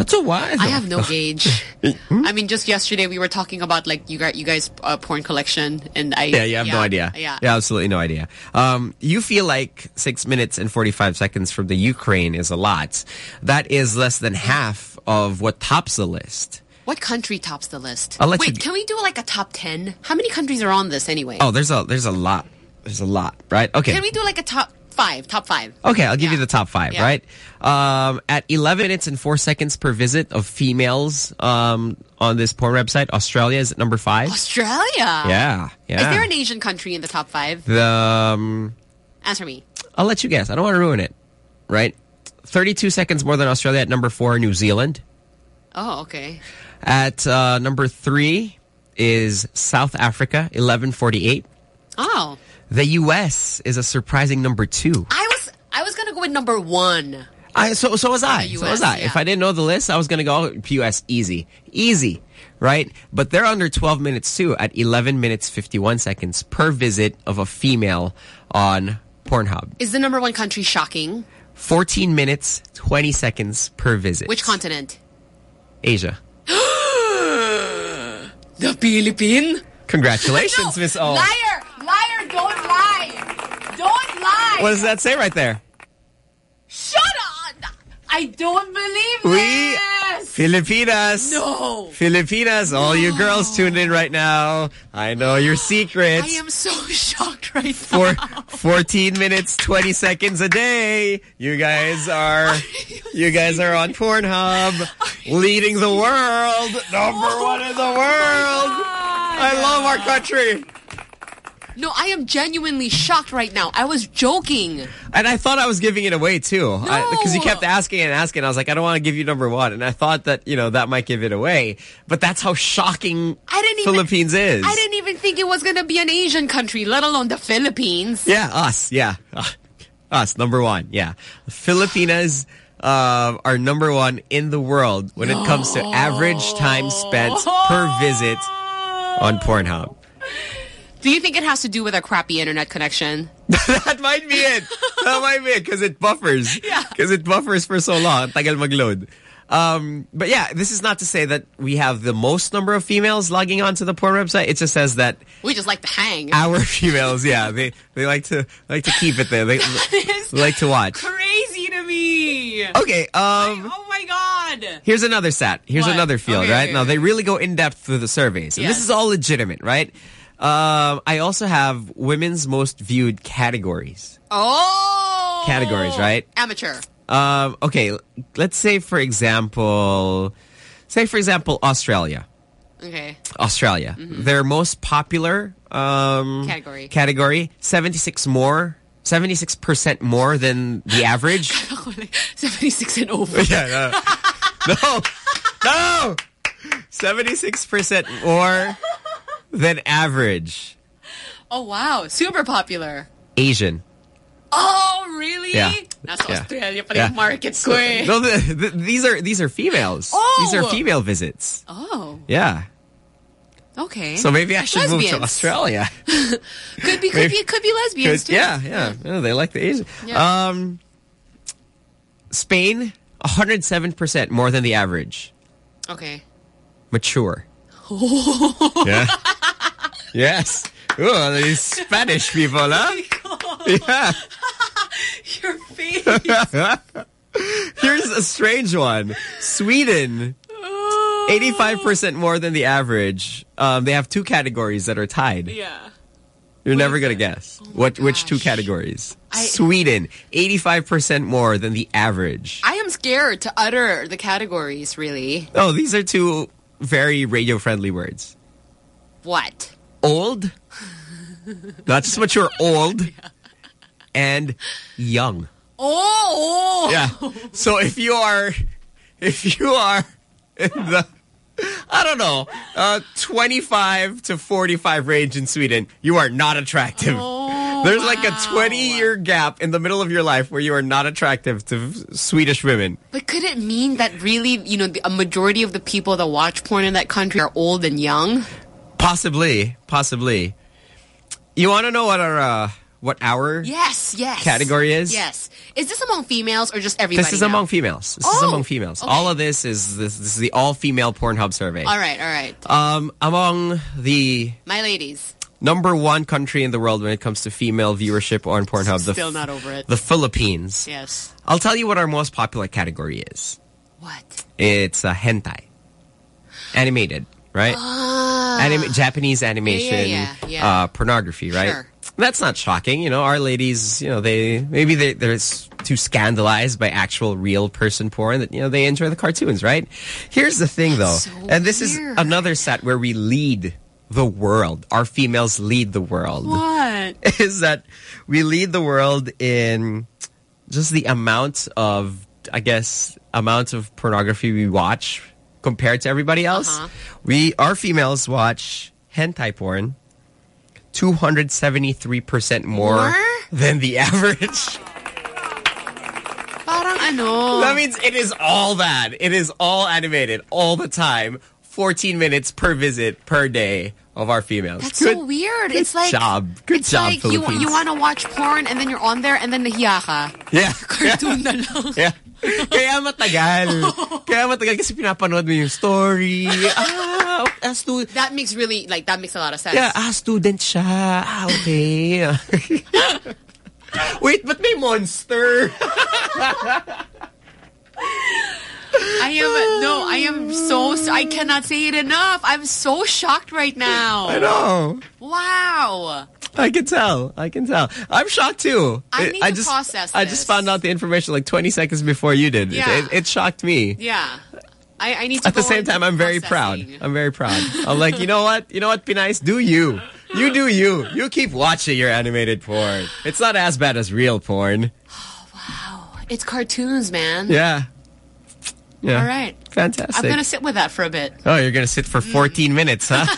That's a while. I have no gauge. I mean, just yesterday we were talking about like you got you guys uh, porn collection, and I Yeah, you have no idea. Yeah, yeah, absolutely no idea. Um, you feel like six minutes and 45 seconds from the Ukraine is a lot. That is less than half of what tops the list. What country tops the list? Wait, you- can we do like a top ten? How many countries are on this anyway? Oh, there's a, there's a lot. There's a lot, right? Okay. Can we do like a top five? Top five. Okay, I'll give you the top five, Yeah. right? Um, at 11 minutes and 4 seconds per visit of females um, on this porn website, Australia is at number five. Australia. Yeah, yeah. Is there an Asian country in the top five? the, um, Answer me. I'll let you guess. I don't want to ruin it, right? 32 seconds more than Australia at number four, New Zealand. Oh, okay. At uh, number three is South Africa, 1148. Oh, The U.S. is a surprising number two. I was I was gonna go with number one. I, so so was I. The so was I. yeah. If I didn't know the list, I was going to go U.S. easy, easy, right? But they're under 12 minutes too, at 11 minutes 51 seconds per visit of a female on Pornhub. Is the number one country shocking? 14 minutes 20 seconds per visit. Which continent? Asia. The Philippines. Congratulations, Miss O. Liar! Don't lie! Don't lie! What does that say right there? Shut up! I don't believe it! We this! Filipinas. No. Filipinas. All you girls tuned in right now. I know your secrets. I am so shocked right For now. 14 minutes 20 seconds a day. You guys are you guys are on Pornhub leading the world. Number oh one in the world. I love our country. No, I am genuinely shocked right now. I was joking. And I thought I was giving it away too. Because you kept asking and asking. I was like, I don't want to give you number one. And I thought that, you know, that might give it away. But that's how shocking I didn't even Philippines is. I didn't even think it was gonna be an Asian country, let alone the Philippines. Yeah, us. Yeah. Uh, Us, number one. Yeah. Filipinas uh, are number one in the world when it comes to average time spent per visit on Pornhub. Do you think it has to do with a crappy internet connection? that might be it. That might be it because it buffers. Yeah. Because it buffers for so long. Tagal magload. Um, but yeah, this is not to say that we have the most number of females logging onto the porn website. It just says that We just like to hang. our females, yeah, they they like to like to keep it there. They, like to watch. Crazy to me. Okay, um, oh my god. Here's another stat. Here's What? another field, Okay, right? okay, Now, they really go in depth through the surveys. And this is all legitimate, right? Um, I also have women's most viewed categories. Oh. Categories, right? Amateur. Um, okay, let's say, for example, say, for example, Australia. Okay. Australia. Their most popular um, Category. category, 76 more, 76% more than the average. 76 and over. Yeah, no. no. No! 76% more than average. Oh wow, super popular. Asian. Oh really? Yeah. Nasa Yeah. Australia pa Yeah. market ko eh. No, the, the, these are these are females. Oh! These are female visits. Oh, Yeah. okay. So maybe I should move to Australia. Could be, could Maybe- be, could be lesbians Good- too. Yeah, yeah. Yeah, They like the Asian. Yeah. Um, Spain, 107% more than the average. Okay. Mature. Yeah. Yes. Oh, these Spanish people, huh? Yeah. Your face. Here's a strange one. Sweden, 85% more than the average. Um, they have two categories that are tied. Yeah. You're never going to guess. what Which two categories? Sweden, 85% more than the average. I am scared to utter the categories. Really. Oh, these are two very radio-friendly words. What? Old, not just mature, old, and young. Oh. Yeah. So if you are, if you are in the, I don't know, uh, 25 to 45 range in Sweden, you are not attractive. There's like a 20 year gap in the middle of your life where you are not attractive to Swedish women. But could it mean that really, you know, the, a majority of the people that watch porn in that country are old and young? Possibly, possibly. You want to know what our, uh, what our Yes, yes. category is? Yes. Is this among females or just everybody? This is now? among females. This is Oh, among females. okay. All of this is this, this is the all female Pornhub survey. All right, all right. Um, among the My ladies. number one country in the world when it comes to female viewership on Pornhub, the, Still not over it. the Philippines. Yes. I'll tell you what our most popular category is. What? It's uh, hentai, animated, right? Anima- Japanese animation, Ah. yeah, yeah. Uh, pornography, right? Sure. That's not shocking. You know, our ladies, you know, they maybe they, they're too scandalized by actual real person porn that, you know, they enjoy the cartoons, right? Here's the thing, though. and this is another set where we lead the world. Our females lead the world. What? Is that we lead the world in just the amount of, I guess, amount of pornography we watch compared to everybody else. Uh-huh. We, our females watch hentai porn 273% more More? than the average. Parang ano? That means it is all that. It is all animated all the time. 14 minutes per visit per day of our females. That's Good so weird. good it's like job. Good it's job, like you you want to watch porn and then you're on there and then the ka. Yeah. Cartoon na lang. Yeah. Kaya matagal. Kaya matagal kasi pinapanood mo yung story. Ah, ah, stu- That makes really like that makes a lot of sense. yeah, ah, student siya. Ah, okay. Wait, but may monster? I am no, I am so I cannot say it enough. I'm so shocked right now. I know. Wow. I can tell. I can tell. I'm shocked too. I It- need to just, process I just found out the information like 20 seconds before you did. It- Yeah. It, it shocked me. Yeah. I, I need to At the same time, I'm very proud. I'm very proud. I'm like, you know what? You know what? Be nice. Do you? You do you. You keep watching your animated porn. It's not as bad as real porn. Oh, wow. It's cartoons, man. Yeah. Yeah. All right. Fantastic. I'm gonna sit with that for a bit. Oh, you're gonna sit for 14 minutes, huh?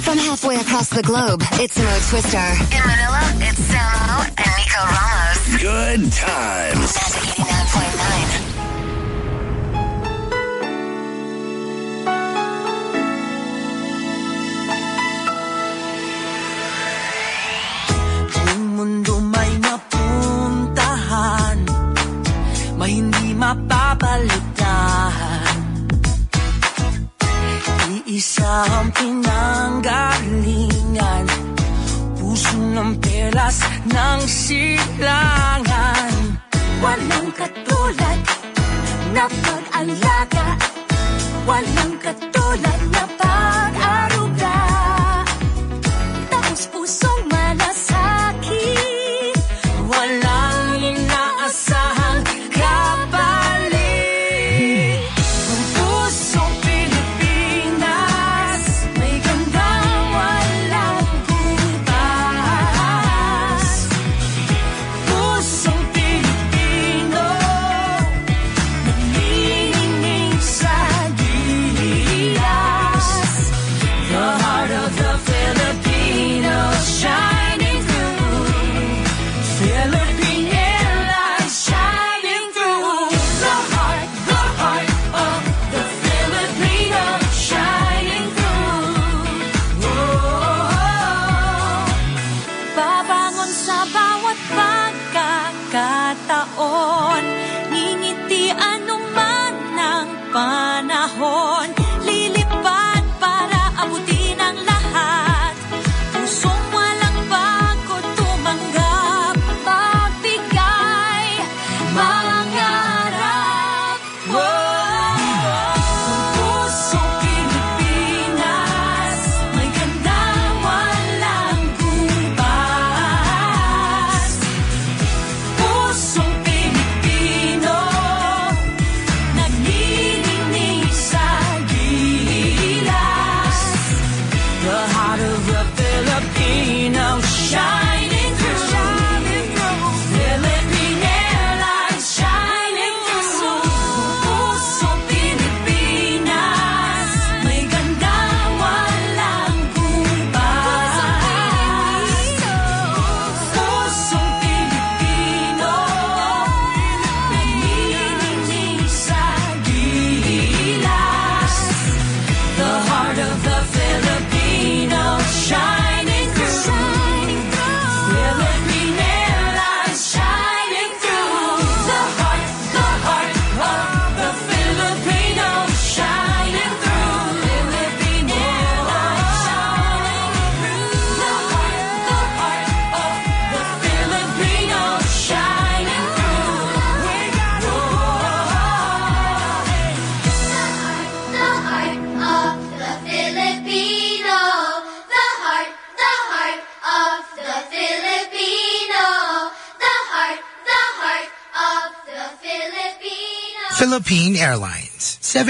From halfway across the globe, it's Mo Twister. In Manila, it's Samo and Nico Ramos. Good times. 89.9. hindi mapapalitan. Iisa ang pinanggalingan Puso ng pelas ng silangan. Walang katulad na pag-alaga Walang katulad na pag-aruga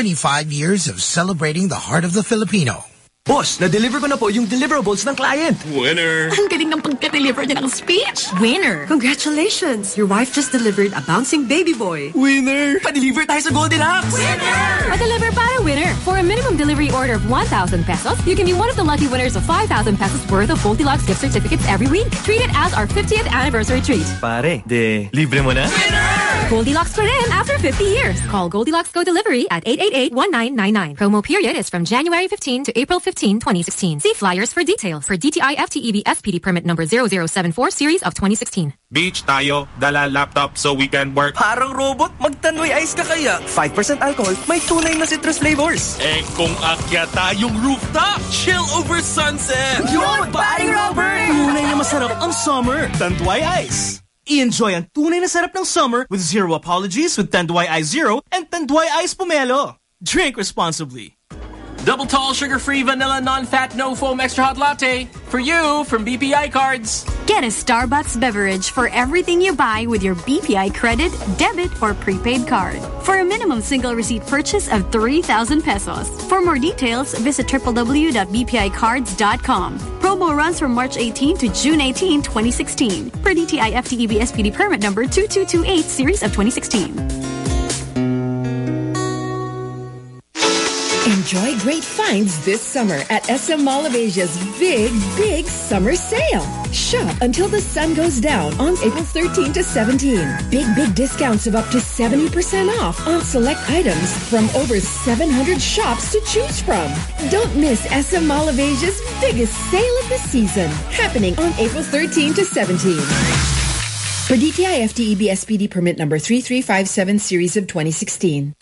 75 years of celebrating the heart of the Filipino. Boss, na-deliver ko na po yung deliverables ng client. Winner! Ang galing ng pagka-deliver niya ng speech. Winner! Congratulations! Your wife just delivered a bouncing baby boy. Winner! Pa-deliver tayo sa Goldilocks! Pa-deliver para winner. For a minimum delivery order of 1,000 pesos, you can be one of the lucky winners of 5,000 pesos worth of Goldilocks gift certificates every week. Treat it as our 50th anniversary treat. Pare, de libre mo na? Goldilocks for in after 50 years. Call Goldilocks Go Delivery at 888-1999. Promo period is from January 15 to April 15, 2016. See flyers for details for DTI FTEB SPD permit number 0074 series of 2016. Beach tayo, dala laptop so we can work. Parang robot, magtanway ice ka kaya. 5% alcohol, may tunay na citrus flavors. Eh kung akya tayong rooftop, chill over sunset. Yun, paring Robert! Tunay na masarap ang summer. Tanduay Ice. I-enjoy ang tunay na sarap ng summer with zero apologies with Tanduay Ice Zero and Tanduay Ice Pomelo. Drink responsibly. Double tall, sugar-free, vanilla, non-fat, no-foam, extra hot latte. For you, from BPI Cards. Get a Starbucks beverage for everything you buy with your BPI credit, debit, or prepaid card. For a minimum single receipt purchase of 3,000 pesos. For more details, visit www.bpicards.com. Promo runs from March 18 to June 18, 2016. Per DTI FTEB SPD permit number 2228 series of 2016. Enjoy great finds this summer at SM Mall of Asia's big, big summer sale. Shop until the sun goes down on April 13 to 17. Big, big discounts of up to 70% off on select items from over 700 shops to choose from. Don't miss SM Mall of Asia's biggest sale of the season, happening on April 13 to 17. For DTI FTEB permit number 3357 series of 2016.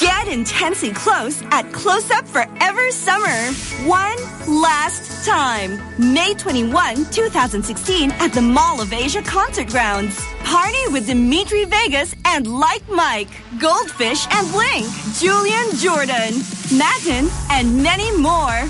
Get intensely close at Close Up Forever Summer. One last time. May 21, 2016 at the Mall of Asia Concert Grounds. Party with Dimitri Vegas and Like Mike, Goldfish and Blink, Julian Jordan, Matin, and many more.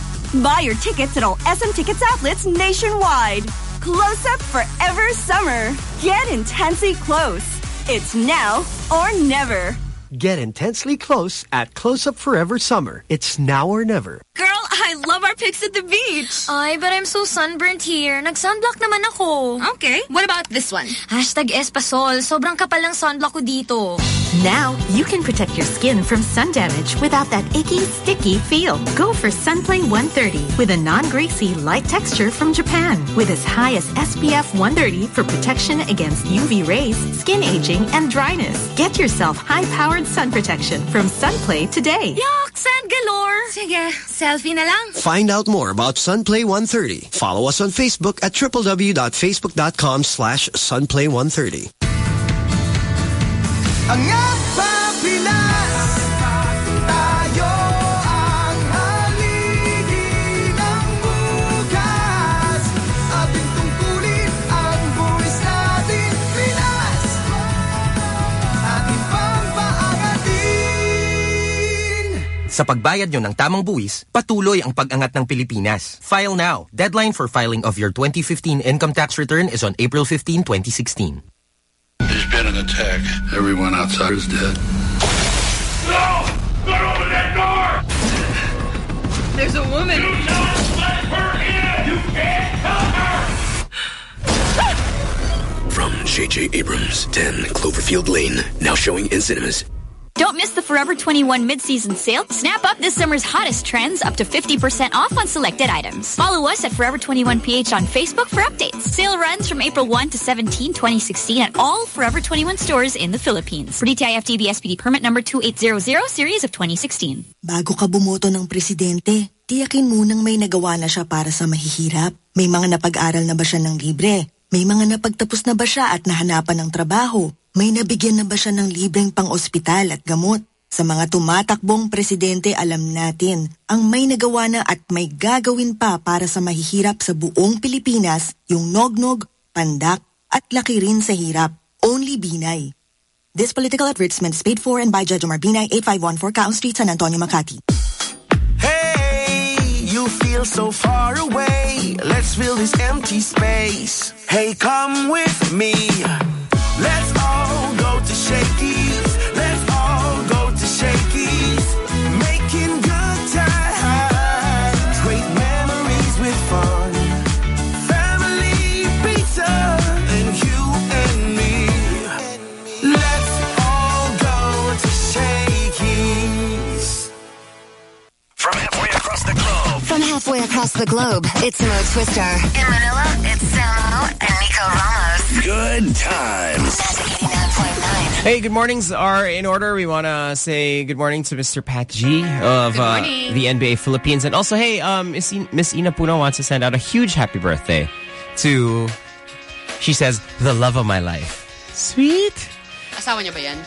Buy your tickets at all SM Tickets outlets nationwide. Close Up Forever Summer. Get intensely close. It's now or never. Get intensely close at Close Up Forever Summer. It's now or never. Girl, I love our pics at the beach. Ay, but I'm so sunburnt here. Nag-sunblock naman ako. Okay. What about this one? Hashtag Espasol. Sobrang kapal ng sunblock ko dito. Now, you can protect your skin from sun damage without that icky, sticky feel. Go for Sunplay 130 with a non-greasy, light texture from Japan with as high as SPF 130 for protection against UV rays, skin aging, and dryness. Get yourself high-powered sun protection from Sunplay today. Yuck! Sand galore! Sige, selfie na lang. Find out more about Sunplay 130. Follow us on Facebook at www.facebook.com slash sunplay130. Angat Sa pagbayad nyo ng tamang buwis, patuloy ang pag-angat ng Pilipinas. File now. Deadline for filing of your 2015 income tax return is on April 15, 2016. There's been an attack. Everyone outside is dead. No! Don't open that door! There's a woman. You don't let her in! You can't help her! From J.J. Abrams, 10 Cloverfield Lane, now showing in cinemas. Don't miss the Forever 21 mid-season sale. Snap up this summer's hottest trends up to 50% off on selected items. Follow us at Forever 21PH on Facebook for updates. Sale runs from April 1 to 17, 2016 at all Forever 21 stores in the Philippines. For DTI FTB SPD permit number 2800 series of 2016. Bago ka bumoto ng presidente, tiyakin munang may nagawa na siya para sa mahihirap. May mga napag-aral na ba siya ng libre? May mga napagtapos na ba siya at nahanapan ng trabaho? May nabigyan na ba siya ng libreng pang-ospital at gamot? Sa mga tumatakbong presidente, alam natin, ang may nagawa na at may gagawin pa para sa mahihirap sa buong Pilipinas, yung nognog, pandak, at laki rin sa hirap. Only Binay. This political advertisement is paid for and by Judge Omar Binay, 8514 Cao Street, San Antonio, Makati. Hey, you feel so far away. Let's fill this empty space. Hey, come with me. Let's all go to Shakey's. From halfway across the globe, it's Mo Twister. In Manila, it's Samo and Nico Ramos. Good times. Hey, good mornings are in order. We want to say good morning to Mr. Pat G of uh, the NBA Philippines. And also, hey, um, Miss In- Miss Ina Puno wants to send out a huge happy birthday to, she says, the love of my life. Sweet. Asawa niya ba yan?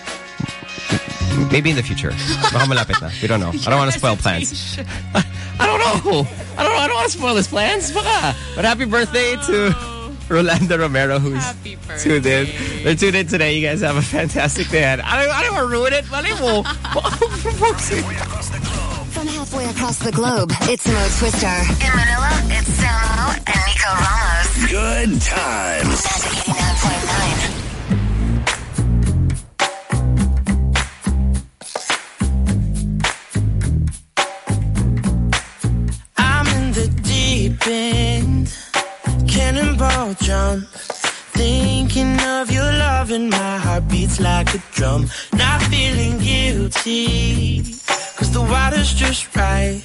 Maybe in the future. Baka malapit na. We don't know. I don't want to spoil plans. I don't know. I don't know. I don't want to spoil his plans. Baka. But happy birthday to oh. Rolanda Romero, who's tuned in. They're tuned in today. You guys have a fantastic day. ahead. I don't, I don't want to ruin it. Mali mo. From halfway across the globe, it's Mo Twister. In Manila, it's Samo and Nico Ramos. Good times. Deep end, cannonball jump. Thinking of your love and my heart beats like a drum. Not feeling guilty, cause the water's just right.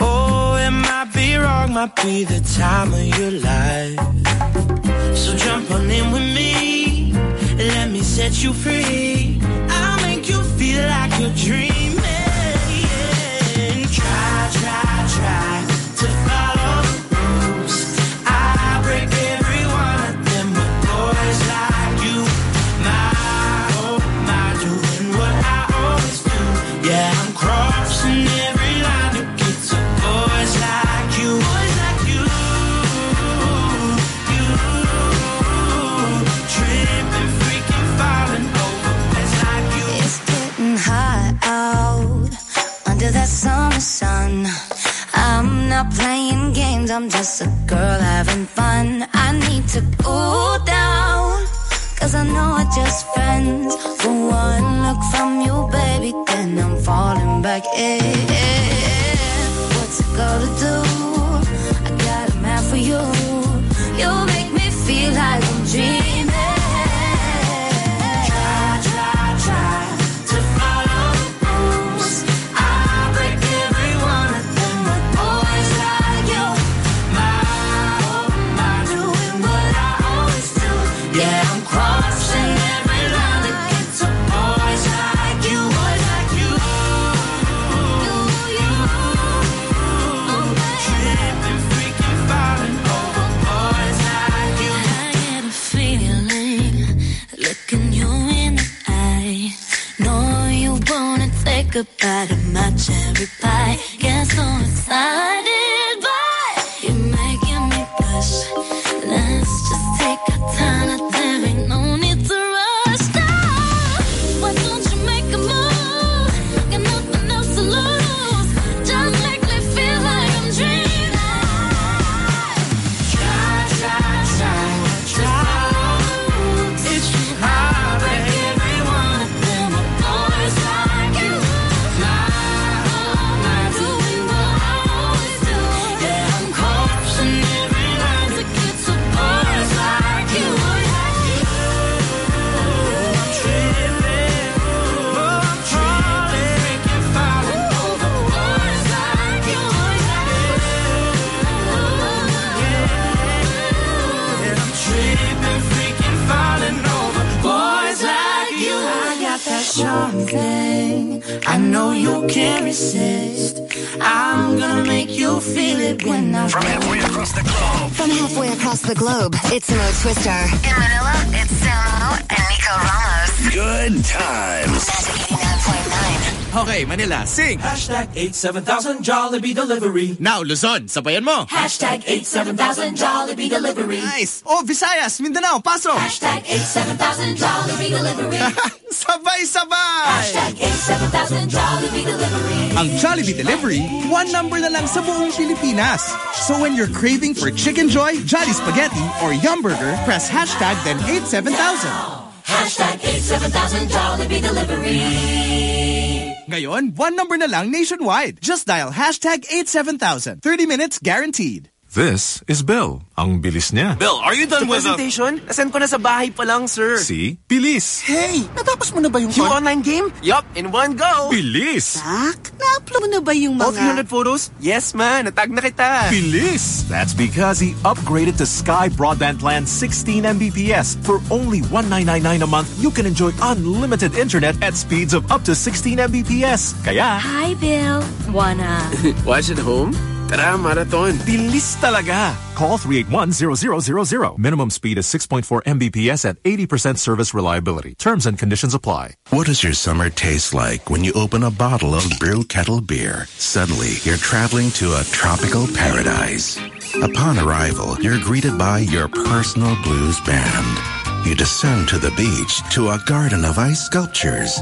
Oh, it might be wrong, might be the time of your life. So jump on in with me, and let me set you free. I'll make you feel like you're dreaming. Under that summer sun. I'm not playing games, I'm just a girl having fun. I need to cool down, cause I know we're just friends. For one look from you, baby, then I'm falling back in. What's it gonna do? I got a map for you. You make me feel like I'm dreaming. Bite of my cherry pie. Get so excited, can't resist. I'm gonna make you feel it when I From halfway across the globe. From halfway across the globe, it's Mo Twister. In Manila, it's Samo and Nico Ramos. Good times. Okay, Manila, sing! Hashtag 87000 Jollibee Delivery. Now, Luzon, sabayan mo! Hashtag 87000 Jollibee Delivery. Nice! Oh, Visayas, Mindanao, pasok! Hashtag 87000 Jollibee Delivery. Sabay-sabay! Hashtag 87000 Jollibee Delivery. Ang Jollibee Delivery, one number na lang sa buong Pilipinas. So when you're craving for Chickenjoy, Jolly Spaghetti, or Yum Burger, press hashtag then 87000. Hashtag 87000 Jollibee Delivery. Ngayon, one number na lang nationwide. Just dial hashtag 87000. 30 minutes guaranteed. This is Bill. Ang bilis niya. Bill, are you done The with the- presentation? Nasend ko na sa bahay pa lang, sir. See? Bilis. Hey, natapos mo na ba yung, online game? Yup, in one go. Bilis. Tak, na-upload mo na ba yung mga... All 300 photos? Yes, man. Natag na kita. Bilis. That's because he upgraded to Sky Broadband Plan 16 Mbps. For only 1999 a month, you can enjoy unlimited internet at speeds of up to 16 Mbps. Kaya, Hi, Bill. Wanna... watch at home? Tara, marathon. Bilis talaga. Call 381-0000. Minimum speed is 6.4 Mbps at 80% service reliability. Terms and conditions apply. What does your summer taste like when you open a bottle of Brew Kettle beer? Suddenly, you're traveling to a tropical paradise. Upon arrival, you're greeted by your personal blues band. You descend to the beach to a garden of ice sculptures.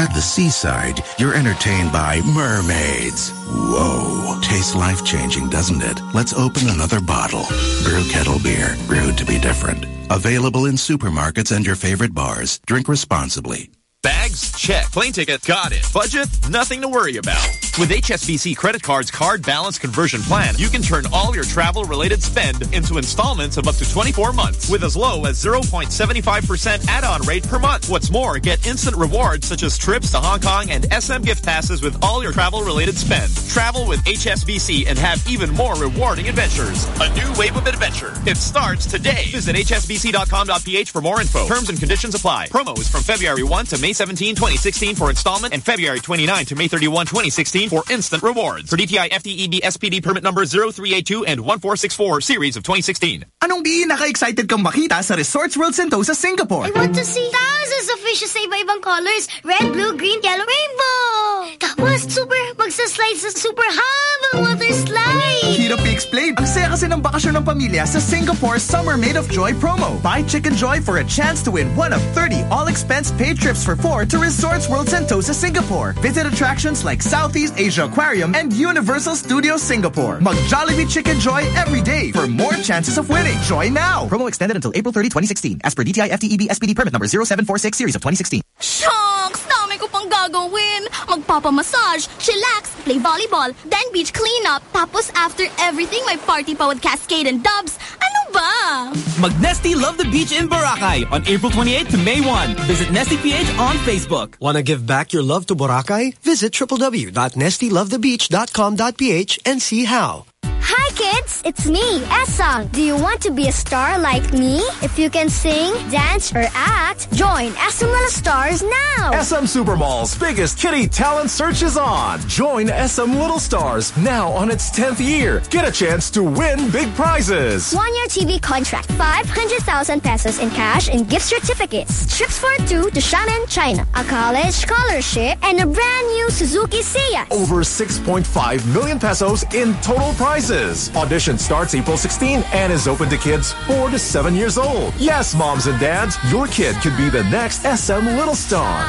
At the seaside, you're entertained by mermaids. Whoa. Tastes life-changing, doesn't it? Let's open another bottle. Brew Kettle Beer. Brewed to be different. Available in supermarkets and your favorite bars. Drink responsibly. Bags? Check. Plane ticket? Got it. Budget? Nothing to worry about. With HSBC Credit Card's Card Balance Conversion Plan, you can turn all your travel-related spend into installments of up to 24 months with as low as 0.75% add-on rate per month. What's more, get instant rewards such as trips to Hong Kong and SM gift passes with all your travel-related spend. Travel with HSBC and have even more rewarding adventures. A new wave of adventure. It starts today. Visit hsbc.com.ph for more info. Terms and conditions apply. Promo is from February 1 to May 17, 2016 for installment and February 29 to May 31, 2016 for instant rewards. For DTI FTEB SPD permit number 0382 and 1464 series of 2016. Anong di naka-excited kang makita sa Resorts World Sentosa, Singapore? I want to see thousands of fishes sa iba-ibang colors. Red, blue, green, yellow, rainbow. Tapos, super, magsaslide sa super habang water slide. Hirap i-explain. Ang saya kasi ng bakasyon ng pamilya sa Singapore Summer Made of Joy promo. Buy Chickenjoy for a chance to win one of 30 all-expense paid trips for four to Resorts World Sentosa, Singapore. Visit attractions like Southeast Asia Aquarium and Universal Studios Singapore. Mag Jollibee Chickenjoy every day for more chances of winning. Join now. Promo extended until April 30, 2016. As per DTI FTEB SPD permit number 0746 series of 2016. Shucks! Dami ko pang gagawin. Magpapamassage, chillax, play volleyball, then beach cleanup. Tapos after everything, my party pa with Cascade and Dubs. Ano ba? Mag-Nestea Love the Beach in Boracay on April 28 to May 1. Visit Nestea PH on Facebook. Want to give back your love to Boracay? Visit www.nestealovethebeach.com.ph and see how. Hi Kids, it's me, Esang. Do you want to be a star like me? If you can sing, dance, or act, join SM Little Stars now. SM Supermall's biggest kitty talent search is on. Join SM Little Stars now on its 10th year. Get a chance to win big prizes. One year TV contract, 500,000 pesos in cash and gift certificates. Trips for two to Xiamen, China. A college scholarship and a brand new Suzuki Sia. Over 6.5 million pesos in total prizes. Audition starts April 16 and is open to kids 4 to 7 years old. Yes, moms and dads, your kid could be the next SM Little Star.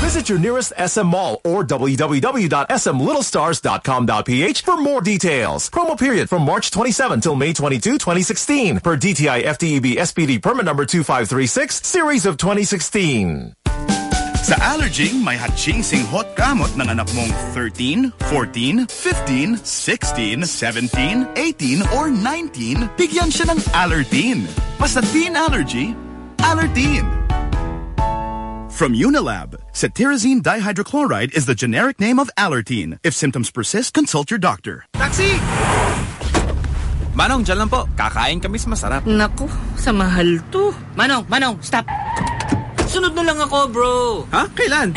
Visit your nearest SM mall or www.smlittlestars.com.ph for more details. Promo period from March 27 till May 22, 2016 per DTI FTEB SPD permit number 2536 series of 2016. Sa Allerging, may hot-chasing hot gamot ng anak mong 13, 14, 15, 16, 17, 18, or 19, bigyan siya ng Allertine. Basta teen allergy, Allertine. From Unilab, cetirizine dihydrochloride is the generic name of Allertine. If symptoms persist, consult your doctor. Taxi! Manong, dyan lang po. Kakain kami sa masarap. Naku, sa mahal to. Manong, Manong, stop. Sunod na lang ako, bro. Ha? Kailan?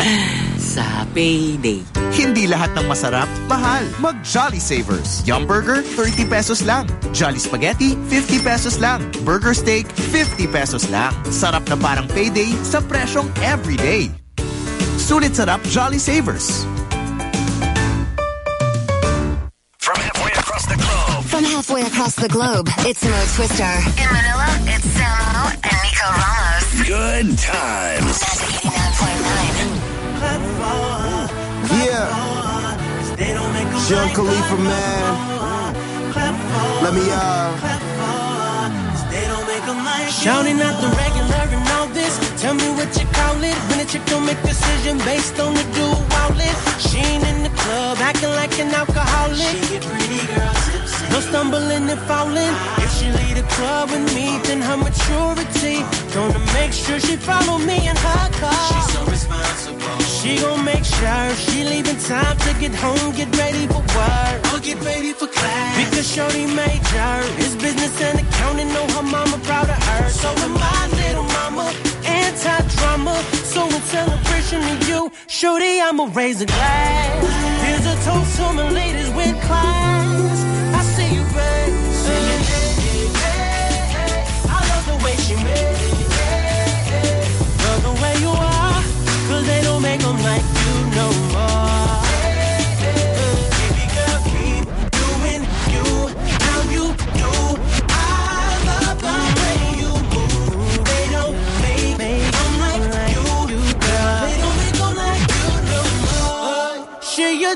sa payday. Hindi lahat ng masarap, mahal. Mag Jolly Savers. Yum Burger, 30 pesos lang. Jolly Spaghetti, 50 pesos lang. Burger Steak, 50 pesos lang. Sarap na parang payday sa presyong everyday. Sulit sarap Jolly Savers. Halfway across the globe, it's Mo Twister. In Manila, it's Samo and Nico Ramos. Good times. Yeah. Sean Khalifa, man. Let me, uh. Shouting out the regular and all this. Tell me what you call it. When a chick don't make decision based on the dual wallet. She No stumbling and falling. If she leave the club with me, then her maturity. Gonna make sure she follow me in her car. She's so responsible. She gon' make sure she leaving time to get home, get ready for work. Or get ready for class. Because Shorty major is business and accounting. Know her mama proud of her. So am my little mama. Anti-drama. So in celebration of you, Shorty, I'ma raise a glass. Here's a toast to my ladies with class.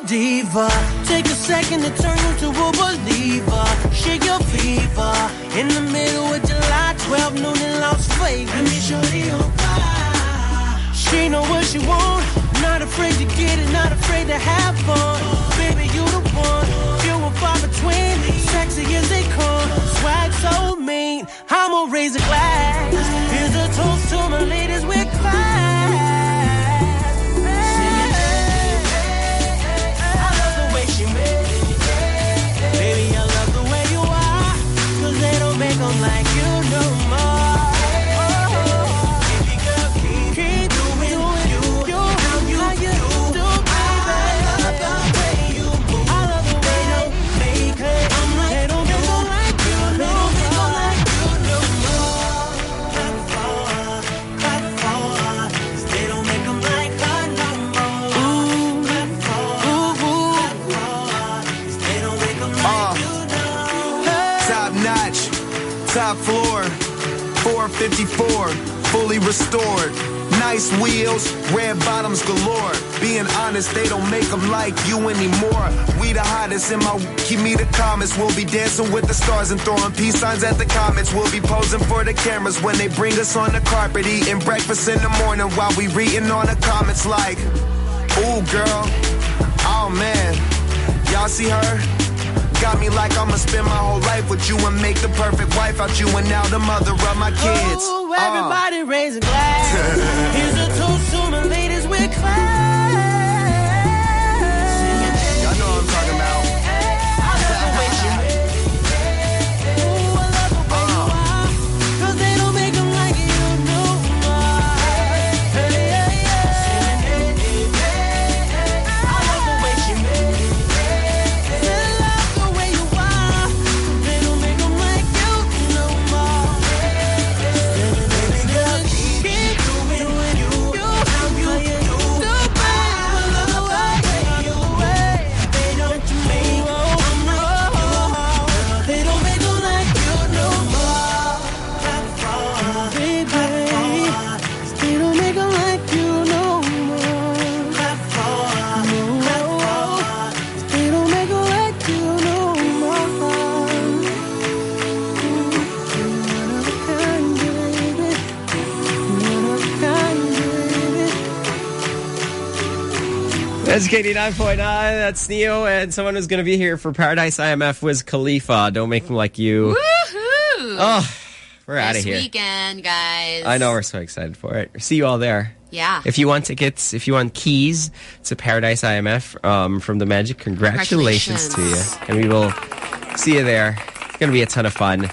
Diva. Take a second to turn into a believer. She your fever. In the middle of July, 12 noon in Las Vegas. Let me show you. She know what she want. Not afraid to get it, not afraid to have fun. Baby, you the one. Few and far between. Sexy as they come. Swag so mean. I'ma raise a glass. Here's a toast to my ladies with class. Top floor, 454, fully restored. Nice wheels, red bottoms galore. Being honest, they don't make them like you anymore. We the hottest in my keep me the comments. We'll be dancing with the stars and throwing peace signs at the comments. We'll be posing for the cameras when they bring us on the carpet. Eating breakfast in the morning while we reading on the comments like, Ooh, girl, oh man, y'all see her? Got me like I'ma spend my whole life with you and make the perfect wife out you and now the mother of my kids. Ooh, Uh. everybody raise a glass. Here's a toast to my ladies with class. Magic 89.9. That's Neo, and someone who's going to be here for Paradise IMF Wiz Khalifa. Don't make him like you. Woohoo! Oh, we're out of here. weekend, guys. I know we're so excited for it. See you all there. Yeah. If you want tickets, if you want keys to Paradise IMF um, from the Magic, congratulations, to you. And we will see you there. It's going to be a ton of fun.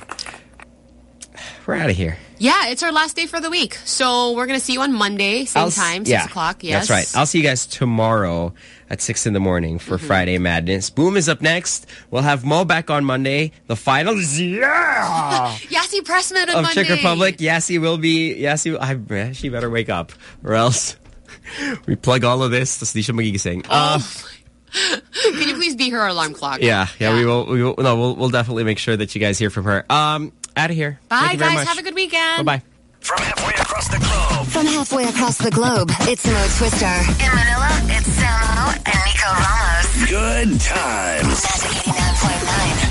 We're out of here. Yeah, it's our last day for the week. So we're going to see you on Monday, same I'll time, 6 yeah, o'clock. Yes. That's right. I'll see you guys tomorrow at 6 in the morning for Mm-hmm. Friday Madness. Boom is up next. We'll have Mo back on Monday. The finals, yeah! Yassi Pressman on of Monday. Czech Republic. Yassi will be, Yassi, I, she better wake up or else we plug all of this. Tapos di siya magigising. Uh, Can you please be her alarm clock? yeah, yeah, we will, we will, no, we'll, we'll definitely make sure that you guys hear from her. Um, out of here. Bye, Thank you very guys. much. Have a good weekend. Bye-bye. From halfway across the globe. From halfway across the globe, it's Mo Twister. In Manila, it's Samo and Nico Ramos. Good times. Magic 89.9.